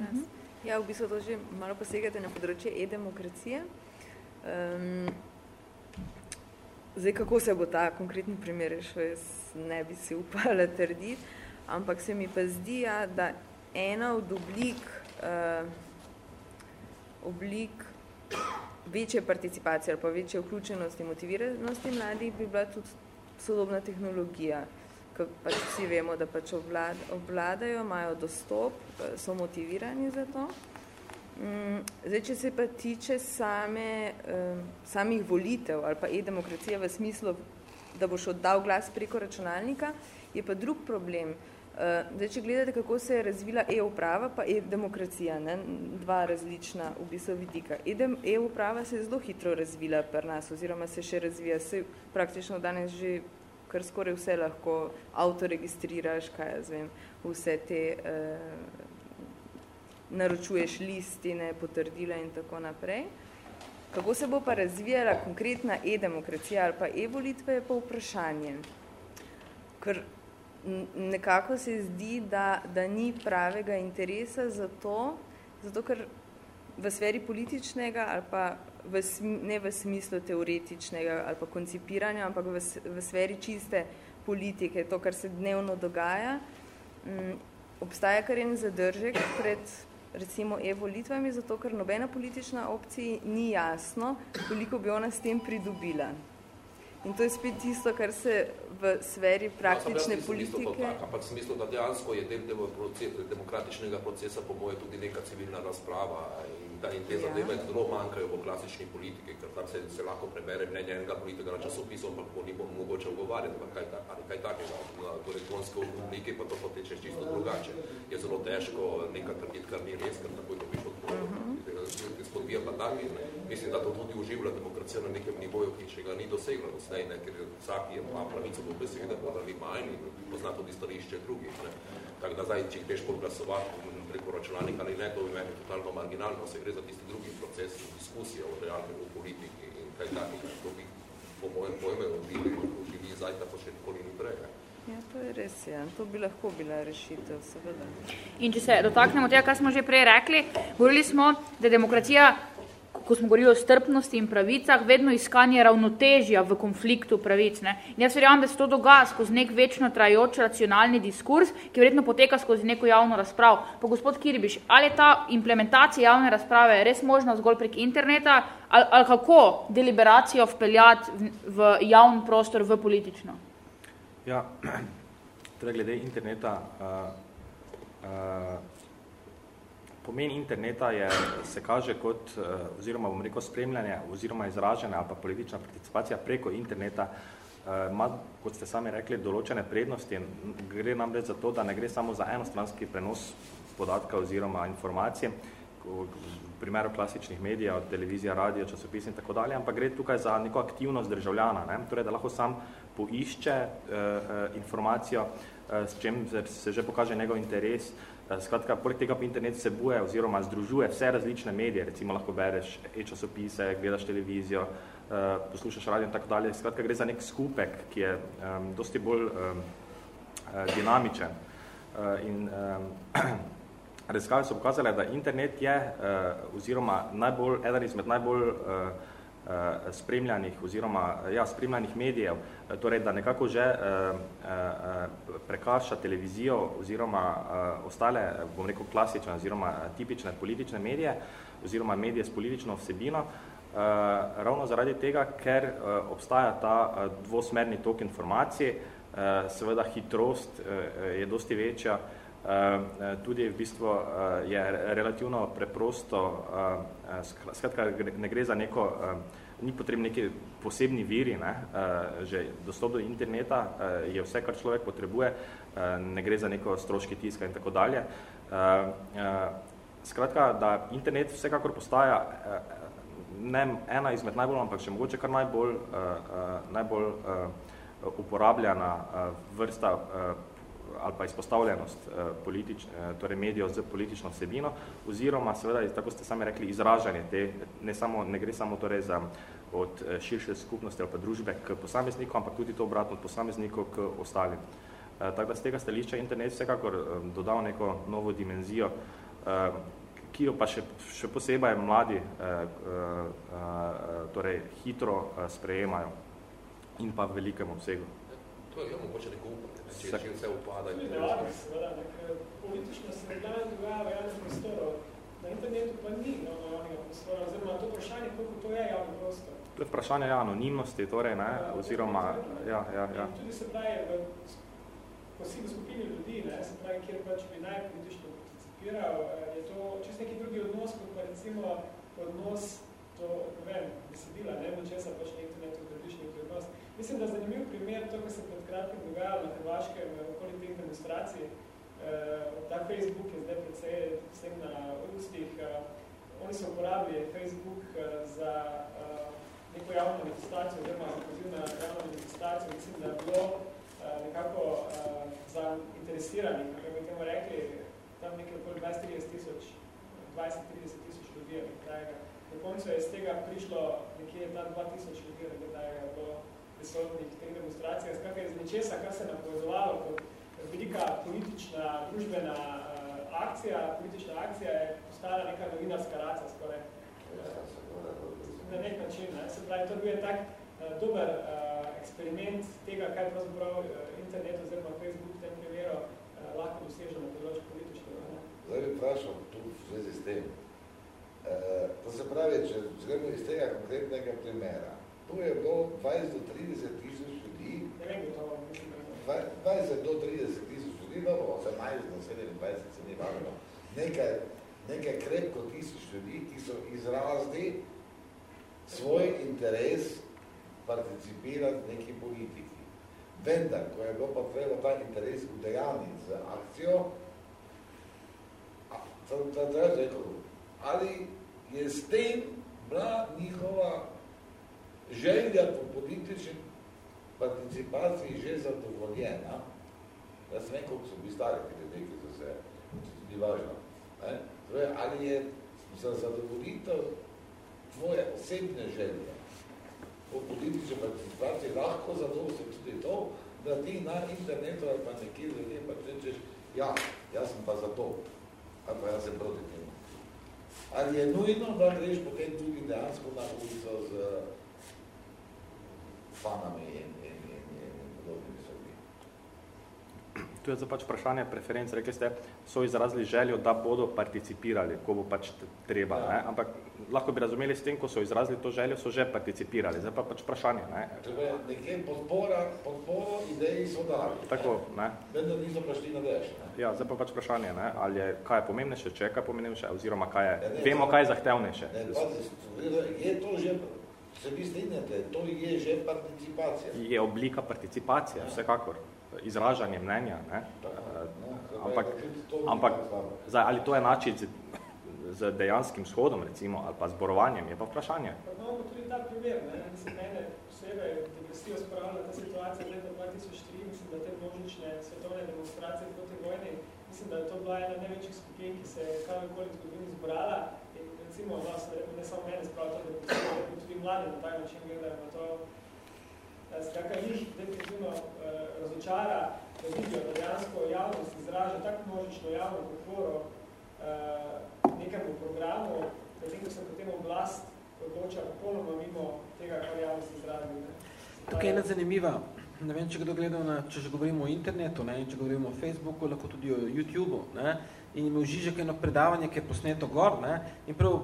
Ne? Ja, v bistvu to že malo posegate na področje e-demokracije. Um, Zdaj, kako se bo ta konkretni primer rešil, jaz ne bi si upala [LAUGHS] trditi, ampak se mi pa zdi, ja, da ena od oblik, uh, oblik večje participacije ali pa večje vključenosti, motiviranosti mladih bi bila tudi sodobna tehnologija, ker pač vsi vemo, da pač obvlad, obvladajo, imajo dostop, eh, so motivirani za to. Mm, zdaj, če se pa tiče same, uh, samih volitev ali pa e-demokracije v smislu, da boš oddal glas preko računalnika, je pa drug problem. Uh, zdaj, če gledate, kako se je razvila e-uprava pa e-demokracija, ne, dva različna v bistvu vidika. E-uprava se je zelo hitro razvila pri nas oziroma se še razvija. Se praktično danes že kar skoraj vse lahko avtoregistriraš, kaj jaz vem, vse te uh, naročuješ listine, potrdila in tako naprej. Kako se bo pa razvijala konkretna e-demokracija ali pa e-volitve, je pa vprašanje. Ker nekako se zdi, da, da ni pravega interesa za to, zato ker v sferi političnega ali pa v, ne v smislu teoretičnega ali pa koncipiranja, ampak v, v sferi čiste politike, to, kar se dnevno dogaja, m, obstaja kar en zadržek pred recimo e-volitvami, zato ker nobena politična opcija ni jasno, koliko bi ona s tem pridobila. In to je spet tisto, kar se v sferi praktične ja, politike... Tak, ampak sem mislil, da dejansko je del demokratičnega procesa po moje tudi neka civilna razprava in da in te ja. zadeve zelo manjkajo v klasični politiki, ker tam se, se lahko prebere mnenje enega politika na časopisu, ampak bo ni bo mogoče ugovarjati kaj, ta, ali kaj takega. Na elektronske oblike pa to poteče čisto drugače. Je zelo težko nekaj trditi, kar ni res, ker tako dobiš odpor. Uh -huh. Spodbija pa taki, ne. Mislim, da to tudi uživlja demokracija na nekem nivoju, ki še ga ni dosegla doslej, ne, ker vsak je ima pravico do besede, pa da ima in pozna tudi stališče drugih. Ne. Tako da zdaj, če greš glasovati preko računalnika ali ne, to bi meni totalno marginalno, se gre za tisti drugi proces diskusije o realni v politiki in kaj takih, to bi po mojem pojme odbili, odbili zdaj tako še nikoli ni prej. Ja, to je res, ja. To bi lahko bila rešitev, seveda. In če se dotaknemo tega, kar smo že prej rekli, govorili smo, da demokracija ko smo govorili o strpnosti in pravicah, vedno iskanje ravnotežja v konfliktu pravic. Ne. In jaz verjamem, da se to dogaja skozi nek večno trajoč racionalni diskurs, ki verjetno poteka skozi neko javno razpravo. Pa gospod Kiribiš, ali je ta implementacija javne razprave res možna zgolj prek interneta, ali, ali kako deliberacijo vpeljati v, v javni prostor, v politično? Ja, [CLEARS THROAT] torej glede interneta, uh, uh, pomen interneta je, se kaže kot, uh, oziroma bom rekel, spremljanje oziroma izražene ali pa politična participacija preko interneta uh, ima, kot ste sami rekli, določene prednosti. Gre nam reč za to, da ne gre samo za enostranski prenos podatka oziroma informacije, v primeru klasičnih medijev, televizija, radio, časopis in tako dalje, ampak gre tukaj za neko aktivnost državljana, ne? torej da lahko sam poišče uh, informacijo, uh, s čem se že pokaže njegov interes. Uh, skratka, poleg tega pa internet sebuje oziroma združuje vse različne medije, recimo lahko bereš e-časopise, gledaš televizijo, uh, poslušaš radio in tako dalje. Skratka, gre za nek skupek, ki je um, dosti bolj um, dinamičen. Uh, in um, [CLEARS THROAT] raziskave so pokazale, da internet je uh, oziroma najbolj, eden izmed najbolj uh, spremljanih oziroma ja, spremljanih medijev, torej da nekako že prekaša televizijo oziroma ostale, bom rekel, klasične oziroma tipične politične medije oziroma medije s politično vsebino, ravno zaradi tega, ker obstaja ta dvosmerni tok informacij, seveda hitrost je dosti večja, Eh, tudi v bistvu eh, je relativno preprosto, eh, skratka ne gre za neko, ni potrebno neki posebni viri, ne, že dostop do interneta je vse, kar človek potrebuje, ne gre za neko stroški tiska in tako dalje. Skratka, da internet vsekakor postaja ne ena izmed najbolj, ampak še mogoče kar najbolj, najbolj uporabljena vrsta ali pa izpostavljenost eh, politič, eh, torej medijev z politično vsebino, oziroma seveda, tako ste sami rekli, izražanje te, ne, samo, ne gre samo torej za od eh, širše skupnosti ali pa družbe k posamezniku, ampak tudi to obratno od posameznikov k ostalim. Tako da z tega stališča internet vsekakor dodal neko novo dimenzijo, ki jo pa še, še posebej mladi torej, hitro sprejemajo in pa v velikem obsegu. To je mogoče neko upanje če, če vse upada. To je nevarno, seveda, nek politično se glavno dogaja v javnem prostoru. Na internetu pa ni no, javnega prostora, oziroma to vprašanje, koliko to je javni prostor. To je vprašanje ja, anonimnosti, torej, ne, ja, oziroma, ja, ja, ja. In tudi se pravi, v posebno skupini ljudi, ne, se pravi, kjer pač bi najpolitično participiral, eh, je to čist neki drugi odnos, kot pa recimo odnos do, ne vem, besedila, ne vem, česa pač na internetu gradiš neki odnos. Mislim, da zanimiv primer, to, kar se pred kratkim dogajalo na Hrvaškem okoli teh demonstracij, eh, ta Facebook je zdaj precej vsem na ustih, eh, oni so uporabili Facebook eh, za eh, neko javno manifestacijo, oziroma za poziv na javno manifestacijo, mislim, da je bilo eh, nekako eh, za interesiranih, kako bi temu rekli, tam nekaj okoli 20-30 tisoč, 20-30 tisoč ljudi, Na koncu je iz tega prišlo nekje ta 2000 ljudi, nekaj je bilo prisotnih teh demonstracijah, skratka iz nečesa, kar se napovedovalo kot velika politična, družbena uh, akcija, politična akcija je postala neka novinarska raca skoraj. Na nek način, ne? se pravi, to bil je tak uh, dober uh, eksperiment tega, kaj pravzaprav uh, internet oziroma Facebook v tem primeru uh, lahko doseže na področju političnega. Zdaj bi vprašal tu v zvezi s tem. Uh, to se pravi, če zgremo iz tega konkretnega primera, Tu je bilo 20 do 30 tisoč ljudi. 20 do 30 tisoč ljudi, dobro, 18 do 27 se ni važno. Nekaj, nekaj krepko tisoč ljudi, ki so izrazili svoj interes participirati neki politiki. Vendar, ko je bilo pa treba ta interes udejaniti z akcijo, ali je s tem bila njihova želja po politični participaciji že zadovoljena, da se nekako so bi stari ljudi, ki so se, tudi važno, ne? Torej, ali je za zadovoljitev tvoje osebne želje po politični participaciji lahko zadovoljstvo tudi to, da ti na internetu ali pa nekje ljudje pa rečeš, ja, jaz sem pa za to, ali pa jaz sem proti temu. Ali je nujno, da greš potem tudi dejansko na ulico z fanami in, in, in, in, in podobnimi srbi? Tu je za pač vprašanje preferenc. Rekli ste, so izrazili željo, da bodo participirali, ko bo pač treba. Ja. Ne? Ampak lahko bi razumeli s tem, ko so izrazili to željo, so že participirali. Zdaj pa pač vprašanje. Ne? Če nekje podpora, podporo ideji so dali. Tako, ne? Vendar niso prišli na deš. Ne? Ja, zdaj pa pač vprašanje, ne? ali je, kaj je pomembnejše, če je kaj pomembnejše, oziroma kaj je, ja, ne, vemo, kaj je zahtevnejše. Ne, pa, je to že, se vi strinjate, to je že participacija. Je oblika participacije, ja. vsekakor izražanje mnenja. Ne? No, ampak, ampak zdaj, ali to je način z, z dejanskim shodom, recimo, ali pa zborovanjem, je pa vprašanje. Pa imamo tudi ta primer, ne? mislim, mene posebej depresijo spravila ta situacija leta 2004, mislim, da te množične svetovne demonstracije proti vojni, mislim, da je to bila ena največjih skupin, ki se je kamorkoli zgodini zbrala recimo, no, ne samo mene spravila ta depresijo, tudi mladi na taj način gledajo na to, Skratka, njih definitivno eh, razočara, da vidijo, da dejansko javnost izraža tako množično javno podporo eh, nekemu programu, medtem ko se potem oblast odloča popolnoma mimo tega, kar javnost izraži. Tukaj je ena zanimiva, ne vem, če kdo gledal, na, če že govorimo o internetu, ne, če govorimo o Facebooku, lahko tudi o YouTubeu, ne, in ima Žižek eno predavanje, ki je posneto gor, ne, in prav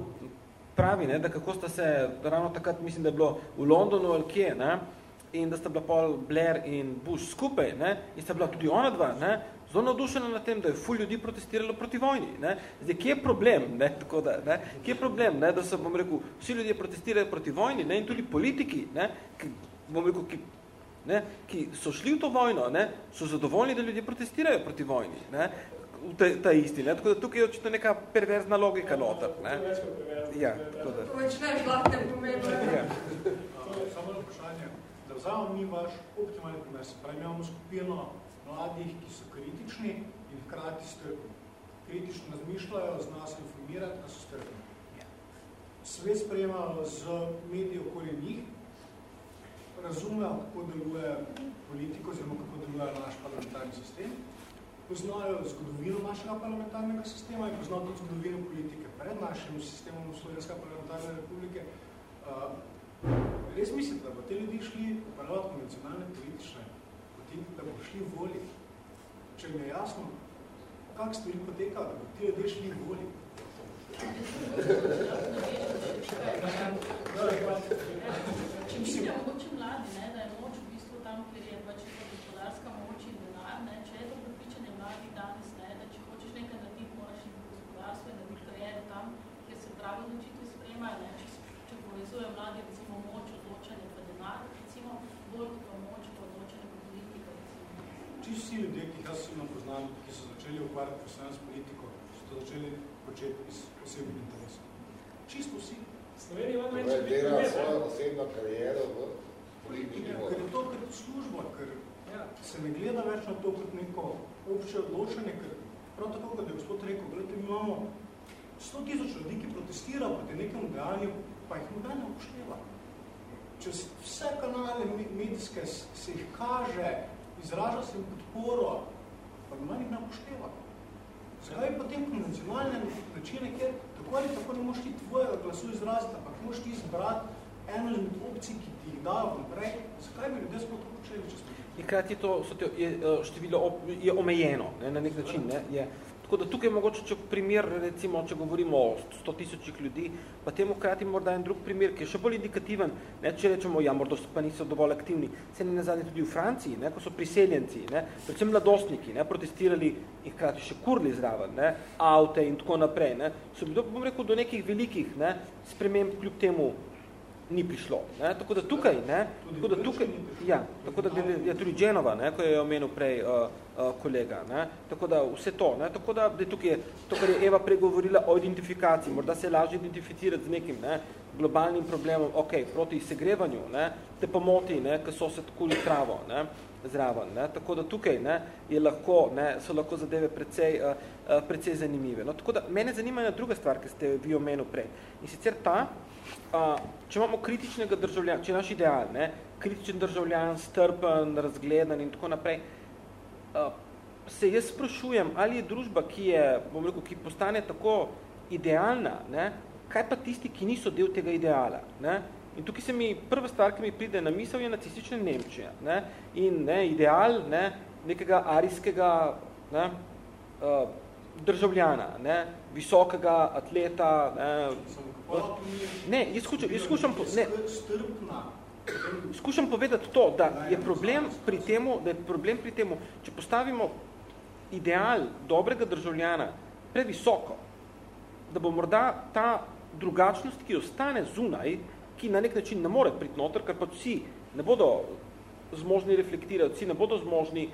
pravi, ne, da kako sta se, ravno takrat, mislim, da je bilo v Londonu ali kje, ne, in da sta bila Paul Blair in Bush skupaj, ne, in sta bila tudi ona dva, ne, zelo navdušena na tem, da je ful ljudi protestiralo proti vojni. Ne. Zdaj, kje je problem, ne, [LAUGHS] tako da, ne, kje je problem, ne, da so, bom rekel, vsi ljudje protestirajo proti vojni, ne, in tudi politiki, ne, ki, bom rekel, ki, ne, ki so šli v to vojno, ne, so zadovoljni, da ljudje protestirajo proti vojni, ne, v ta, ta isti, ne, tako da tukaj je očito neka perverzna logika noter, ne. Ja, tako da. To več ne žlahte pomembno. Ja. Samo vprašanje, vzamem mi vaš optimalni primer, se pravi, imamo skupino mladih, ki so kritični in hkrati strpni. Kritično razmišljajo, zna se informirati, da so strpni. Svet sprejemajo z mediji okoli njih, razumejo, kako deluje politika oziroma kako deluje naš parlamentarni sistem, poznajo zgodovino našega parlamentarnega sistema in poznajo tudi zgodovino politike pred našim sistemom Slovenska parlamentarne republike. Res mislite, da bo te ljudi šli upravljati konvencionalne politične poti, da bo šli voli? Če mi je jasno, kak stvari poteka, da bo ti ljudje šli voli? Če mislijo mogoče mladi, ne, da je moč v bistvu tam, kjer je pač gospodarska moč in denar, ne, če je to pripričanje mladih danes, ne, da če hočeš nekaj narediti, moraš in gospodarstvo in narediti kariero tam, kjer se pravi odločitve sprejemajo, ne, če, če povezujejo mladi, recimo, moč odločanja pa denar, recimo, bolj pa moč pa odločanja pa politika. Čisto vsi ljudje, ki jaz imam poznam, ki so začeli ukvarjati profesionalno s politiko, so to začeli početi iz osebnih interesov. Čisto vsi. Slovenija ima več dela svojo osebno kariero v politiki. Ker je to kot služba, ker ja, se ne gleda več na to kot neko obče odločanje, ker prav tako, kot je gospod rekel, gledajte, mi imamo 100 tisoč ljudi, ki protestira proti nekemu dejanju, pa jih noben ne upošteva. Čez vse kanale medijske se jih kaže, izraža se jim podporo, pa noben jih ne upošteva. Zakaj potem konvencionalne načine, kjer tako ali tako ne moš ti tvojega glasu izraziti, ampak moš ti izbrati eno izmed opcij, ki ti jih dajo naprej. Zakaj bi ljudje sploh tako počeli, če smo? Hkrati je to je, eh, število op, je omejeno ne, na nek način. Ne, je, tako da tukaj mogoče, če primer, recimo, če govorimo o 100 tisočih ljudi, pa temu hkrati morda en drug primer, ki je še bolj indikativen, ne, če rečemo, ja, morda pa niso dovolj aktivni, se ne nazadnje tudi v Franciji, ne, ko so priseljenci, ne, predvsem mladostniki, ne, protestirali in hkrati še kurli zraven, ne, avte in tako naprej, ne, so bili, bom rekel, do nekih velikih ne, sprememb kljub temu ni prišlo. Ne? Tako da tukaj, ne? Tako da tukaj, ja, tako da je tudi Genova, ne? ko je omenil prej uh, uh, kolega. Ne? Tako da vse to, ne? tako da, da tukaj je to, kar je Eva pregovorila o identifikaciji, morda se je lažje identificirati z nekim ne? globalnim problemom, ok, proti segrevanju, ne? te pomoti, ne? ko so se takuli travo. Ne? zraven. Ne? Tako da tukaj ne, je lahko, ne, so lahko zadeve precej, uh, uh, precej zanimive. No, tako da mene zanima druga stvar, ki ste vi omenil prej. In sicer ta, uh, če imamo kritičnega državljana, če je naš ideal, ne, kritičen državljan, strpen, razgledan in tako naprej, uh, se jaz sprašujem, ali je družba, ki je, bom rekel, ki postane tako idealna, ne, kaj pa tisti, ki niso del tega ideala. Ne? In tukaj se mi prva stvar, ki mi pride na misel, je nacistična Nemčija. Ne? In ne, ideal ne, nekega arijskega ne, uh, državljana, ne, visokega atleta. Ne, ne jaz skušam, jaz skušam, ne, skušam povedati to, da je problem pri temu, da je problem pri temu, če postavimo ideal dobrega državljana previsoko, da bo morda ta drugačnost, ki ostane zunaj, ki na nek način ne more priti noter, ker pa vsi ne bodo zmožni reflektirati, vsi ne bodo zmožni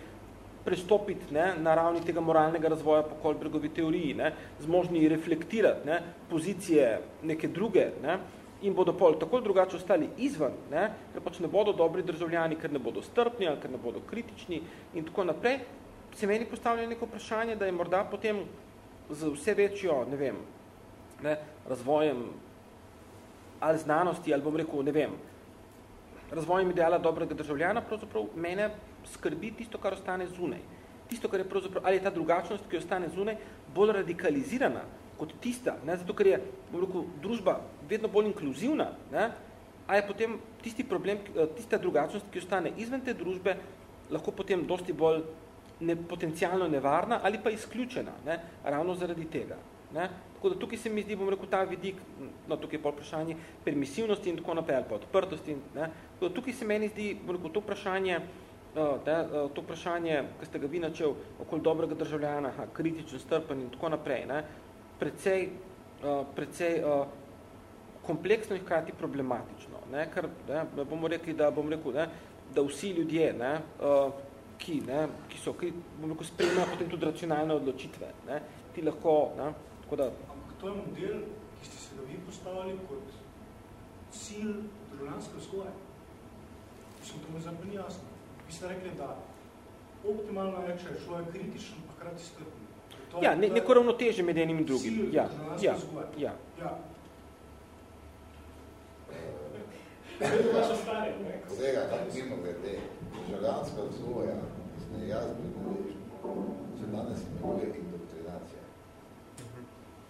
prestopiti ne, na ravni tega moralnega razvoja po Kolbergovi teoriji, ne, zmožni reflektirati ne, pozicije neke druge ne, in bodo pol tako drugače ostali izven, ne, ker pač ne bodo dobri državljani, ker ne bodo strpni ali ker ne bodo kritični in tako naprej, se meni postavlja neko vprašanje, da je morda potem z vse večjo, ne vem, ne, razvojem ali znanosti, ali bom rekel, ne vem, razvojem ideala dobrega državljana, pravzaprav mene skrbi tisto, kar ostane zunaj. Tisto, kar je pravzaprav, ali je ta drugačnost, ki ostane zunaj, bolj radikalizirana kot tista, ne, zato ker je, rekel, družba vedno bolj inkluzivna, ne, a je potem tisti problem, tista drugačnost, ki ostane izven te družbe, lahko potem dosti bolj ne, potencialno nevarna ali pa izključena, ne, ravno zaradi tega. Ne. Tako da tukaj se mi zdi, bom rekel, ta vidik, no tukaj je pol vprašanje permisivnosti in tako naprej, ali pa odprtosti. Ne. Tako da tukaj se meni zdi, bom rekel, to vprašanje, da, to vprašanje, ki ste ga vi načel okoli dobrega državljana, ha, kritičen, strpen in tako naprej, ne, precej, precej kompleksno in hkrati problematično. Ne, ker ne, bomo rekli, da, bom rekel, ne, da vsi ljudje, ne, ki, ne, ki so, ki, bom rekel, spremljajo potem tudi racionalne odločitve, ne, ti lahko, ne, tako da... Ampak to je model, ki ste se ga vi postavili kot cilj državljanske vzgoje. Mislim, to mi zapeni jasno. Vi ste rekli, da optimalno je, če je človek kritičen, pa krati strpni. Ja, ne, neko ravnoteže med enim in drugim. Cilj ja, ja, vzgoje. ja. ja. Kolega, tako mimo glede, državljanska vzgoja, ne jaz bi se danes imenuje indoktrinacija.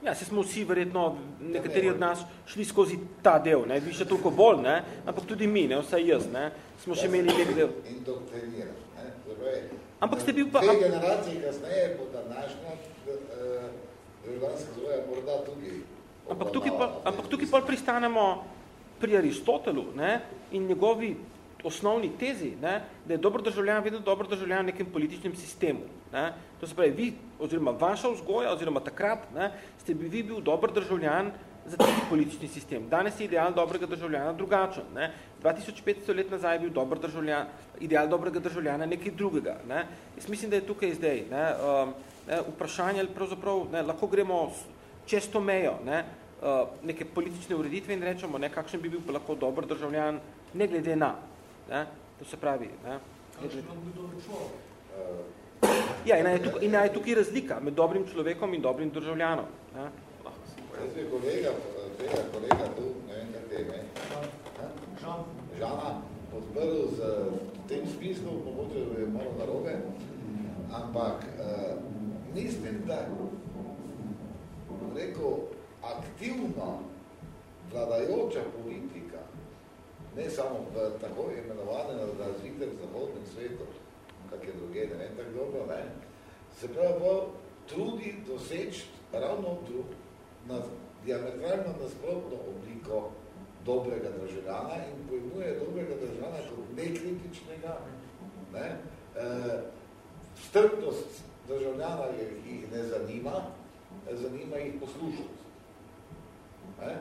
Ja, se smo vsi verjetno, nekateri od nas, šli skozi ta del, ne, vi še toliko bolj, ne, ampak tudi mi, ne, vsaj jaz, ne, smo še imeli nek del. Indoktriniran, ne, zapravi, Ampak ste bil pa... Dve generacije kasneje, po današnja, državljanska zvoja morda tudi Ampak tukaj, pa, ampak tukaj pa pristanemo pri Aristotelu ne, in njegovi osnovni tezi, ne, da je dobro državljan vedno dobro državljan v nekem političnem sistemu. Ne. To se pravi, vi, oziroma vaša vzgoja, oziroma takrat, ne, ste bi vi bil dober državljan za tisti politični sistem. Danes je ideal dobrega državljana drugačen. Ne. 2500 let nazaj je bil dober državljan, ideal dobrega državljana nekaj drugega. Ne. Jaz mislim, da je tukaj zdaj ne, um, ne, vprašanje, ali pravzaprav ne, lahko gremo čez to mejo ne, uh, neke politične ureditve in rečemo, ne, kakšen bi bil lahko dober državljan, ne glede na. Ne, to se pravi. Ne, človek? Ja, in je, tukaj, in je tukaj razlika med dobrim človekom in dobrim državljanom. Ne. Jaz bi kolega, tega kolega tu, ne vem, kaj teme, Žana, podprl z tem smislu, mogoče je malo narobe, ampak uh, mislim, da rekel, aktivna vladajoča politika, ne samo v tako imenovanem razvitem zahodnem svetu, kak je druge, ne vem tako dobro, ne, se pravi trudi doseči ravno drug, na diametralno nasprotno obliko dobrega državljana in pojmuje dobrega državljana kot nekritičnega, ne, e, strpnost državljana jih ne zanima, zanima jih poslušnost. Ne?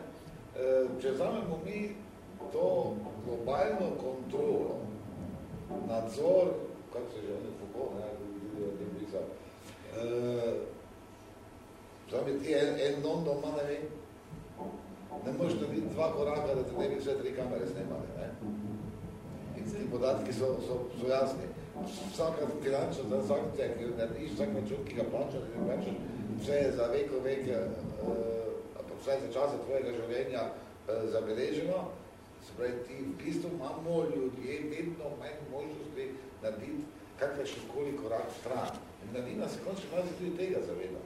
E, če vzamemo mi to globalno kontrolo, nadzor, kako se že ne Foucault, ne, kako je tem pisal, e, vzame ti en, en London ima, ne vem, ne možeš narediti dva koraka, da te ne bi vse tri kamere snemali, ne? In ti podatki so, so, so jasni. Vsaka finančna transakcija, ki jo narediš, vsak račun, ki ga plačaš, ne plačaš, vse je za veko vek, uh, vse za časa tvojega življenja uh, zabeleženo, se pravi, ti v bistvu imamo ljudje vedno manj možnosti narediti kakršenkoli korak stran. In mladina se končno tudi tega zaveda.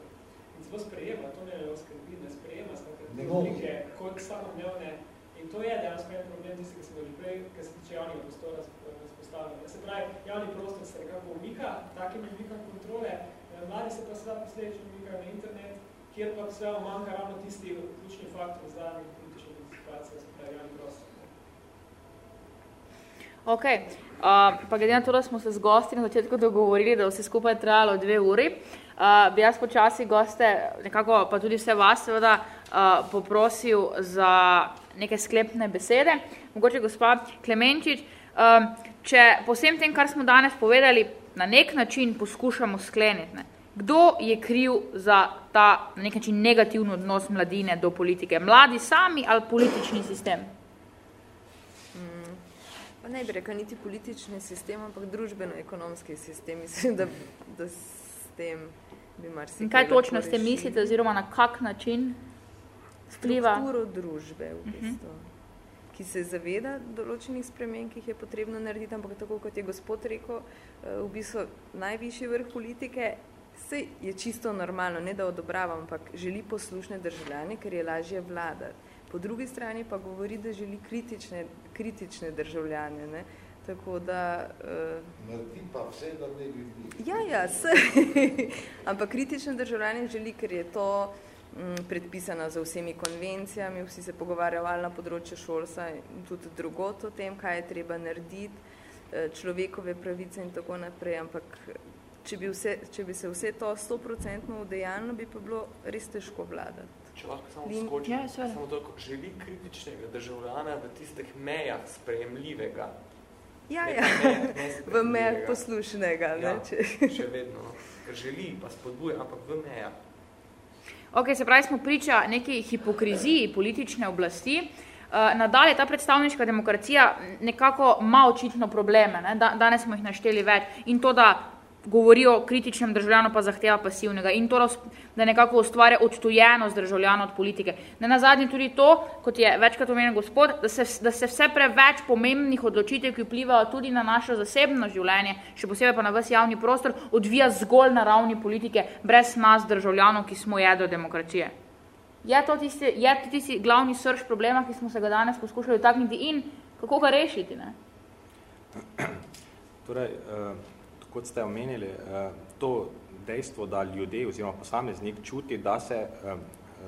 in zelo sprejema, to ne je skrbi, ne sprejema skratka oblike kot samodnevne in to je dejansko en problem tisti, ki smo že prej, ki se tiče javnega prostora razpostavljali. Se pravi, javni prostor se nekako umika, takim umikam kontrole, eh, mladi se pa seveda posledično umikajo na internet, kjer pa sve manjka ravno tisti ključni faktor za politične participacije, se pravi javni prostor. Ok, uh, pa glede na to, da smo se z gosti na začetku dogovorili, da vse skupaj trajalo dve uri, uh, bi jaz počasi goste, nekako pa tudi vse vas seveda, uh, poprosil za neke sklepne besede. Mogoče gospa Klemenčič, uh, če po vsem tem, kar smo danes povedali, na nek način poskušamo skleniti, ne? kdo je kriv za ta na nek način negativni odnos mladine do politike? Mladi sami ali politični sistem? Pa ne bi rekel niti politični sistem, ampak družbeno-ekonomski sistem. Mislim, da, da s tem bi marsikaj In kaj točno ste mislite, oziroma na kak način vpliva? Strukturo družbe, v bistvu. Uh -huh ki se zaveda določenih spremen, ki jih je potrebno narediti, ampak tako, kot je gospod rekel, v bistvu najvišji vrh politike Vse je čisto normalno, ne da odobravam, ampak želi poslušne državljane, ker je lažje vladati. Po drugi strani pa govori, da želi kritične, kritične državljane. Ne? Tako da... Uh, Naredi pa vse, da ne bi bili. Ja, ja, [LAUGHS] ampak kritične državljane želi, ker je to m, predpisano za vsemi konvencijami, vsi se pogovarjajo ali na področju šolstva in tudi drugot o tem, kaj je treba narediti, e, človekove pravice in tako naprej, ampak če bi, vse, če bi se vse to 100% udejalno, bi pa bilo res težko vladati. Če lahko samo Lin... skočim, ja, samo toliko, želi kritičnega državljana v tistih mejah sprejemljivega. Ja, ja, mejah, [LAUGHS] v mejah poslušnega. Ja, ne, če... še vedno. No. Ker želi, pa spodbuje, ampak v mejah. Ok, se pravi, smo priča neki hipokriziji politične oblasti. Uh, nadalje, ta predstavniška demokracija nekako ima očitno probleme. Ne? Da, danes smo jih našteli več. In to, da govori o kritičnem državljanu, pa zahteva pasivnega in to, da nekako ustvarja odtujenost državljana od politike. Ne na zadnji tudi to, kot je večkrat omenil gospod, da se, da se vse preveč pomembnih odločitev, ki vplivajo tudi na naše zasebno življenje, še posebej pa na vas javni prostor, odvija zgolj na ravni politike, brez nas državljanov, ki smo jedo demokracije. Je to tisti, je to tisti glavni srž problema, ki smo se ga danes poskušali dotakniti in kako ga rešiti? Ne? Torej, uh kot ste omenili, eh, to dejstvo, da ljudje oziroma posameznik čuti, da se eh,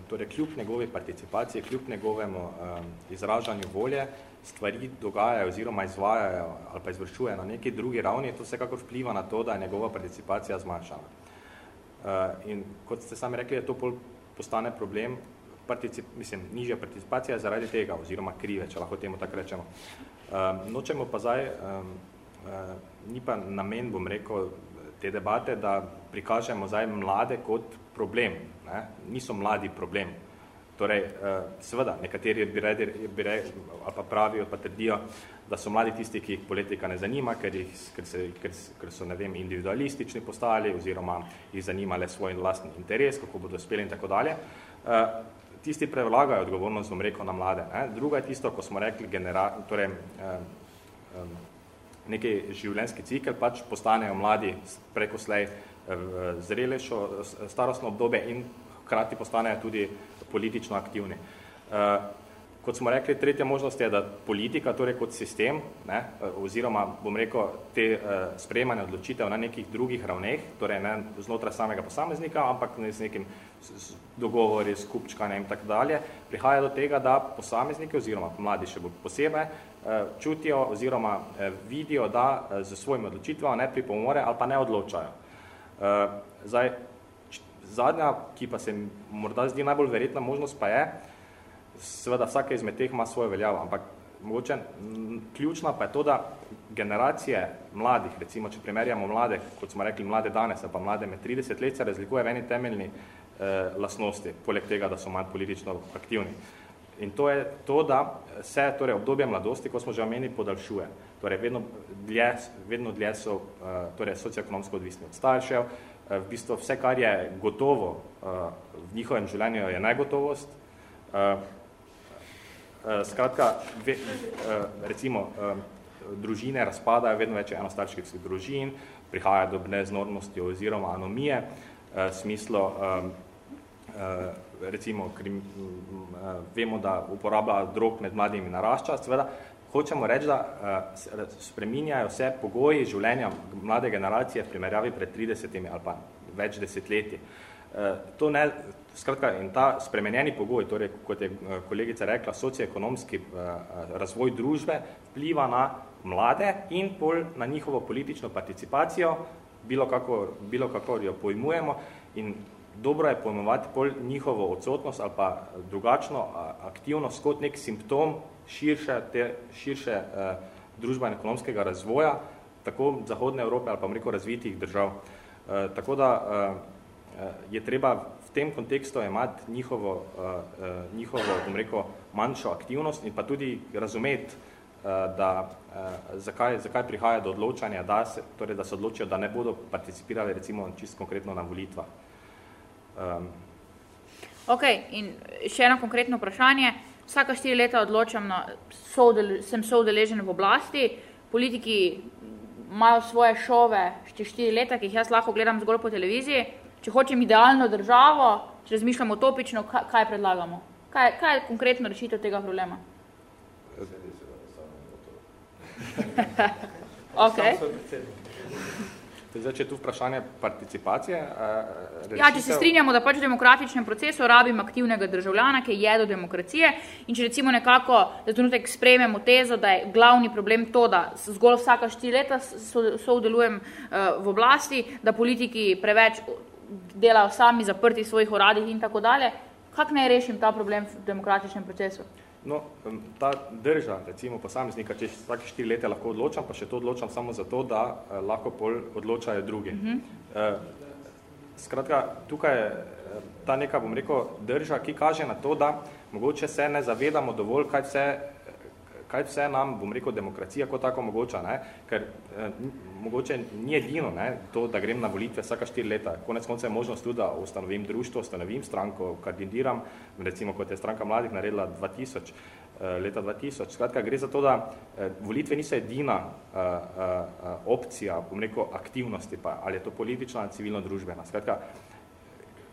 torej kljub njegovi participaciji, kljub njegovemu eh, izražanju volje, stvari dogajajo oziroma izvajajo ali pa izvršuje na neki drugi ravni, to vsekakor vpliva na to, da je njegova participacija zmanjšana. In kot ste sami rekli, je to pol postane problem, particip, mislim, nižja participacija zaradi tega oziroma krive, če lahko temu tako rečemo. Nočemo pa zdaj ni pa namen, bom rekel, te debate, da prikažemo zdaj mlade kot problem. Ne? Niso mladi problem. Torej, eh, seveda, nekateri bi redi, bi redi, ali pa pravijo, pa trdijo, da so mladi tisti, ki jih politika ne zanima, ker, jih, ker, se, ker, ker so, ne vem, individualistični postali oziroma jih zanimale svoj vlastni interes, kako bodo uspeli in tako dalje. Eh, tisti prevlagajo odgovornost, bom rekel, na mlade. Ne? Druga je tisto, ko smo rekli, genera, torej, neki življenjski cikl, pač postanejo mladi preko slej zrelejšo starostno obdobje in hkrati postanejo tudi politično aktivni. Eh, kot smo rekli, tretja možnost je, da politika, torej kot sistem, ne, oziroma bom rekel, te sprejemanje odločitev na nekih drugih ravneh, torej ne znotraj samega posameznika, ampak ne z nekim dogovori, skupčkanjem in tako dalje, prihaja do tega, da posamezniki oziroma mladi še bolj posebej čutijo oziroma uh, vidijo, da z svojim odločitvami ne pripomore ali pa ne odločajo. Zdaj, zadnja, ki pa se morda zdi najbolj verjetna možnost pa je, seveda vsake izmed teh ima svojo veljavo, ampak mogoče ključna pa je to, da generacije mladih, recimo, če primerjamo mlade, kot smo rekli, mlade danes, pa mlade med 30 let, se razlikuje v eni temeljni eh, lasnosti, poleg tega, da so manj politično aktivni. In to je to, da se torej, obdobje mladosti, ko smo že omenili, podaljšuje. Torej, vedno dlje, vedno dlje so eh, torej, socioekonomsko odvisni od staršev. Eh, v bistvu vse, kar je gotovo eh, v njihovem življenju, je negotovost. Skratka, ve, recimo, družine razpadajo vedno več enostarških družin, prihaja do neznormnosti oziroma anomije, v smislu recimo, krim, vemo, da uporablja drog med mladimi narašča, seveda, hočemo reči, da spreminjajo vse pogoji življenja mlade generacije v primerjavi pred 30 ali pa več desetletji. To ne, skratka, in ta spremenjeni pogoj, torej, kot je kolegica rekla, socioekonomski razvoj družbe vpliva na mlade in pol na njihovo politično participacijo, bilo kako, bilo kako jo pojmujemo in dobro je pojmovati pol njihovo odsotnost ali pa drugačno aktivnost kot nek simptom širše, te, širše eh, družbeno-ekonomskega razvoja, tako zahodne Evrope ali pa mreko razvitih držav. Eh, tako da eh, je treba v tem kontekstu imati njihovo, eh, njihovo mreko, manjšo aktivnost in pa tudi razumeti, eh, da, eh, zakaj, zakaj prihaja do odločanja, da se, torej, da se odločijo, da ne bodo participirali recimo čisto konkretno na volitvah. Um. Ok, in še eno konkretno vprašanje. Vsaka štiri leta odločam, na, soudel, sem soudeležen v oblasti, politiki imajo svoje šove šte štiri leta, ki jih jaz lahko gledam zgolj po televiziji. Če hočem idealno državo, če razmišljam utopično, kaj, kaj predlagamo? Kaj, kaj je konkretno rešitev tega problema? [LAUGHS] ok. Zdaj, če je tu vprašanje participacije. Rešitev... Ja, če se strinjamo, da pač v demokratičnem procesu rabim aktivnega državljana, ki je do demokracije in če recimo nekako za trenutek sprejmemo tezo, da je glavni problem to, da zgolj vsaka štiri leta soudelujem v oblasti, da politiki preveč delajo sami zaprti v svojih uradih in tako dalje, kak ne rešim ta problem v demokratičnem procesu? No, ta drža, recimo posameznika, če vsake štiri leta lahko odločam, pa še to odločam samo zato, da eh, lahko pol odločajo drugi. Uh -huh. eh, skratka, tukaj je ta neka, bom rekel, drža, ki kaže na to, da mogoče se ne zavedamo dovolj, kaj vse kaj vse nam, bom rekel, demokracija kot tako mogoča, ne? ker eh, mogoče ni edino ne? to, da grem na volitve vsaka štiri leta. Konec konca je možnost tudi, da ustanovim društvo, ustanovim stranko, kandidiram, recimo kot je stranka mladih naredila 2000, eh, leta 2000. Skratka, gre za to, da eh, volitve niso edina eh, eh, opcija, bom rekel, aktivnosti, pa, ali je to politična civilno-družbena. Skratka,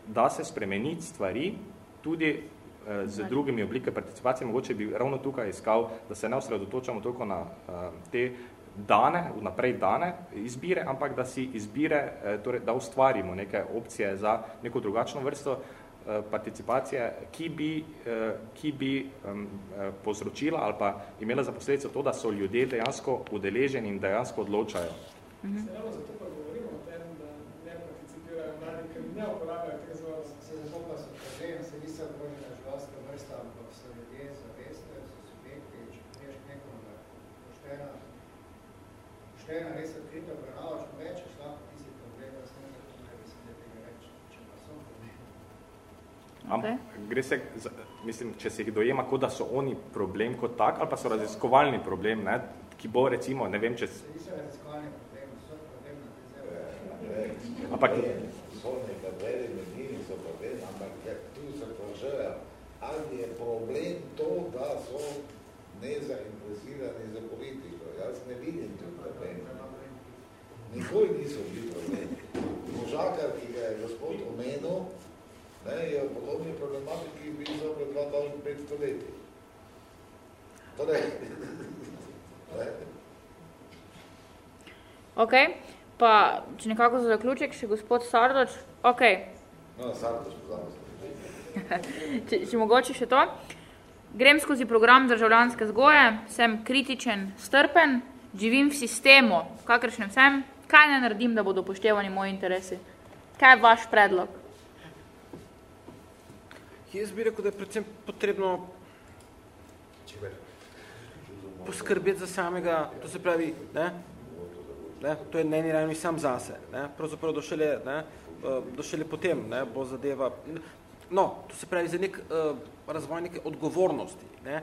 da se spremeniti stvari tudi z drugimi oblike participacije, mogoče bi ravno tukaj iskal, da se ne osredotočamo toliko na eh, te dane, vnaprej dane izbire, ampak da si izbire, eh, torej, da ustvarimo neke opcije za neko drugačno vrsto participacije, ki bi, ki bi povzročila ali pa imela za posledico to, da so ljudje dejansko udeleženi in dejansko odločajo. Mhm. Se ravno zato pa govorimo o tem, da ne participirajo mladi, ker ne uporabljajo tega zelo, se zato pa so problem, se niso odložili vrsta, ampak so ljudje zaveste, so subjekti, če priješ nekom poštena, poštena, res odkrito obravnavaš, no več, lahko ti si problem, da s tem zato ne bi se tega reči, če pa so problem. Okay. Gre se, mislim, če se jih dojema, kot da so oni problem kot tak, ali pa so raziskovalni problem, ne, ki bo recimo, ne vem, če... Se niso raziskovalni problem, so problem na te zemlje. Ampak... So nekateri med njimi so problem, ampak tu se vprašajo, ali je problem to, da so nezainteresirani za politiko. Jaz ne vidim tu problem. Nikoli niso bili problem. Možakar, ki ga je gospod omenil, ne, je v podobni problematiki bil za pred 2500 leti. Torej, ne. Ok, pa če nekako za zaključek, še gospod Sardoč, ok. No, Sardoč, poznamo [LAUGHS] če, če mogoče še to. Grem skozi program državljanske zgoje, sem kritičen, strpen, živim v sistemu, kakršnem sem, kaj ne naredim, da bodo upoštevani moji interesi? Kaj je vaš predlog? Jaz bi rekel, da je predvsem potrebno poskrbeti za samega, to se pravi, ne, ne, to je neni ravni sam zase, ne, pravzaprav do šele, ne, do šele potem ne, bo zadeva, No, to se pravi za nek uh, razvoj neke odgovornosti ne,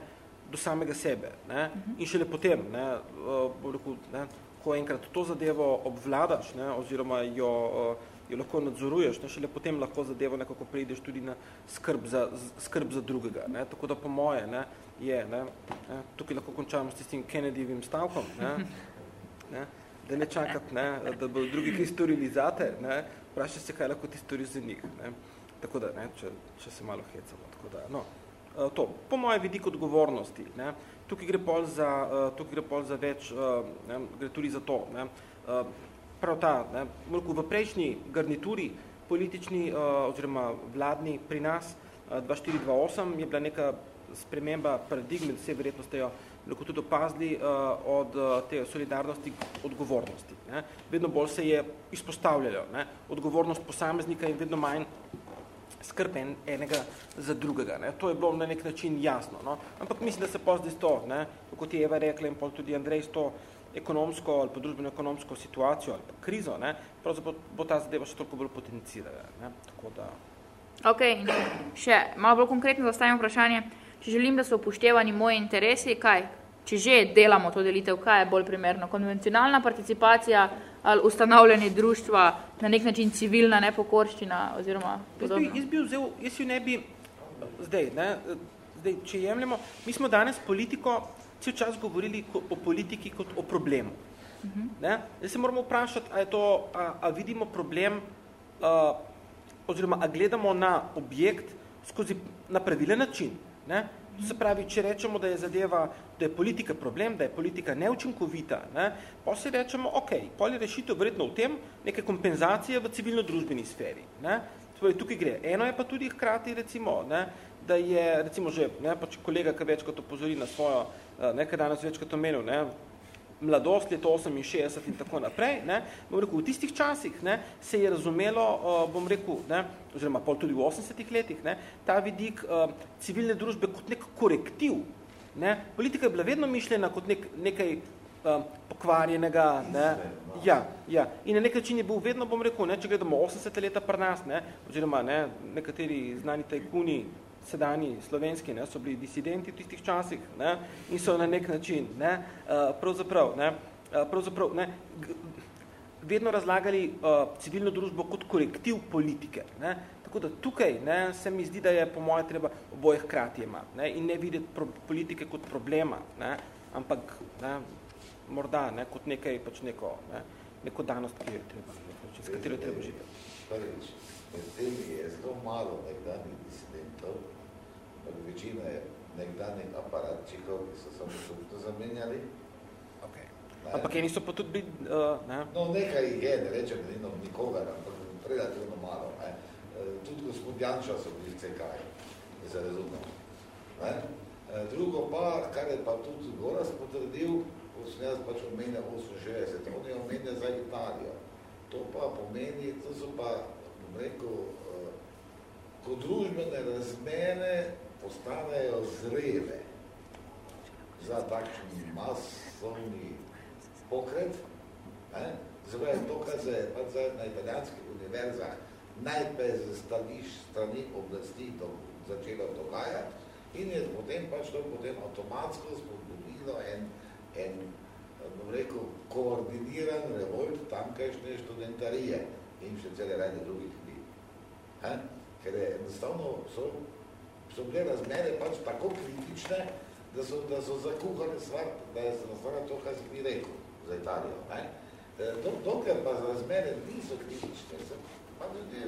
do samega sebe. Ne, in šele potem, ne, uh, rekel, ne, ko enkrat to zadevo obvladaš ne, oziroma jo, uh, jo lahko nadzoruješ, ne, šele potem lahko zadevo nekako prideš tudi na skrb za, skrb za drugega. Ne. Tako da po moje ne, je, ne, ne, tukaj lahko končamo s tistim Kennedyjevim stavkom, ne, ne, da ne čakati, ne, da bodo drugi kaj storili zate, ne, vprašaj se, kaj lahko ti stori za njih. Ne. Tako da, ne, če, če se malo hecamo. Tako da, no. To, po moje vidik odgovornosti. Ne. Tukaj gre pol za, tukaj gre pol za več, ne, gre tudi za to. Ne. Prav ta, ne, v prejšnji garnituri politični oziroma vladni pri nas 2428 je bila neka sprememba paradigme, da se verjetno ste jo lahko tudi opazili od te solidarnosti odgovornosti. Ne. Vedno bolj se je izpostavljalo ne, odgovornost posameznika in vedno manj skrb en, enega za drugega. Ne. To je bilo na nek način jasno. No. Ampak mislim, da se pozdi to, ne, kot je Eva rekla in pol tudi Andrej, to ekonomsko ali pa družbeno-ekonomsko situacijo ali pa krizo, ne, pravzaprav bo ta zadeva še toliko bolj potencirala. Ne. Tako da, Ok, in še malo bolj konkretno zastavim vprašanje. Če želim, da so upoštevani moji interesi, kaj? Če že delamo to delitev, kaj je bolj primerno? Konvencionalna participacija ali ustanavljanje društva, na nek način civilna nepokorščina oziroma podobno? Jaz bi, jaz bi vzel, jaz jo ne bi, zdaj, ne, zdaj, če jemljamo, mi smo danes politiko, cel čas govorili o politiki kot o problemu. Uh -huh. ne? Zdaj se moramo vprašati, a, je to, a, a vidimo problem uh, oziroma a gledamo na objekt skozi na pravilen način. Ne? Se pravi, če rečemo, da je zadeva, da je politika problem, da je politika neučinkovita, ne, pa se rečemo, ok, pol je rešitev verjetno v tem neke kompenzacije v civilno-družbeni sferi. Ne. Torej, tukaj gre. Eno je pa tudi hkrati, recimo, ne, da je, recimo že, ne, pa če kolega, ki večkrat opozori na svojo, nekaj danes večkrat omenil, ne, mladost, leto 68 in tako naprej, ne, bom rekel, v tistih časih ne, se je razumelo, uh, bom rekel, ne, oziroma pol tudi v 80 letih, ne, ta vidik uh, civilne družbe kot nek korektiv. Ne. Politika je bila vedno mišljena kot nek, nekaj uh, pokvarjenega. Ne. Ja, ja. In na nek način je bil vedno, bom rekel, ne, če gledamo 80 leta pri nas, ne, oziroma ne, nekateri znani tajkuni, sedani slovenski, ne, so bili disidenti v tistih časih ne, in so na nek način ne, uh, pravzaprav, ne, uh, pravzaprav ne, vedno razlagali uh, civilno družbo kot korektiv politike. Ne. Tako da tukaj ne, se mi zdi, da je po moje treba oboje hkrati imati ne, in ne videti pro, politike kot problema, ne, ampak ne, morda ne, kot nekaj, pač neko, ne, neko danost, ki je treba, neko, s katero je treba živeti. Prvič, med temi je zelo malo nekdanjih disidentov, večina je nekdanjih aparatčikov, ki so samo skupno zamenjali. Okay. Ampak eni so pa tudi bili, uh, ne? No, nekaj jih je, ne rečem, da ni nikogar, ampak relativno malo. Ne? Uh, tudi gospod Janča so bili v CK, da se razumemo. Ne? Uh, drugo pa, kar je pa tudi Goras potrdil, ko sem jaz pač omenjal 68, on je omenjal za Italijo. To pa pomeni, to so pa, bom rekel, ko družbene razmere postanejo zrele za takšen masovni pokret. Zdaj, to, kar se je pač na italijanskih univerzah najprej z stališ strani oblasti to začelo dogajati in je potem pač to potem avtomatsko spodbudilo en, en bom rekel, koordiniran revolt tamkajšnje študentarije in še cele rade drugih ljudi. Ker je enostavno so so bile razmere pač tako kritične, da so, da so zakuhali stvar, da je stvar to, kaj si mi rekel za Italijo. Ne? E, dokler pa razmere niso kritične, se pa ljudje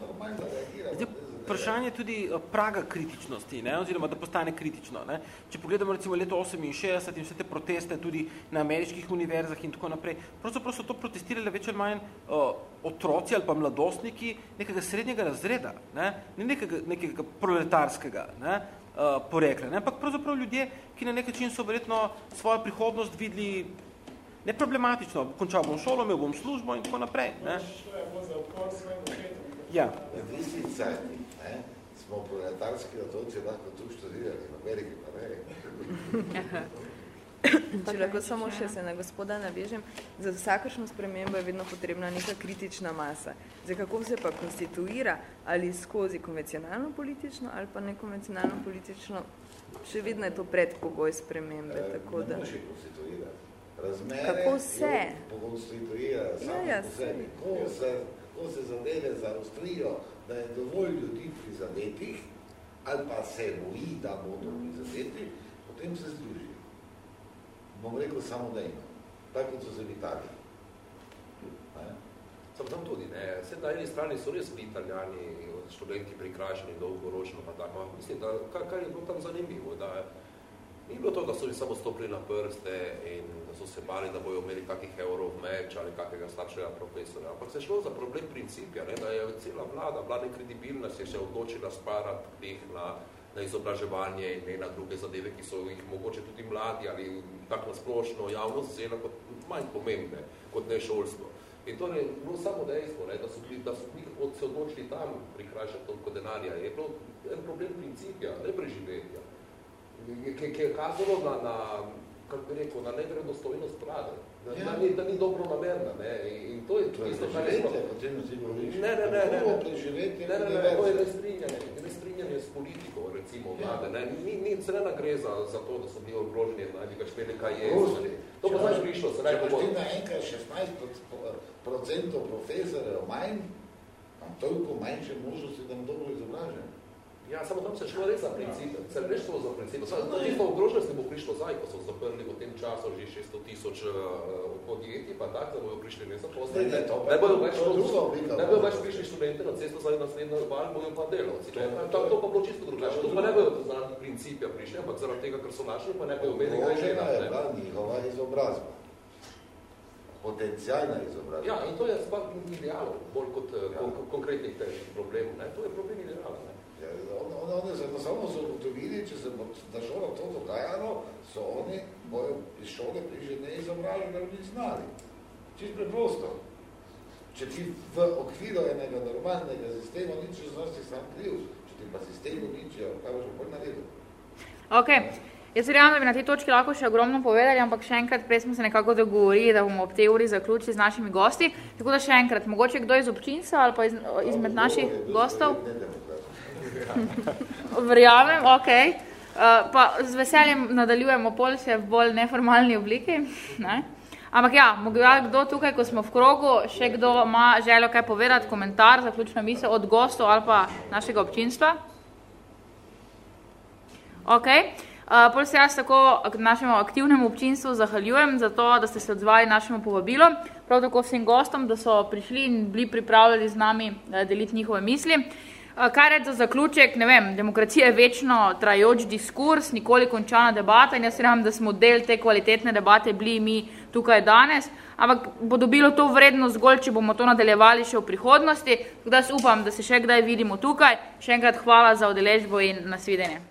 normalno reagirajo. Vprašanje tudi eh, praga kritičnosti, ne, oziroma da postane kritično. Ne. Če pogledamo recimo leto 68 in vse te proteste tudi na ameriških univerzah in tako naprej, pravzaprav so to protestirali več ali manj uh, otroci ali pa mladostniki nekega srednjega razreda, ne, ne nekega, nekega proletarskega ne, uh, porekla, ne, ampak pravzaprav ljudje, ki na nek način so verjetno svojo prihodnost videli neproblematično, končal bom šolo, imel bom službo in tako naprej. Ne. Ja. Ne, smo proletarski otoci lahko tu študirali, v Ameriki pa ne. [COUGHS] Če lahko samo še se na gospoda navežem, za vsakršno spremembo je vedno potrebna neka kritična masa. Zdaj, kako se pa konstituira, ali skozi konvencionalno politično ali pa nekonvencionalno politično, še vedno je to predpogoj spremembe. E, tako da... Ne moši konstituirati. Razmere kako se? pokonstituira samo ja, ja, po sebi. Ko se, ko se zadeve zaostrijo, da je dovolj ljudi prizadetih, ali pa se boji, da bodo prizadeti, potem se združijo. Bom rekel samo dejno. Tako kot so se v Italiji. Sam tam tudi, ne. Vse na eni strani so res bili italijani študenti prikrajšani dolgoročno, pa tako. Mislim, da kar, kar je bilo tam zanimivo, da ni bilo to, da so samo stopili na prste in da so se bali, da bojo imeli kakih evrov meč ali kakega slabšega profesora, ampak se šlo za problem principja, ne, da je cela vlada, vlada nekredibilna, se je še odločila sparati teh na, na izobraževanje in ne na druge zadeve, ki so jih mogoče tudi mladi ali tako nasplošno javnost vzela kot manj pomembne, kot ne šolstvo. In to je bilo samo dejstvo, ne, da so, da so od se odločili tam prikrajšati toliko denarja. Je bilo en problem principja, ne preživetja, ki je kazalo na, na kako bi rekel, na negredostojnost vlade. Da, ja. da, ni, da ni dobro namerna. Ne? In to je to isto, kar je smo... Ne, ne, ne, ne, preživetje, ne, ne, ne, ne, to je nestrinjanje, nestrinjanje s politiko, recimo, ja. vlade. Ne? Ni, ni, se ne gre za, za to, da so bili obloženi, da bi ga špeli kaj je. To bo znaš prišlo, se ne bo... Če ti na enkrat 16 procentov profesorjev manj, imam toliko manjše možnosti, da bom dobro izobražen. Ja, samo tam se šlo res za princip, se res šlo za princip. No, tisto ogrožnosti bo prišlo zdaj, ko so zaprli v tem času že 600 tisoč uh, podjetij, pa tak, da bojo prišli ne zaposleni. Ne, ne, ne bojo več, ne bojo več prišli študenti na cesto za naslednjo val, bojo pa delovci. To, to, to pa bilo čisto drugače. To pa ne bojo zaradi principja prišli, ampak zaradi tega, ker so našli, pa ne bojo imeli kaj žena. Ogrožena je bila njihova izobrazba potencijalna izobrazba. Ja, in to je stvar idealov, bolj kot eh, ja. kon konkretnih težkih problemov. Ne? To je problem idealov. On, on, oni so samo so ugotovili, če se bo šolo to dogajalo, so oni bojo iz šole prišli neizobraženi, da bi znali. Čist preprosto. Če ti v okviru enega normalnega sistema nič znosti sam kriv, če ti pa sistemu nič, kaj boš bolj naredil? Okay. Jaz verjamem, da bi na tej točki lahko še ogromno povedali, ampak še enkrat, prej smo se nekako dogovorili, da bomo ob tej uri zaključili z našimi gosti. Tako da še enkrat, mogoče kdo iz občinstva ali pa iz, izmed naših gostov? [LAUGHS] Verjamem, ok. Uh, pa z veseljem nadaljujemo pol še v bolj neformalni obliki. Ne? Ampak ja, mogoče kdo tukaj, ko smo v krogu, še kdo ima željo kaj povedati, komentar, zaključno misel od gostov ali pa našega občinstva? Okay. Uh, pol se jaz tako našemu aktivnemu občinstvu zahvaljujem za to, da ste se odzvali našemu povabilu, prav tako vsem gostom, da so prišli in bili pripravljali z nami uh, deliti njihove misli. Uh, kaj reči za zaključek, ne vem, demokracija je večno trajoč diskurs, nikoli končana debata in jaz vem, da smo del te kvalitetne debate bili mi tukaj danes, ampak bo dobilo to vrednost zgolj, če bomo to nadaljevali še v prihodnosti, tako da upam, da se še kdaj vidimo tukaj. Še enkrat hvala za udeležbo in nasvidenje.